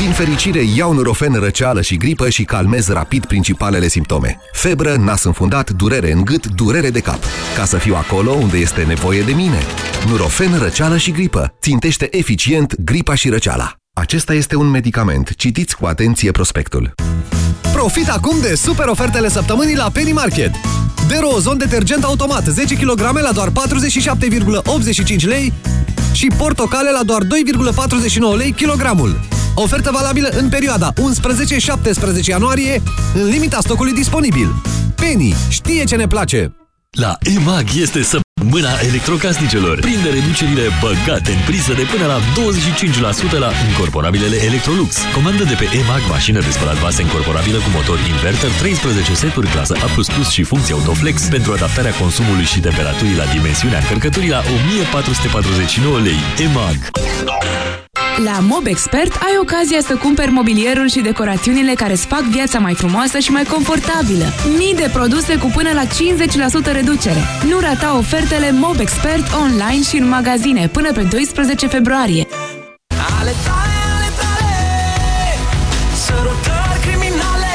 Din fericire, iau Nurofen răceală și gripă și calmez rapid principalele simptome. Febră, nas înfundat, durere în gât, durere de cap. Ca să fiu acolo unde este nevoie de mine. Nurofen răceală și gripă. Țintește eficient gripa și răceala. Acesta este un medicament. Citiți cu atenție prospectul. Profit acum de super ofertele săptămânii la Penny Market. Derozon detergent automat 10 kg la doar 47,85 lei și portocale la doar 2,49 lei kilogramul. Ofertă valabilă în perioada 11-17 ianuarie, în limita stocului disponibil. Penny știe ce ne place! La EMAG este săptămâna electrocasnicelor. Prinde reducerile băgate în priză de până la 25% la incorporabilele Electrolux. Comandă de pe EMAG mașină de spălat vase incorporabilă cu motor inverter, 13 seturi clasă A++ și funcție Autoflex pentru adaptarea consumului și temperaturii la dimensiunea încărcăturii la 1449 lei. EMAG. La MobExpert ai ocazia să cumperi mobilierul și decorațiunile care îți fac viața mai frumoasă și mai confortabilă. Mii de produse cu până la 50% reducere. Nu rata ofertele MobExpert online și în magazine până pe 12 februarie. Ale tale, ale tale Sărutări criminale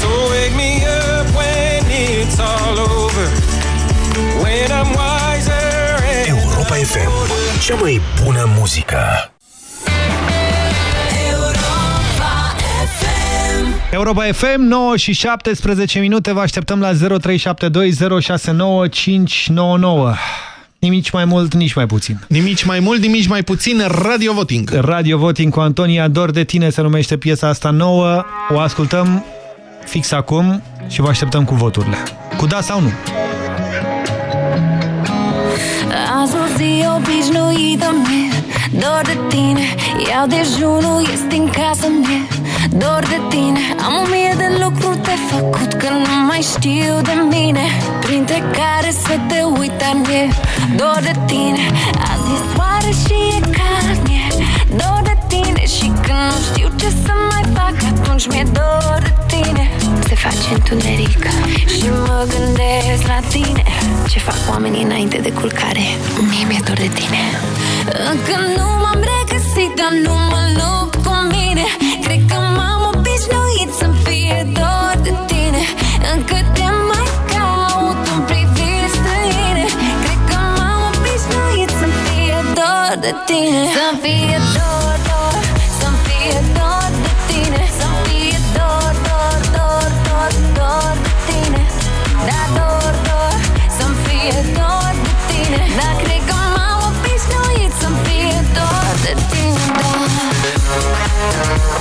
So wake me up when it's all over When I'm wiser and Europa FM, cea mai bună muzică. Europa FM, 9 și 17 minute, vă așteptăm la 0372069599. Nimic mai mult, nici mai puțin. Nimic mai mult, nimic mai puțin, Radio Voting. Radio Voting cu Antonia Dor de tine se numește piesa asta nouă. O ascultăm fix acum și vă așteptăm cu voturile. Cu da sau nu? Azi o zi obișnuită mie Dor de tine Iau dejunul, este în casă mie Dor de tine Am o mie de lucruri de făcut Că nu mai știu de mine. Printre care să te uita mie Dor de tine. Azi e soare și e cald mie Dor de tine. Și când nu știu ce să mai fac Atunci mi-e dor de tine. Se face întuneric Și mă gândesc la tine. Ce fac oamenii înainte de culcare? Mie mi-e dor de tine. Încă nu m-am regăsit Dar nu mă lupt cu mine de tine. Să-mi fie dor, dor Să-mi fie dor de tine. Să-mi fie dor, dor, dor, dor, dor de tine. Da, dor, dor Să-mi fie dor de tine. Da, cred că m-am obișnuit Să-mi fie dor de tine, da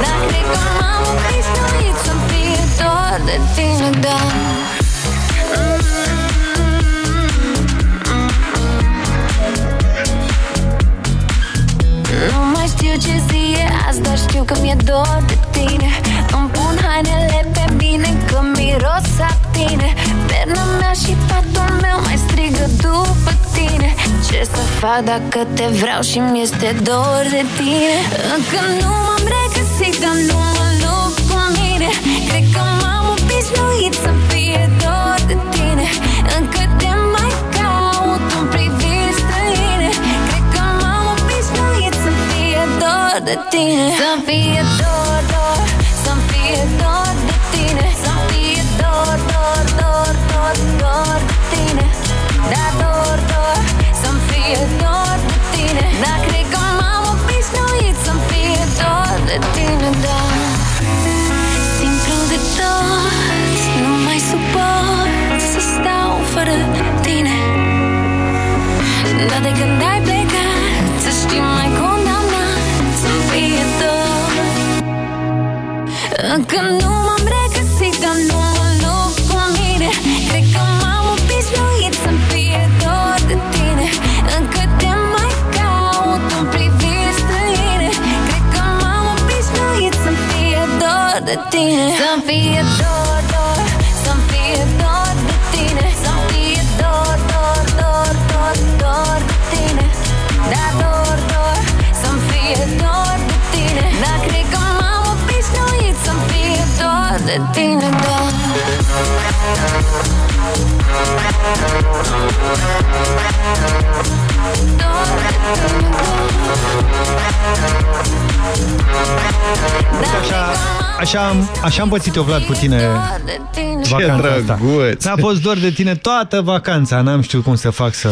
Dar cred că m-am obișnuit Să-mi fie dor de tine, da Nu mai știu ce zi e azi Dar știu că mi-e dor de tine. Îmi pun hainele pe bine Că miros saptine Perna mea și patul meu Mai strigă după tine. Ce să fac dacă te vreau Și mi-este dor de tine? Încă nu m-am regăsit Dar nu mă lupt cu mine. Cred că m-am obișnuit Să-mi fie dor de tine. Încă te mai caut în priviri străine. Cred că m-am obișnuit Să-mi fie dor de tine. Să-mi fie dor, dor de tine Da, dor, dor Să-mi fie dor de tine. Da, cred că m-am obișnuit Să-mi fie dor de tine, da Simplu de tot Nu mai suport Să stau fără tine. Dar de când ai plecat Să știi mai condamnat Să-mi fie dor. Încă nu m-am regăsit Dar nu de tine. Să fie dor, dor, să fie dor de tine. Să fie dor, dor, dor, dor, dor de tine. Da, dor, dor, să fie dor de tine. Dar cred că m-am obișnuit. Să fie dor de tine, dor Așa, așa, am- așa am pățit eu, Vlad, cu tine vacanța asta. drăguț! N-a fost doar de tine toată vacanța. N-am știut cum să fac să...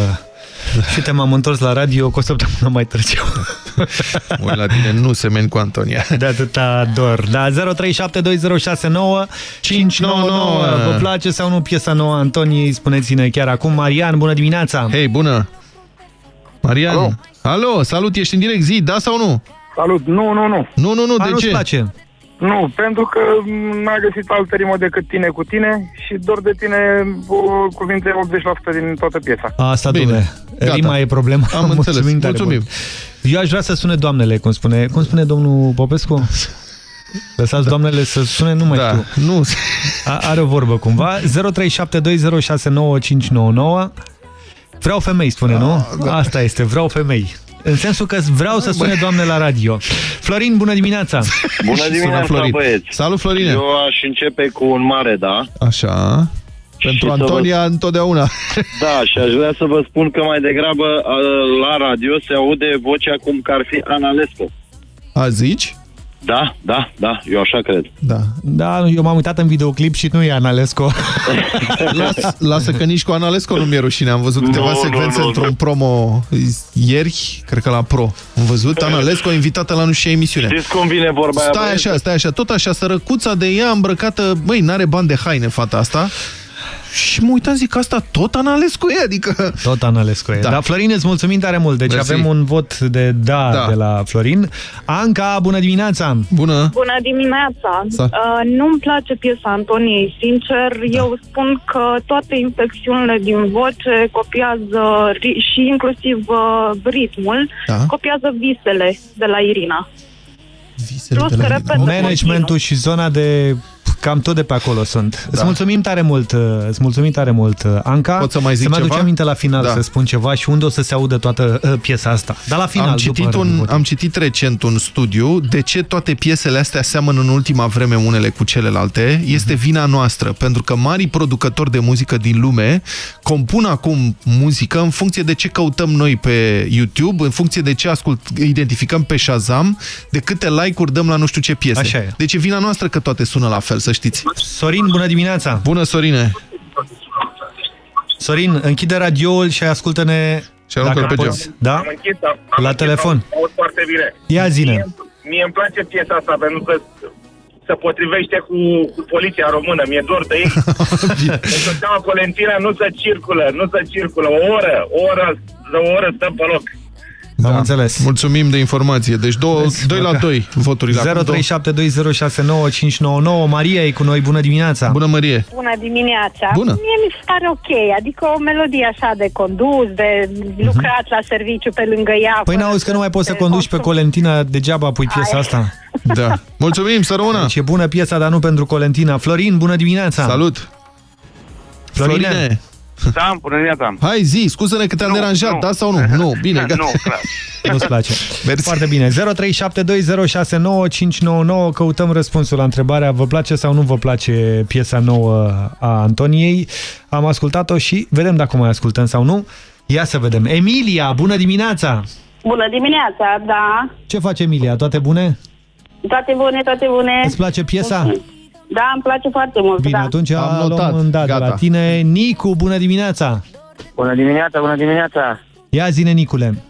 Și te m-am întors la radio cu o săptămână mai târziu. Mă, la tine nu semeni cu Antonia. De atâta dor. Da, 0372069599. 599. Vă place sau nu piesa nouă a Antoniei? Spuneți-ne chiar acum. Marian, bună dimineața! Hei, bună! Marian, alo, alo salut, ești în direct, zi, da sau nu? Salut, nu, nu, nu. Nu, nu, nu, A, de nu-ți ce? place? Nu, pentru că n-a găsit altă rimă decât tine cu tine și doar de tine o, cuvinte 80% din toată piesa. Asta, Bine, dumne. gata. Rima e problema. Am înțeles. Mulțumim tare Mulțumim. mult. Eu aș vrea să sune doamnele, cum spune, cum spune domnul Popescu? Lăsați doamnele să sune, nu mai Da, știu. nu. A, are o vorbă cumva. 0372069599. Vreau femei, spune, nu? Asta este, vreau femei. În sensul că vreau să sune doamne la radio. Florin, bună dimineața! Bună Sună dimineața, Florin. băieți! Salut, Florine! Eu aș începe cu un mare da. Așa. Pentru să Antonia întotdeauna. Da, și aș vrea să vă spun că mai degrabă a, la radio se aude vocea cum că ar fi Analescu. A, zici? Da, da, da, eu așa cred. Da. Da, eu m-am uitat în videoclip și nu e Analescu. Las, lasă că nici cu Analescu nu mi-e rușine. Am văzut câteva Nu, secvențe nu, nu, într-un nu. promo ieri, cred că la Pro. Am văzut Analescu invitată la nu știu ce emisiune. Știți cum vine vorba aia, Stai băieți? așa, stai așa, tot așa, sărăcuța de ea îmbrăcată, băi, n-are bani de haine fata asta. Și mă uitam, zic, asta tot Analescu e, adică... Tot Analescu e. Da. Da. Dar Florin, îți mulțumim tare mult. Deci Mersi. avem un vot de da, Da. de la Florin. Anca, bună dimineața! Bună! Bună dimineața! Sa. Uh, nu-mi place piesa Antoniei, sincer. Da. Eu spun că toate infecțiunile din voce copiază ri- și inclusiv uh, ritmul, Da. copiază visele de la Irina. Visele Plus de la că Irina. repetă Managementul și zona de... Cam tot de pe acolo sunt. Da. Îți mulțumim tare mult, uh, îți mulțumim tare mult, uh, Anca. Pot să mai zic să-mi aduce ceva? aminte la final Da. să spun ceva și unde o să se audă toată uh, piesa asta. Dar la final, am, citit după un, vot. am citit recent un studiu de ce toate piesele astea seamănă în ultima vreme unele cu celelalte. Este Mhm. vina noastră, pentru că marii producători de muzică din lume compun acum muzică în funcție de ce căutăm noi pe YouTube, în funcție de ce ascult, identificăm pe Shazam, de câte like-uri dăm la nu știu ce piese. Așa e. Deci e vina noastră că toate sună la fel, să știți. Sorin, bună dimineața! Bună, Sorine! Sorin, închide radioul și ascultă-ne Și aruncă-l dacă pe poți. geam. Da? Am închis, am, am La închis, telefon. Am aud foarte bine. Ia zine. Mie, mie îmi place piesa asta pentru că se potrivește cu, cu poliția română. Mi-e dor de ei. Pentru că seama Colentina nu se circulă, nu se circulă. O oră, o oră, o oră stăm pe loc. Am înțeles. Mulțumim de informație. Deci 2 la 2 voturile. acum. 0372069599 Maria e cu noi, bună dimineața! Bună, Marie! Bună dimineața! Bună. Mie mi se pare ok, adică o melodie așa de condus, de lucrat la serviciu pe lângă ea. Păi n-auzi că nu mai poți să conduci pe Colentina, degeaba pui piesa asta. Da. Mulțumim, să rămână! Deci e bună piesa, dar nu pentru Colentina. Florin, bună dimineața! Salut! Florine! Florine. Da, bună dimineața. Hai, zi, scuză-ne că te-am deranjat, nu. da sau nu? Nu, bine, gata. Nu, clar. Nu-ți place. Mersi. Foarte bine. 0372069599 Căutăm răspunsul la întrebarea Vă place sau nu vă place piesa nouă a Antoniei? Am ascultat-o și vedem dacă o mai ascultăm sau nu. Ia să vedem. Emilia, bună dimineața! Bună dimineața, da. Ce face Emilia? Toate bune? Toate bune, toate bune. Îți place piesa? Da, îmi place foarte mult, Bine, da. atunci Am luăm notat. un da de Gata. la tine. Nicu, bună dimineața! Bună dimineața, bună dimineața. Ia zine, Nicule.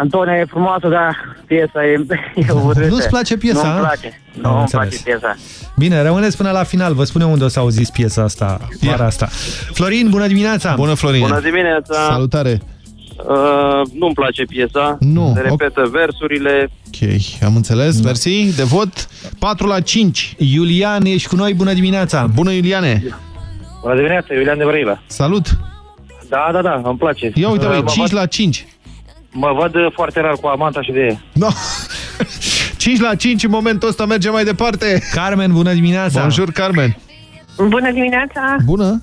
Antonia e frumoasă, dar piesa e, e urâtă. Nu-ți place piesa, Nu-mi a? place. Am Nu-mi înțeles. place piesa. Bine, rămâneți până la final. Vă spune unde o să auziți piesa asta, vara asta. Florin, bună dimineața! Bună, Florin! Bună dimineața! Salutare! Uh, nu-mi place piesa. Nu. Se repetă versurile. Ok, am înțeles. Mersi. De vot 4 la 5. Iulian, ești cu noi, bună dimineața! Bună, Iuliane! Bună dimineața, Iulian de Brăila. Salut! Da, da, da, îmi place. Ia uite, Uh, băi, mă 5 văd- la 5. Mă văd uh, foarte rar cu amanta și de ea. No. 5 la 5 în momentul ăsta mergem mai departe. Carmen, bună dimineața! Bonjour, Carmen! Bună dimineața. Bună!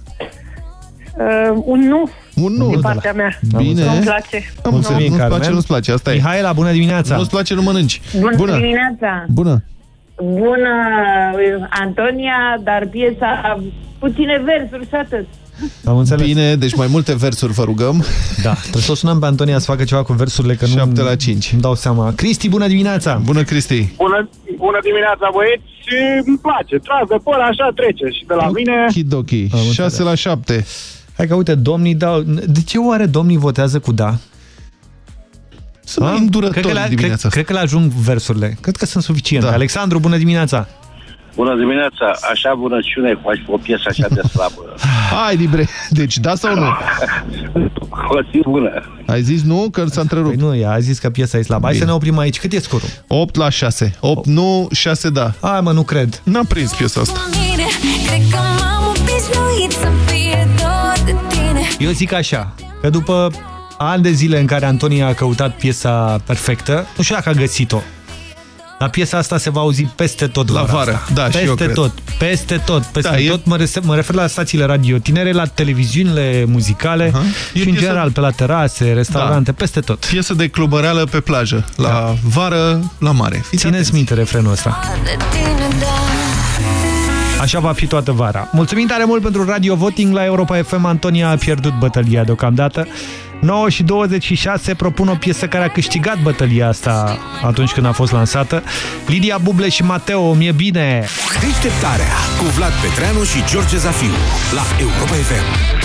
Uh, un nu. Un nu. Din partea mea. Bine. Nu-mi place. Am Mulțumim, înțeles, nu-ți Carmen. place, nu-ți place, asta e. Mihaela, bună dimineața! Nu-ți place, nu mănânci. Bună, Bună! dimineața. Bună! Bună, uh, Antonia, dar piesa puține versuri și atât. Am înțeles. Bine, deci mai multe versuri vă rugăm. Da, trebuie să o sunăm pe Antonia să facă ceva cu versurile, că nu 7 la 5. îmi dau seama. Cristi, bună dimineața! Bună, Cristi! Bună, bună dimineața, băieți! Și îmi place, tras de păr, așa trece. Și de la mine... Okidoki, 6 la 7. Hai că uite, domnii dau... De ce oare domnii votează cu da? Sunt A? îndurători cred că, le, dimineața cred, cred că le ajung versurile. Cred că sunt suficiente. Da. Alexandru, bună dimineața! Bună dimineața, așa bunăciune faci o piesă așa de slabă. Hai, Libre, deci da sau nu? O zi bună. Ai zis nu, că s-a întrerupt. Păi nu, ea a zis că piesa e slabă. Hai Bine. să ne oprim aici. Cât e scorul? 8 la 6. 8 nu, 6 da. Hai mă, nu cred. N-a prins piesa asta. mine Eu zic așa, că după ani de zile în care Antonia a căutat piesa perfectă, nu știu dacă a găsit-o, dar piesa asta se va auzi peste tot La vara vară, asta. da, și peste eu cred. tot, peste tot, peste Da, e- tot. Mă, refer, mă refer la stațiile radio tinere, la televiziunile muzicale Aha. E și în piesă- general pe la terase, restaurante, Da. peste tot. Piesă de clubăreală pe plajă. La Da. vară, la mare. Fiți Țineți atenți. minte refrenul ăsta. De tine, da Așa va fi toată vara. Mulțumim tare mult pentru radio voting la Europa FM. Antonia a pierdut bătălia deocamdată. 9 și 26 propun o piesă care a câștigat bătălia asta atunci când a fost lansată. Lidia Buble și Mateo, mi-e bine! Deșteptarea cu Vlad Petreanu și George Zafiu la Europa FM.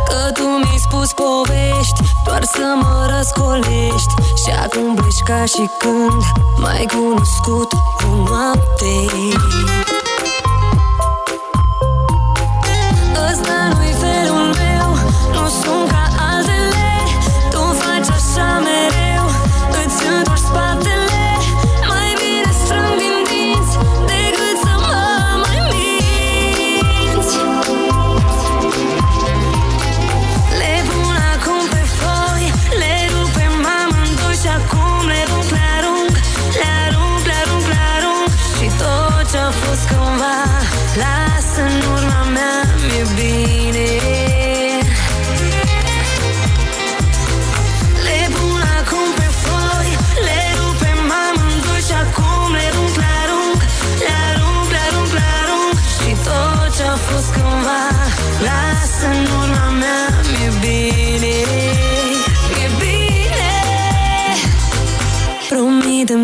Că tu mi-ai spus povești Doar să mă răscolești. Și acum pleci ca și când M-ai cunoscut o noapte. Ăsta nu-i felul meu Nu sunt ca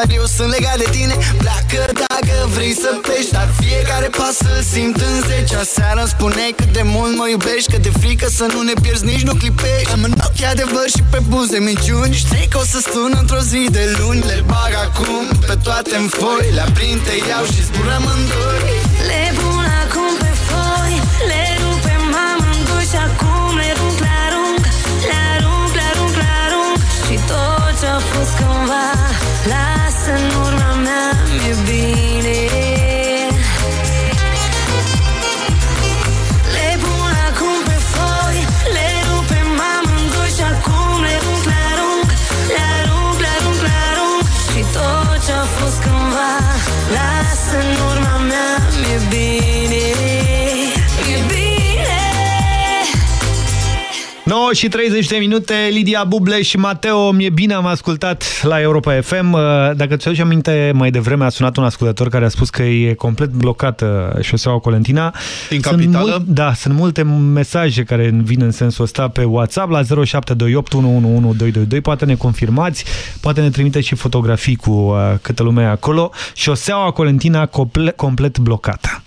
dar eu sunt legat de tine. Pleacă dacă vrei să pleci Dar fiecare pas să-l simt în zece. Aseară îmi spuneai cât de mult mă iubești Că de frică să nu ne pierzi, nici nu clipești. Am în ochi adevăr și pe buze minciuni Știi că o să sun într-o zi de luni Le bag acum pe toate în foi. Le aprind, te iau și zburăm în doi Le pun acum pe foi Le rup pe amândoi Și acum le rup, le arunc Le arunc, le arunc, le arunc. Și tot mi-e bine. Le pun acum pe foi Le rupem amândoi și acum le arunc, le arunc Le arunc, le arunc, le arunc. Și tot ce-a fost cândva Lasă în urma mea Mi-e bine 9 și 30 de minute, Lidia Buble și Mateo, mi-e bine, am ascultat la Europa FM. Uh, Dacă ți aduci aminte, mai devreme a sunat un ascultător care a spus că e complet blocată șoseaua Colentina. Din Sunt capitală? mult- da, sunt multe mesaje care vin în sensul ăsta pe WhatsApp la 0728 111222. Poate ne confirmați, poate ne trimite și fotografii cu uh, câtă lume e acolo. Șoseaua Colentina comple complet blocată.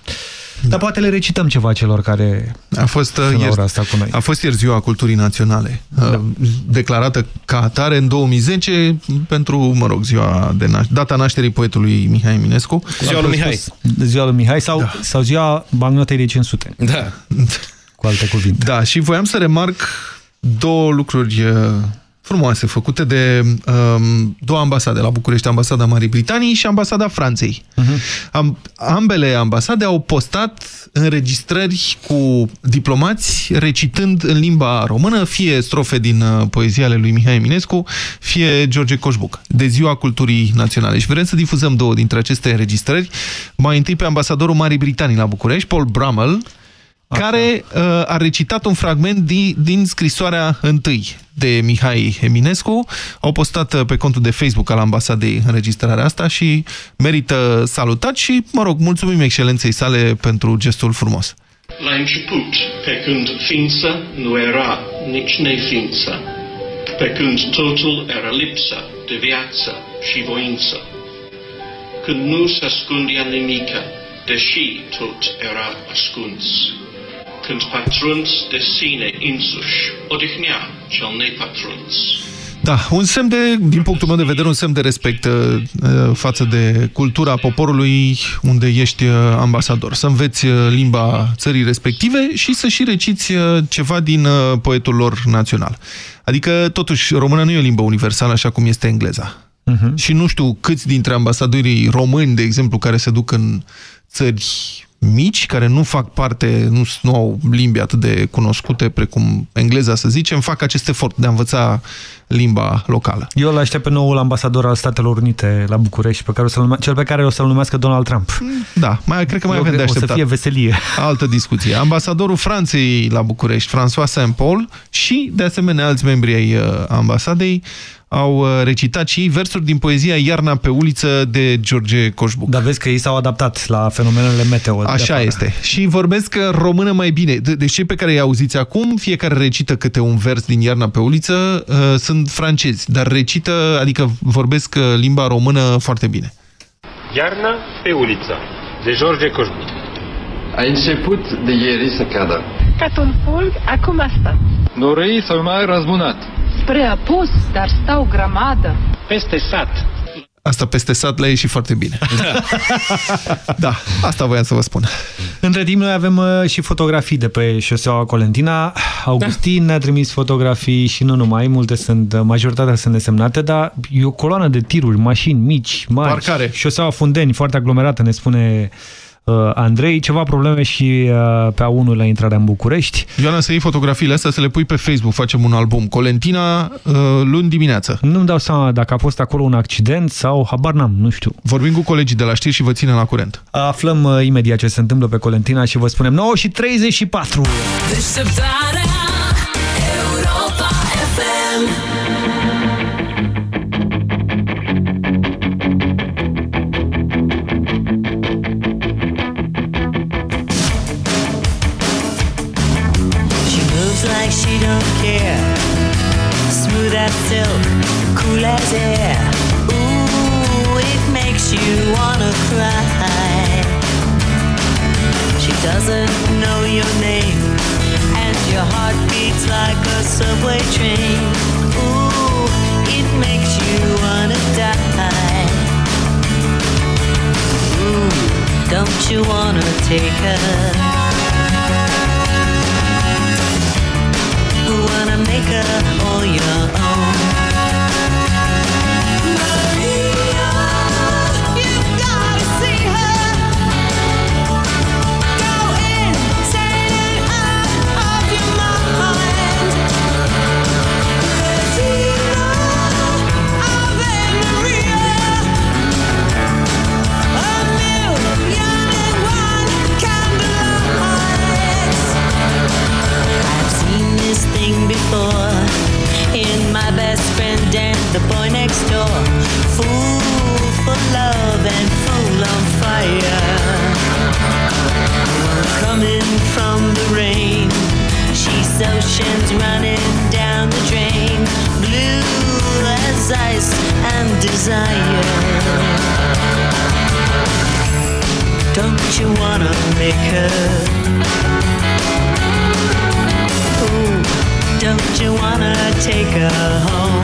Dar poate le recităm ceva celor care A fost, uh, sunt la ieri, ora asta cu noi. a fost ieri ziua culturii naționale, da. declarată ca atare în 2010 pentru, mă rog, ziua de naș data nașterii poetului Mihai Eminescu. Ziua lui Mihai. Ziua lui Mihai sau, da. sau ziua bancnotei de 500. Da. Cu alte cuvinte. Da, și voiam să remarc două lucruri uh, frumoase făcute de um, două ambasade la București, ambasada Marii Britanii și ambasada Franței. Uh-huh. Am, ambele ambasade au postat înregistrări cu diplomați recitând în limba română, fie strofe din uh, poezia ale lui Mihai Eminescu, fie George Coșbuc, de Ziua Culturii Naționale. Și vrem să difuzăm două dintre aceste înregistrări. Mai întâi pe ambasadorul Marii Britanii la București, Paul Brummel, care uh, a recitat un fragment din, din scrisoarea întâi de Mihai Eminescu. Au postat uh, pe contul de Facebook al ambasadei înregistrarea asta și merită salutat și, mă rog, mulțumim excelenței sale pentru gestul frumos. La început, pe când ființă nu era nici neființă, pe când totul era lipsă de viață și voință, când nu se ascundea nimică, deși tot era ascuns, când patruns de sine însuși odihnea cel nepatruns. Da, un semn de, din punctul meu de vedere, un semn de respect uh, față de cultura poporului unde ești uh, ambasador. Să înveți uh, limba țării respective și să și reciți uh, ceva din uh, poetul lor național. Adică, totuși, română nu e o limbă universală așa cum este engleza. Mhm. Și nu știu câți dintre ambasadorii români, de exemplu, care se duc în țări mici, care nu fac parte, nu, nu au limbi atât de cunoscute precum engleza, să zicem, fac acest efort de a învăța limba locală. Eu îl aștept pe noul ambasador al Statelor Unite la București, pe care o să nume... cel pe care o să-l numească Donald Trump. Da, mai, cred că mai Eu avem de cred că o să așteptat. fie veselie. Altă discuție. Ambasadorul Franței la București, François Saint-Paul și, de asemenea, alți membri ai uh, ambasadei au uh, recitat și ei versuri din poezia Iarna pe uliță de George Coșbuc. Dar vezi că ei s-au adaptat la fenomenele meteo. de Așa afară. este. Și vorbesc uh, română mai bine. De- Deci cei pe care îi auziți acum, fiecare recită câte un vers din Iarna pe uliță, uh, sunt francezi, dar recită, adică vorbesc uh, limba română foarte bine. Iarna pe uliță, de George Coșbuc. A început de ieri să cadă. Ca un fulg, acum asta. Norii s-au mai răzbunat. Spre apus, dar stau grămadă. Peste sat. Asta peste sat la ei și foarte bine. da, asta voiam să vă spun. Între timp, noi avem uh, și fotografii de pe șoseaua Colentina. Augustin Da. ne-a trimis fotografii și nu numai, multe sunt, uh, majoritatea sunt desemnate, dar e o coloană de tiruri, mașini mici, mari. Parcare. Șoseaua Fundeni, foarte aglomerată, ne spune uh, Andrei. Ceva probleme și uh, pe A1 la intrarea în București. Ioana, să iei fotografiile astea, să le pui pe Facebook, facem un album. Colentina, uh, luni dimineață. Nu-mi dau seama dacă a fost acolo un accident sau habar n-am, nu știu. Vorbim cu colegii de la știri și vă ținem la curent. Aflăm uh, imediat ce se întâmplă pe Colentina și vă spunem 9 și 34. Deșteptarea Europa FM air. Ooh, it makes you wanna cry. She doesn't know your name, and your heart beats like a subway train. Ooh, it makes you wanna die. Ooh, don't you wanna take her? wanna make her all your own. Fool for love and fool on fire. Coming from the rain, she's oceans running down the drain. Blue as ice and desire. Don't you wanna make her? Don't you wanna take her home?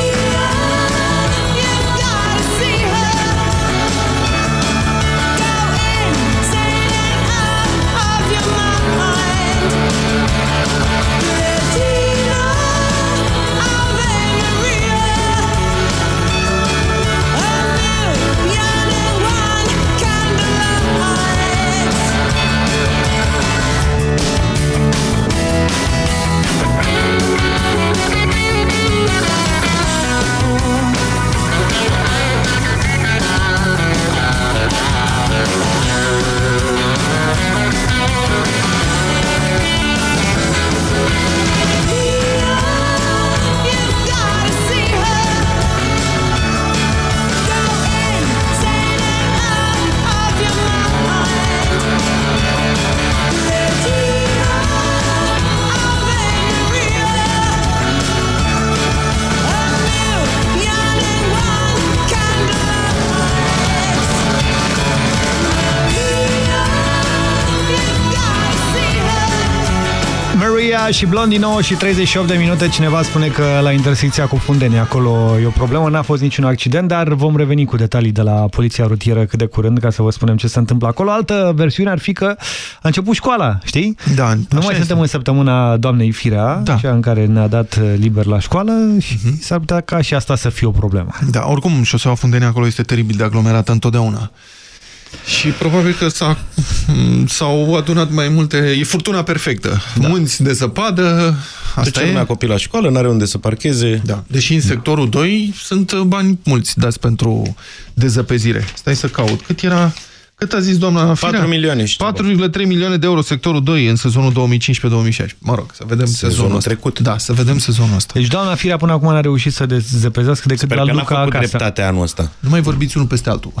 Maria și Blondie 9 și 38 de minute. Cineva spune că la intersecția cu Fundeni acolo e o problemă. N-a fost niciun accident, dar vom reveni cu detalii de la Poliția Rutieră cât de curând ca să vă spunem ce se întâmplă acolo. Altă versiune ar fi că a început școala, știi? Da, Nu mai suntem în săptămâna doamnei Firea, da. cea în care ne-a dat liber la școală și Mhm. s-ar putea ca și asta să fie o problemă. Da, oricum șoseaua Fundeni acolo este teribil de aglomerată întotdeauna. Și probabil că s-au adunat mai multe... E furtuna perfectă. Da. Munți de zăpadă, asta Duce e. lumea copii la școală, n-are unde să parcheze. Da. Deși în sectorul 2 sunt bani mulți dați pentru dezăpezire. Stai să caut. Cât era... Cât a zis doamna Firea? 4 milioane și 4,3 milioane de euro sectorul 2 în sezonul 2015-2016. Mă rog, să vedem Sezonul sezonul ăsta. trecut. Da, să vedem sezonul ăsta. Deci doamna Firea până acum n-a reușit să dezăpezească decât Sper la că n-a Luca făcut acasă. dreptate anul ăsta. Nu mai vorbiți unul peste altul.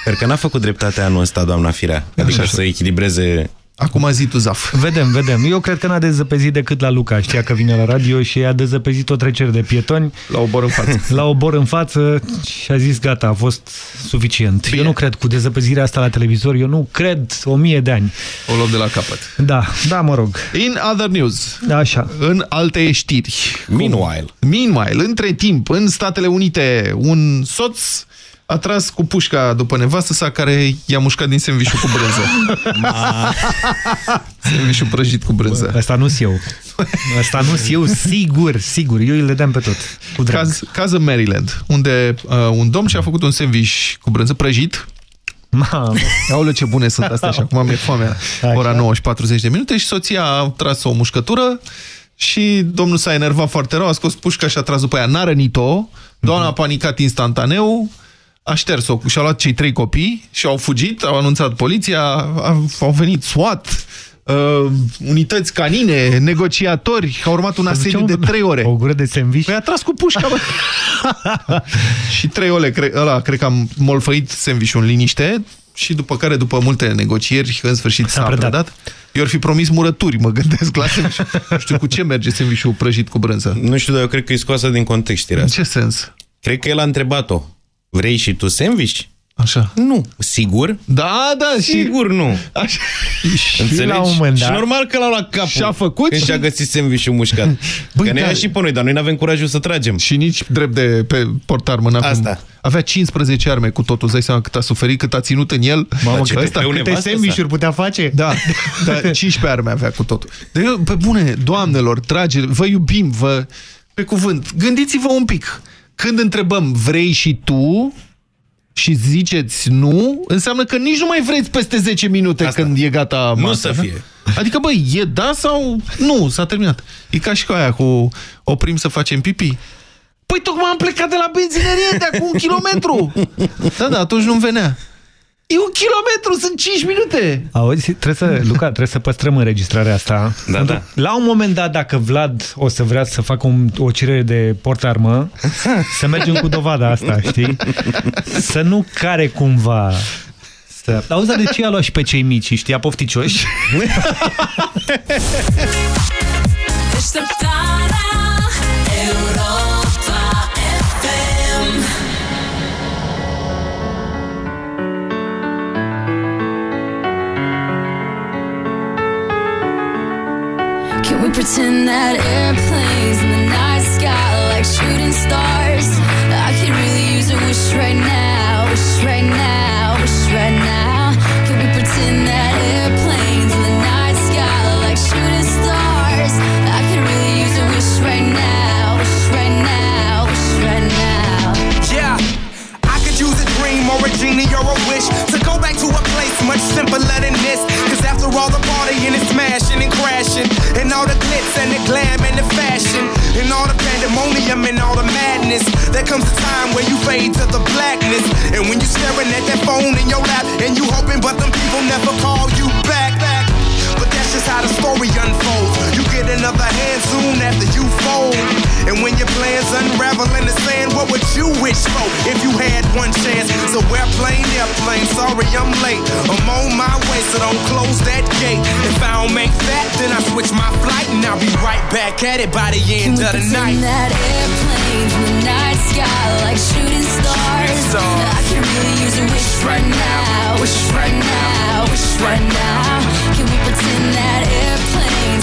Sper că n-a făcut dreptate anul ăsta, doamna Firea. Adică Așa. să echilibreze... Acum a zi tu, Zaf. Vedem, vedem. Eu cred că n-a dezăpezit decât la Luca. Știa că vine la radio și a dezăpezit o trecere de pietoni. La obor în față. la obor în față și a zis gata, a fost suficient. Bine. Eu nu cred cu dezăpezirea asta la televizor, eu nu cred o mie de ani. O luăm de la capăt. Da, da, mă rog. In other news. Așa. În alte știri. Meanwhile. Meanwhile, între timp, în Statele Unite, un soț a tras cu pușca după nevastă sa care i-a mușcat din sandvișul cu brânză. sandvișul prăjit cu brânză. Asta nu-s eu. Asta nu-s eu, sigur, sigur. Eu îi le dăm pe tot. Cu drag. Caz, caz în Maryland, unde uh, un domn și-a făcut un sandwich cu brânză prăjit. Mamă. Aoleu, ce bune sunt astea și acum mi-e foamea. Ora 9 și 40 de minute și soția a tras o mușcătură și domnul s-a enervat foarte rău, a scos pușca și a tras după ea. N-a rănit-o, doamna a panicat instantaneu, a șters-o și-a luat cei trei copii și au fugit, au anunțat poliția, a- au venit SWAT, uh, unități canine, negociatori, a urmat un asediu de trei ore. O gură de sandwich? Păi a tras cu pușca, bă. și trei ore, cre ăla, cred că am molfăit sandwich-ul în liniște și după care, după multe negocieri, în sfârșit s-a predat. predat. Eu ar fi promis murături, mă gândesc la sandwich. Nu știu cu ce merge sandwich-ul prăjit cu brânză. Nu știu, dar eu cred că e scoasă din context știrea În asta. ce sens? Cred că el a întrebat-o. Vrei și tu sandwich? Așa. Nu. Sigur? Da, da. Sigur nu. Așa. Și Înțelegi? la un moment dat... Și normal că l-au luat capul. Și-a făcut Când și- și-a găsit sandwich mușcat. Băi, că ne da. ia și pe noi, dar noi n-avem curajul să tragem. Și nici drept de pe portarmă n-avem. Asta. Avea 15 arme cu totul, îți dai seama cât a suferit, cât a ținut în el. Mamă, ce câte, greu câte nevastă sandwich-uri putea face? Da, da, 15 arme avea cu totul. De, pe bune, doamnelor, dragi, vă iubim, vă... Pe cuvânt, gândiți-vă un pic. Când întrebăm, vrei și tu? Și ziceți nu, înseamnă că nici nu mai vreți peste 10 minute Asta. când e gata Nu masa. să fie. Adică, băi, e da sau nu? S-a terminat. E ca și cu aia, cu oprim să facem pipi. Păi tocmai am plecat de la benzinărie de acum un kilometru. Da, da, atunci nu-mi venea. E un kilometru, sunt 5 minute. Auzi, trebuie să, Luca, trebuie să păstrăm înregistrarea asta. Da, Pentru- da. La un moment dat, dacă Vlad o să vrea să facă un, o cerere de portarmă, să mergem cu dovada asta, știi? Să nu care cumva... Să... Auzi, dar de ce i-a luat și pe cei mici, știa pofticioși? Deșteptarea pretend that airplanes in the night sky like shooting stars? I could really use a wish right now, wish right now, wish right now. Can we pretend that airplanes in the night sky like shooting stars? I could really use a wish right now, wish right now, wish right now. Yeah, I could use a dream or a genie or a wish to go back to a place much simpler than this. Cause after all the and all the glitz and the glam and the fashion, and all the pandemonium and all the madness, there comes a time where you fade to the blackness. And when you're staring at that phone in your lap, and you hoping, but them people never call you back. But that's just how the story unfolds. Get another hand soon after you fold. And when your plans unravel in the sand, what would you wish for if you had one chance? So we're airplane, airplane, sorry I'm late. I'm on my way, so don't close that gate. If I don't make that, then I switch my flight and I'll be right back at it by the end of the pretend night. that airplanes in the night sky like shooting stars? stars. I can really use a wish right now, wish right now, wish right now. Can we pretend that airplanes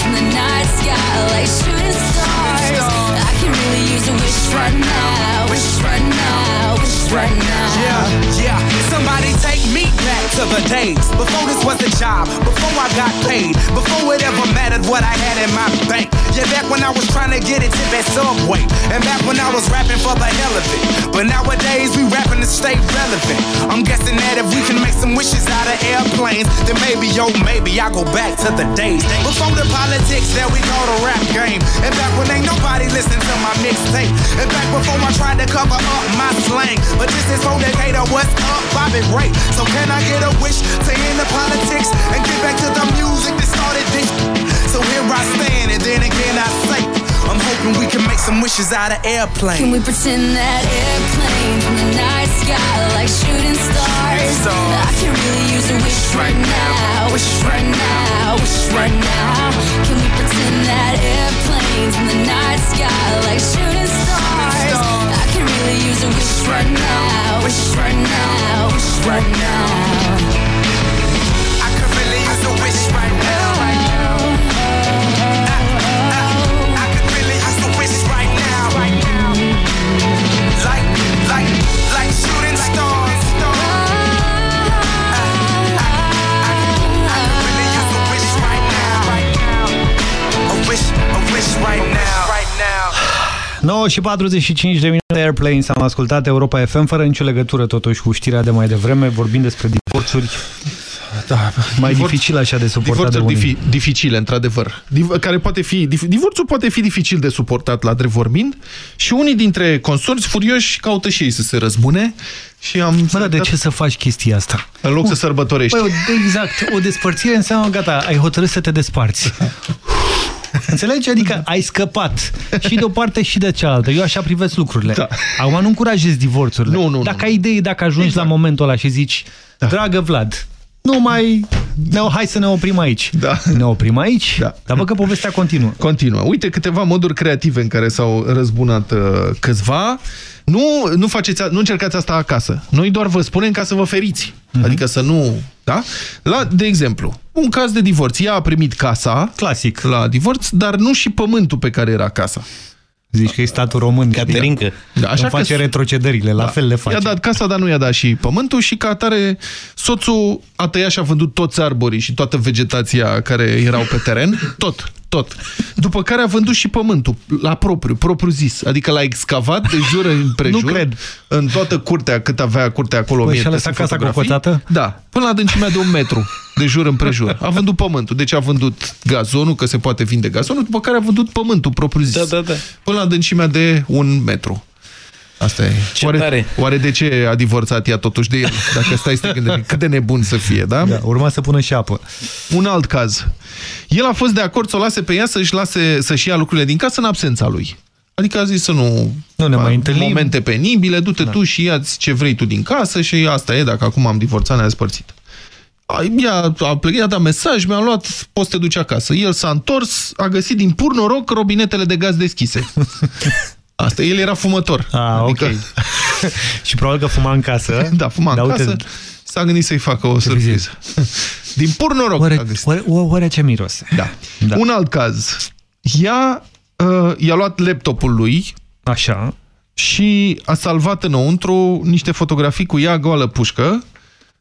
in the night sky like shooting stars? Can really use a wish right now, wish right now, wish right now. Yeah, yeah. Somebody take me back to the days before this was a job, before I got paid, before it ever mattered what I had in my bank. Yeah, back when I was trying to get it to that subway, and back when I was rapping for the hell of it. But nowadays we rapping to stay relevant. I'm guessing that if we can make some wishes out of airplanes, then maybe, yo, maybe I go back to the days before the politics that we call the rap game, and back when ain't nobody listen to my mixtape, and back before I tried to cover up my slang. But this is for Decatur, what's up, Bobby Ray? So can I get a wish to end the politics and get back to the music that started this? So here I stand, and then again I say, I'm hoping we can make some wishes out of airplanes. Can we pretend that airplanes in the night sky like shooting stars? I can really use a wish right now, wish right now, wish right now. Can we pretend that airplanes in the night sky like și 45 de minute Airplanes am ascultat Europa FM fără nicio legătură totuși cu știrea de mai devreme vorbind despre divorțuri Da, mai divorț- dificil așa de suportat de Divorțuri unii. difi dificile, într-adevăr. Div care poate fi, dif divorțul poate fi dificil de suportat la drept vorbind și unii dintre consorți furioși caută și ei să se răzbune și am... Mă, dar de ce să faci chestia asta? În loc să sărbătorești. Păi, o- exact, o despărțire înseamnă gata, ai hotărât să te desparți. Înțelegi? Adică ai scăpat și de o parte și de cealaltă. Eu așa privesc lucrurile. Da. Acum nu încurajez divorțurile. Nu, nu, dacă ai idee, dacă ajungi exact. la momentul ăla și zici, da. dragă Vlad, nu mai... Ne hai să ne oprim aici. Da. Ne oprim aici, da. dar văd că povestea continuă. Continuă. Uite câteva moduri creative în care s-au răzbunat uh, câțiva. Nu, nu, faceți, nu încercați asta acasă. Noi doar vă spunem ca să vă feriți. Mhm. Adică să nu... Da? La, de exemplu, un caz de divorț. Ea a primit casa Clasic. la divorț, dar nu și pământul pe care era casa. Zici că e statul român. Caterincă. Da, Așa că face retrocedările, la fel le face. I-a dat casa, dar nu i-a dat și pământul și ca atare soțul a tăiat și a vândut toți arborii și toată vegetația care erau pe teren. Tot, tot. După care a vândut și pământul la propriu, propriu zis. Adică l-a excavat de jur împrejur. Nu cred. În toată curtea, cât avea curtea acolo. Păi mie și-a de lăsat sunt casa fotografii. cocotată? Da, până la adâncimea de un metru de jur împrejur. A vândut pământul. Deci a vândut gazonul, că se poate vinde gazonul, după care a vândut pământul propriu zis. Da, da, da. Până la adâncimea de un metru. Asta e. Ce oare, tare. oare de ce a divorțat ea totuși de el? Dacă stai să te gândești, cât de nebun să fie, da? Da, urma să pună și apă. Un alt caz. El a fost de acord să o lase pe ea să-și lase, să-și ia lucrurile din casă în absența lui. Adică a zis să nu... Nu ne mai întâlnim. Momente penibile, du-te da. tu și ia-ți ce vrei tu din casă și asta e, dacă acum am divorțat, ne-a despărțit. A- Ea a plecat, i-a dat mesaj, mi-a luat, poți să te duci acasă. El s-a întors, a găsit din pur noroc robinetele de gaz deschise. Asta, el era fumător. Ah, adică, ok. și probabil că fuma în casă. Da, fuma în Dar uite, casă. S-a gândit să-i facă o surpriză. Din pur noroc Oare, a găsit. oare, oare ce mirose? Da. da. Un alt caz. Ea uh, i-a luat laptopul lui Așa. și a salvat înăuntru niște fotografii cu ea goală pușcă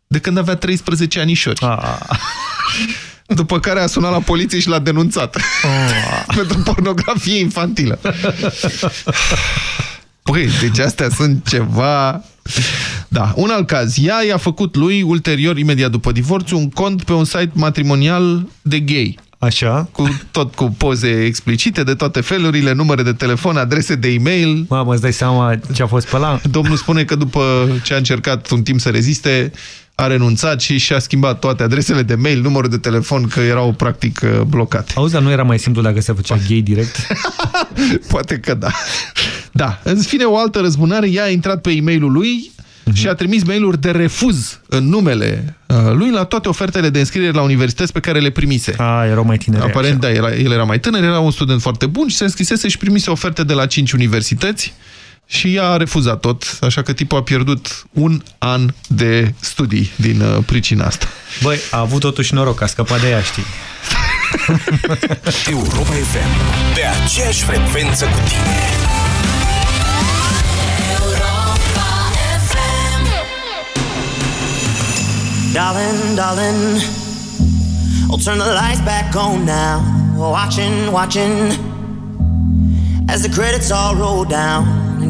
de când avea 13 anișori. Ah. După care a sunat la poliție și l-a denunțat Ah. pentru pornografie infantilă. Păi, deci astea sunt ceva... Da, un alt caz. Ea i-a făcut lui, ulterior, imediat după divorț, un cont pe un site matrimonial de gay. Așa. Cu, tot cu poze explicite de toate felurile, numere de telefon, adrese de e-mail. Mamă, îți dai seama ce a fost pe la? Domnul spune că după ce a încercat un timp să reziste, a renunțat și și-a schimbat toate adresele de mail, numărul de telefon, că erau practic uh, blocate. Auzi, dar nu era mai simplu dacă se făcea gay direct? Poate că da. Da, în fine, o altă răzbunare, ea a intrat pe e-mailul lui și a trimis mail-uri de refuz în numele uh, lui la toate ofertele de înscriere la universități pe care le primise. A, erau mai tineri. Aparent, da, era, el era mai tânăr, era un student foarte bun și se înscrisese și primise oferte de la 5 universități și ea a refuzat tot, așa că tipul a pierdut un an de studii din uh, pricina asta. Băi, a avut totuși noroc, a scăpat de ea, știi. Europa FM. Pe aceeași frecvență cu tine. Darling, darling, I'll turn the lights back on now. Watching, watching, as the credits all roll down and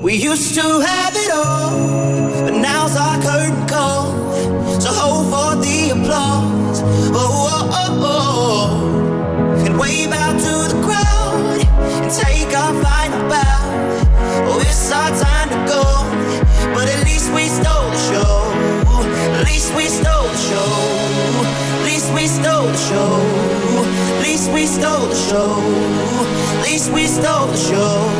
We used to have it all, but now's our curtain call. So hold for the applause. Oh, oh, oh, oh. And wave out to the crowd and take our final bow. Oh, it's our time to go, but at least we stole the show. At least we stole the show. At least we stole the show. At least we stole the show. At least we stole the show.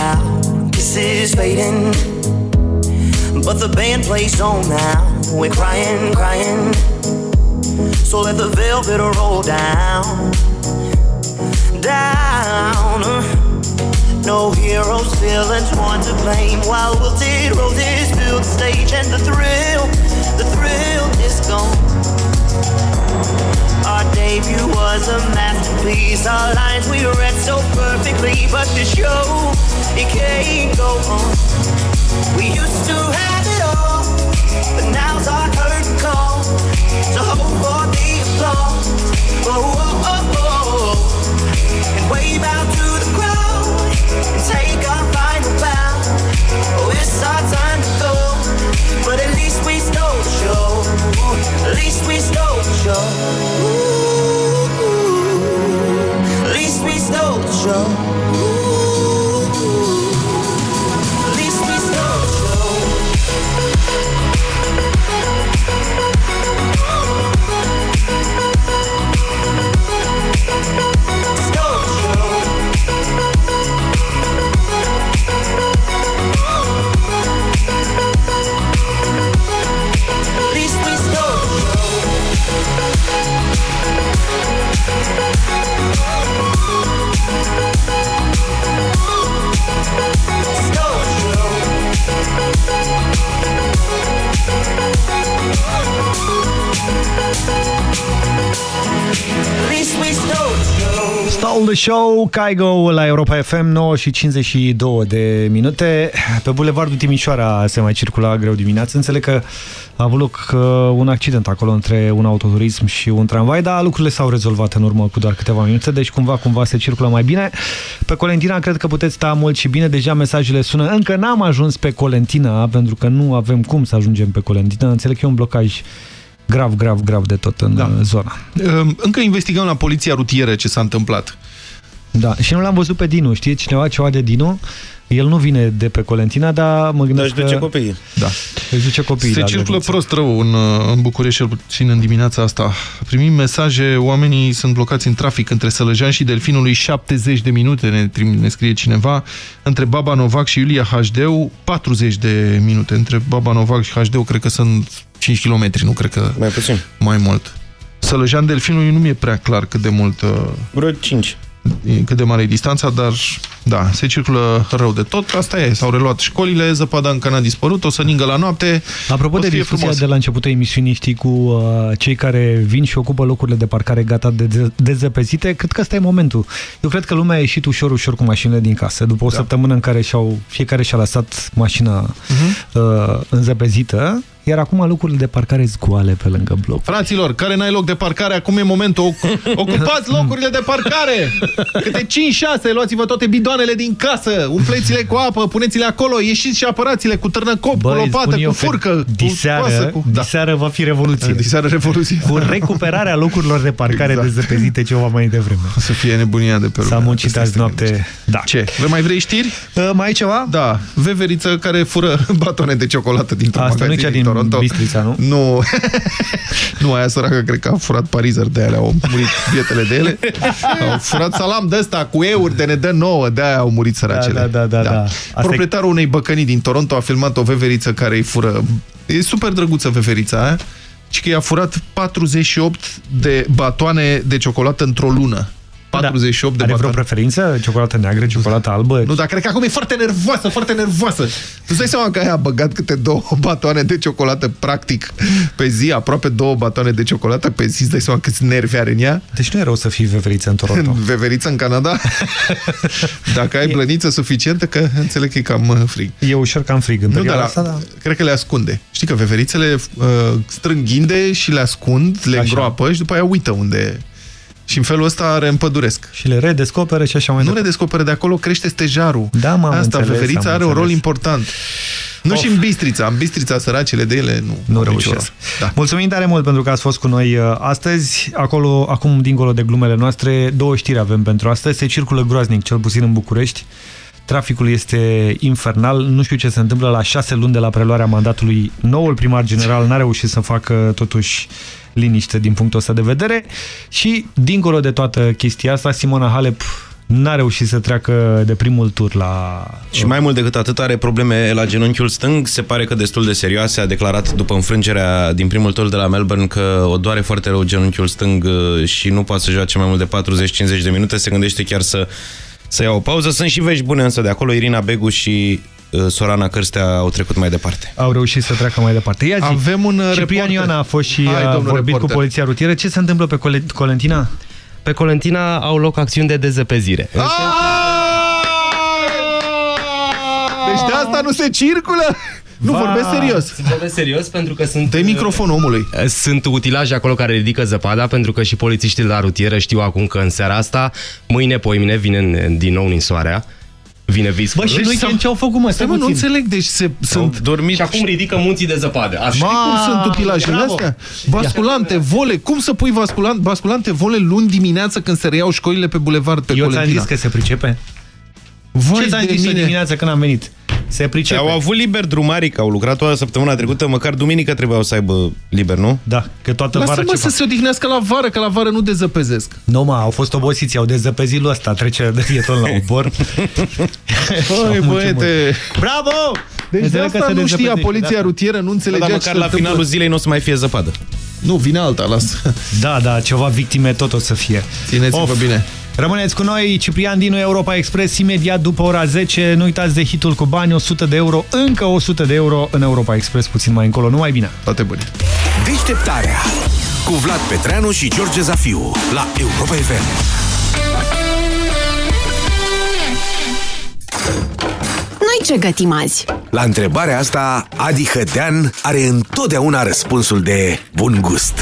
Fading, but the band plays on now. We're crying, crying. So let the velvet roll down, down. No heroes, villains, one to blame. While wilted roses fill the stage, and the thrill, the thrill is gone. Our debut was a masterpiece. Our lines we read so perfectly, but the show it can't go on. We used to have it all, but now's our curtain call. So hold for the applause. Oh, oh, oh, oh. And wave out to the crowd and take our final bow. Oh, it's our time to go, but at least we stole the show. At least we stole the show. Ooh, at least we stole the show. Ooh, Stall the show, Caigo la Europa FM, 9 și 52 de minute. Pe bulevardul Timișoara se mai circula greu dimineață. Înțeleg că a avut loc uh, un accident acolo între un autoturism și un tramvai, dar lucrurile s-au rezolvat în urmă cu doar câteva minute, deci cumva, cumva se circulă mai bine. Pe Colentina cred că puteți sta mult și bine, deja mesajele sună. Încă n-am ajuns pe Colentina, pentru că nu avem cum să ajungem pe Colentina. Înțeleg că e un blocaj grav, grav, grav de tot în da. zona. Încă investigăm la poliția rutieră ce s-a întâmplat. Da, și nu l-am văzut pe Dinu. Știe cineva ceva de Dinu? El nu vine de pe Colentina, dar mă gândesc Dar își duce copiii. Da. Își duce copiii Se la circulă grădiniță. prost rău în, în București, cel puțin în dimineața asta. Primim mesaje, oamenii sunt blocați în trafic între Sălăjean și Delfinului 70 de minute, ne, trim- ne scrie cineva. Între Baba Novac și Iulia Hajdeu, 40 de minute. Între Baba Novac și Hajdeu, cred că sunt 5 km, nu cred că Mai puțin. mai mult. Sălăjean Delfinului nu mi-e prea clar cât de mult... uh, Vreo 5. cât de mare e distanța, dar da, se circulă rău de tot. Asta e, s-au reluat școlile, zăpada încă n-a dispărut, o să ningă la noapte. Apropo o să de fie discuția frumos. de la începutul emisiunii, știi, cu uh, cei care vin și ocupă locurile de parcare gata de de dezăpezite, cred că ăsta e momentul. Eu cred că lumea a ieșit ușor, ușor cu mașinile din casă. După o Da. săptămână în care și-au, fiecare și-a lăsat mașina Mhm. uh, înzăpezită, iar acum locurile de parcare zgoale pe lângă bloc. Fraților, care n-ai loc de parcare, acum e momentul. Oc- Ocupați locurile de parcare! Câte 5-6, luați-vă toate bidoanele din casă, umpleți-le cu apă, puneți-le acolo, ieșiți și apărați-le cu târnăcop, cu Băi, lopată, spun eu cu că furcă, diseară, cu coasă, cu... Da. diseară va fi revoluție. Diseară revoluție. Cu recuperarea locurilor de parcare Exact. dezăpezite ceva mai devreme. O să fie nebunia de pe S-a lume. muncit Asta azi este noapte. gândit. Da. Ce? Vă mai vrei știri? Uh, mai ai ceva? Da. Veveriță care fură batone de ciocolată dintr-un Asta nu e magazin cea din Toronto. Bistrița, nu? Nu. nu, aia săracă cred că a furat parizer de alea, au murit bietele de ele. au furat salam de ăsta cu euri de ne dă nouă, de aia au murit săracele. Da, da, da, da. Asta Proprietarul unei băcănii din Toronto a filmat o veveriță care îi fură... E super drăguță veverița aia. Și că i-a furat 48 de batoane de ciocolată într-o lună. 48 de Da. Are vreo batoane. preferință? Ciocolată neagră, ciocolată albă? Nu, dar cred că acum e foarte nervoasă, foarte nervoasă. Tu dai seama că aia a băgat câte două batoane de ciocolată, practic, pe zi, aproape două batoane de ciocolată pe zi, îți dai seama câți nervi are în ea? Deci nu e rău să fii veveriță în Toronto. Veveriță în Canada? Dacă ai blăniță suficientă, că înțeleg că e cam uh, frig. E ușor cam frig în Nu, dar perioada la, asta, da. cred că le ascunde. Știi că veverițele uh, strâng ghinde și le ascund, le Așa. îngroapă și după aia uită unde... Și în felul ăsta reîmpăduresc. Și le redescoperă și așa mai Nu departe. redescoperă, de acolo crește stejarul. Da, m-am Asta, înțeles, veverița am are un rol înțeles. important. Nu Of. și în Bistrița. În Bistrița, săracele de ele, nu, Nu au reușesc. niciun rol. Da. Mulțumim tare mult pentru că ați fost cu noi uh, astăzi. Acolo, acum, dincolo de glumele noastre, două știri avem pentru astăzi. Se circulă groaznic, cel puțin în București. Traficul este infernal. Nu știu ce se întâmplă la șase luni de la preluarea mandatului. Noul primar general n-a reușit să facă totuși liniște din punctul ăsta de vedere. Și, dincolo de toată chestia asta, Simona Halep n-a reușit să treacă de primul tur la... Și mai mult decât atât are probleme la genunchiul stâng, se pare că destul de serioase, a declarat după înfrângerea din primul tur de la Melbourne că o doare foarte rău genunchiul stâng uh, și nu poate să joace mai mult de 40-50 de minute, se gândește chiar să, să ia o pauză. Sunt și vești bune însă de acolo, Irina Begu și uh, Sorana Cârstea au trecut mai departe. Au reușit să treacă mai departe. Ia zi, Avem un uh, Ciprian reporter. Ioana a fost și Hai, a domnul vorbit reporter. cu poliția rutieră. Ce se întâmplă pe Cole- Colentina? Pe Colentina au loc acțiuni de dezăpezire. Deci de asta nu se circulă? Nu, Va, vorbesc serios. Vorbesc serios pentru că sunt... Dă microfonul omului. Sunt utilaje acolo care ridică zăpada pentru că și polițiștii de la rutieră știu acum că în seara asta, mâine, poimine, vine din nou ninsoarea. Vine viscul. Bă, și nu ce au făcut, mă, Stai, mă, nu puțin. înțeleg, deci se, sunt... dormit și acum ridică munții de zăpadă. Așa. Știi cum sunt utilajele bravo. astea? Basculante, vole. Cum să pui basculante, basculante vole luni dimineața când se reiau școlile pe bulevard pe Eu ți-am Colentina? zis că se pricepe. Vai Ce ți-am de zis eu mine. dimineața când am venit? Se pricepe. Au avut liber drumarii, că au lucrat toată săptămâna trecută, măcar duminică trebuiau să aibă liber, nu? Da, că toată vara Lasă-mă ce să fac? se odihnească la vară, că la vară nu dezăpezesc. Nu, mă, au fost obosiți, au dezăpezit lui ăsta, trecerea de pieton la obor. Băi, băiete! Bravo! Deci de Înțeleg că asta se nu știa dezăpezește, poliția da. rutieră, nu înțelegea Dar ce măcar se la întâmplă. finalul zilei nu o să mai fie zăpadă. Nu, vine alta, las. Da, da, ceva victime tot o să fie. Țineți-vă Of. bine. Rămâneți cu noi, Ciprian Dinu, Europa Express, imediat după ora 10. Nu uitați de hitul cu bani, 100 de euro, încă 100 de euro în Europa Express, puțin mai încolo. Numai bine! Toate bune! Deșteptarea cu Vlad Petreanu și George Zafiu la Europa FM. Noi ce gătim azi? La întrebarea asta, Adi Hădean are întotdeauna răspunsul de bun gust.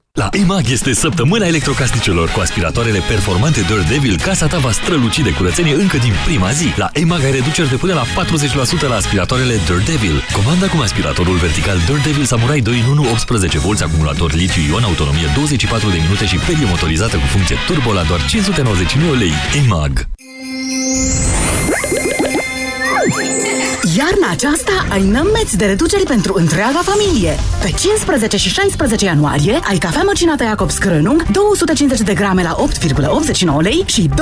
La EMAG este săptămâna electrocasnicelor cu aspiratoarele performante Dirt Devil. Casa ta va străluci de curățenie încă din prima zi. La EMAG ai reduceri de până la 40% la aspiratoarele Dirt Devil. Comanda cu aspiratorul vertical Dirt Devil Samurai 2 în 1 18 V acumulator litiu-ion, autonomie 24 de minute și perie motorizată cu funcție turbo la doar 599 lei. EMAG. Iarna aceasta ai nămeți de reduceri pentru întreaga familie. Pe 15 și 16 ianuarie ai cafea măcinată Jacobs Crânung 250 de grame la 8,89 lei și 25%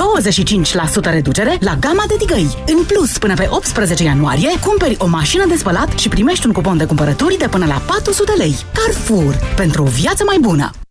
reducere la gama de tigăi. În plus, până pe 18 ianuarie, cumperi o mașină de spălat și primești un cupon de cumpărături de până la 400 lei. Carrefour. Pentru o viață mai bună.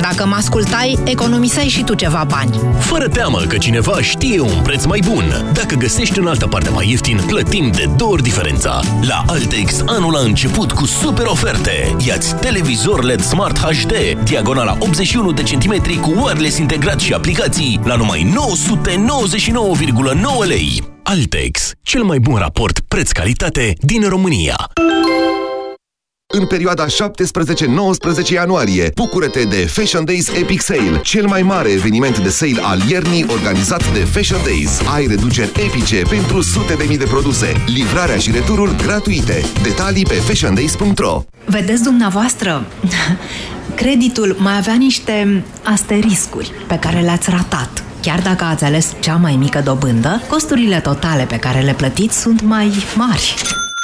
Dacă mă ascultai, economiseai și tu ceva bani. Fără teamă că cineva știe un preț mai bun. Dacă găsești în altă parte mai ieftin, plătim de două ori diferența. La Altex, anul a început cu super oferte. Iați televizor LED Smart HD, diagonala 81 de centimetri cu wireless integrat și aplicații la numai 999,9 lei. Altex, cel mai bun raport preț-calitate din România. În perioada 17-19 ianuarie, bucură-te de Fashion Days Epic Sale, cel mai mare eveniment de sale al iernii organizat de Fashion Days. Ai reduceri epice pentru sute de mii de produse, livrarea și returul gratuite. Detalii pe fashiondays.ro Vedeți dumneavoastră, creditul mai avea niște asteriscuri pe care le-ați ratat. Chiar dacă ați ales cea mai mică dobândă, costurile totale pe care le plătiți sunt mai mari.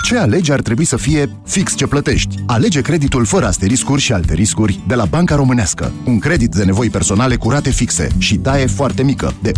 Ce alegi ar trebui să fie fix ce plătești. Alege creditul fără asteriscuri și alte riscuri de la Banca Românească. Un credit de nevoi personale cu rate fixe și taie foarte mică, de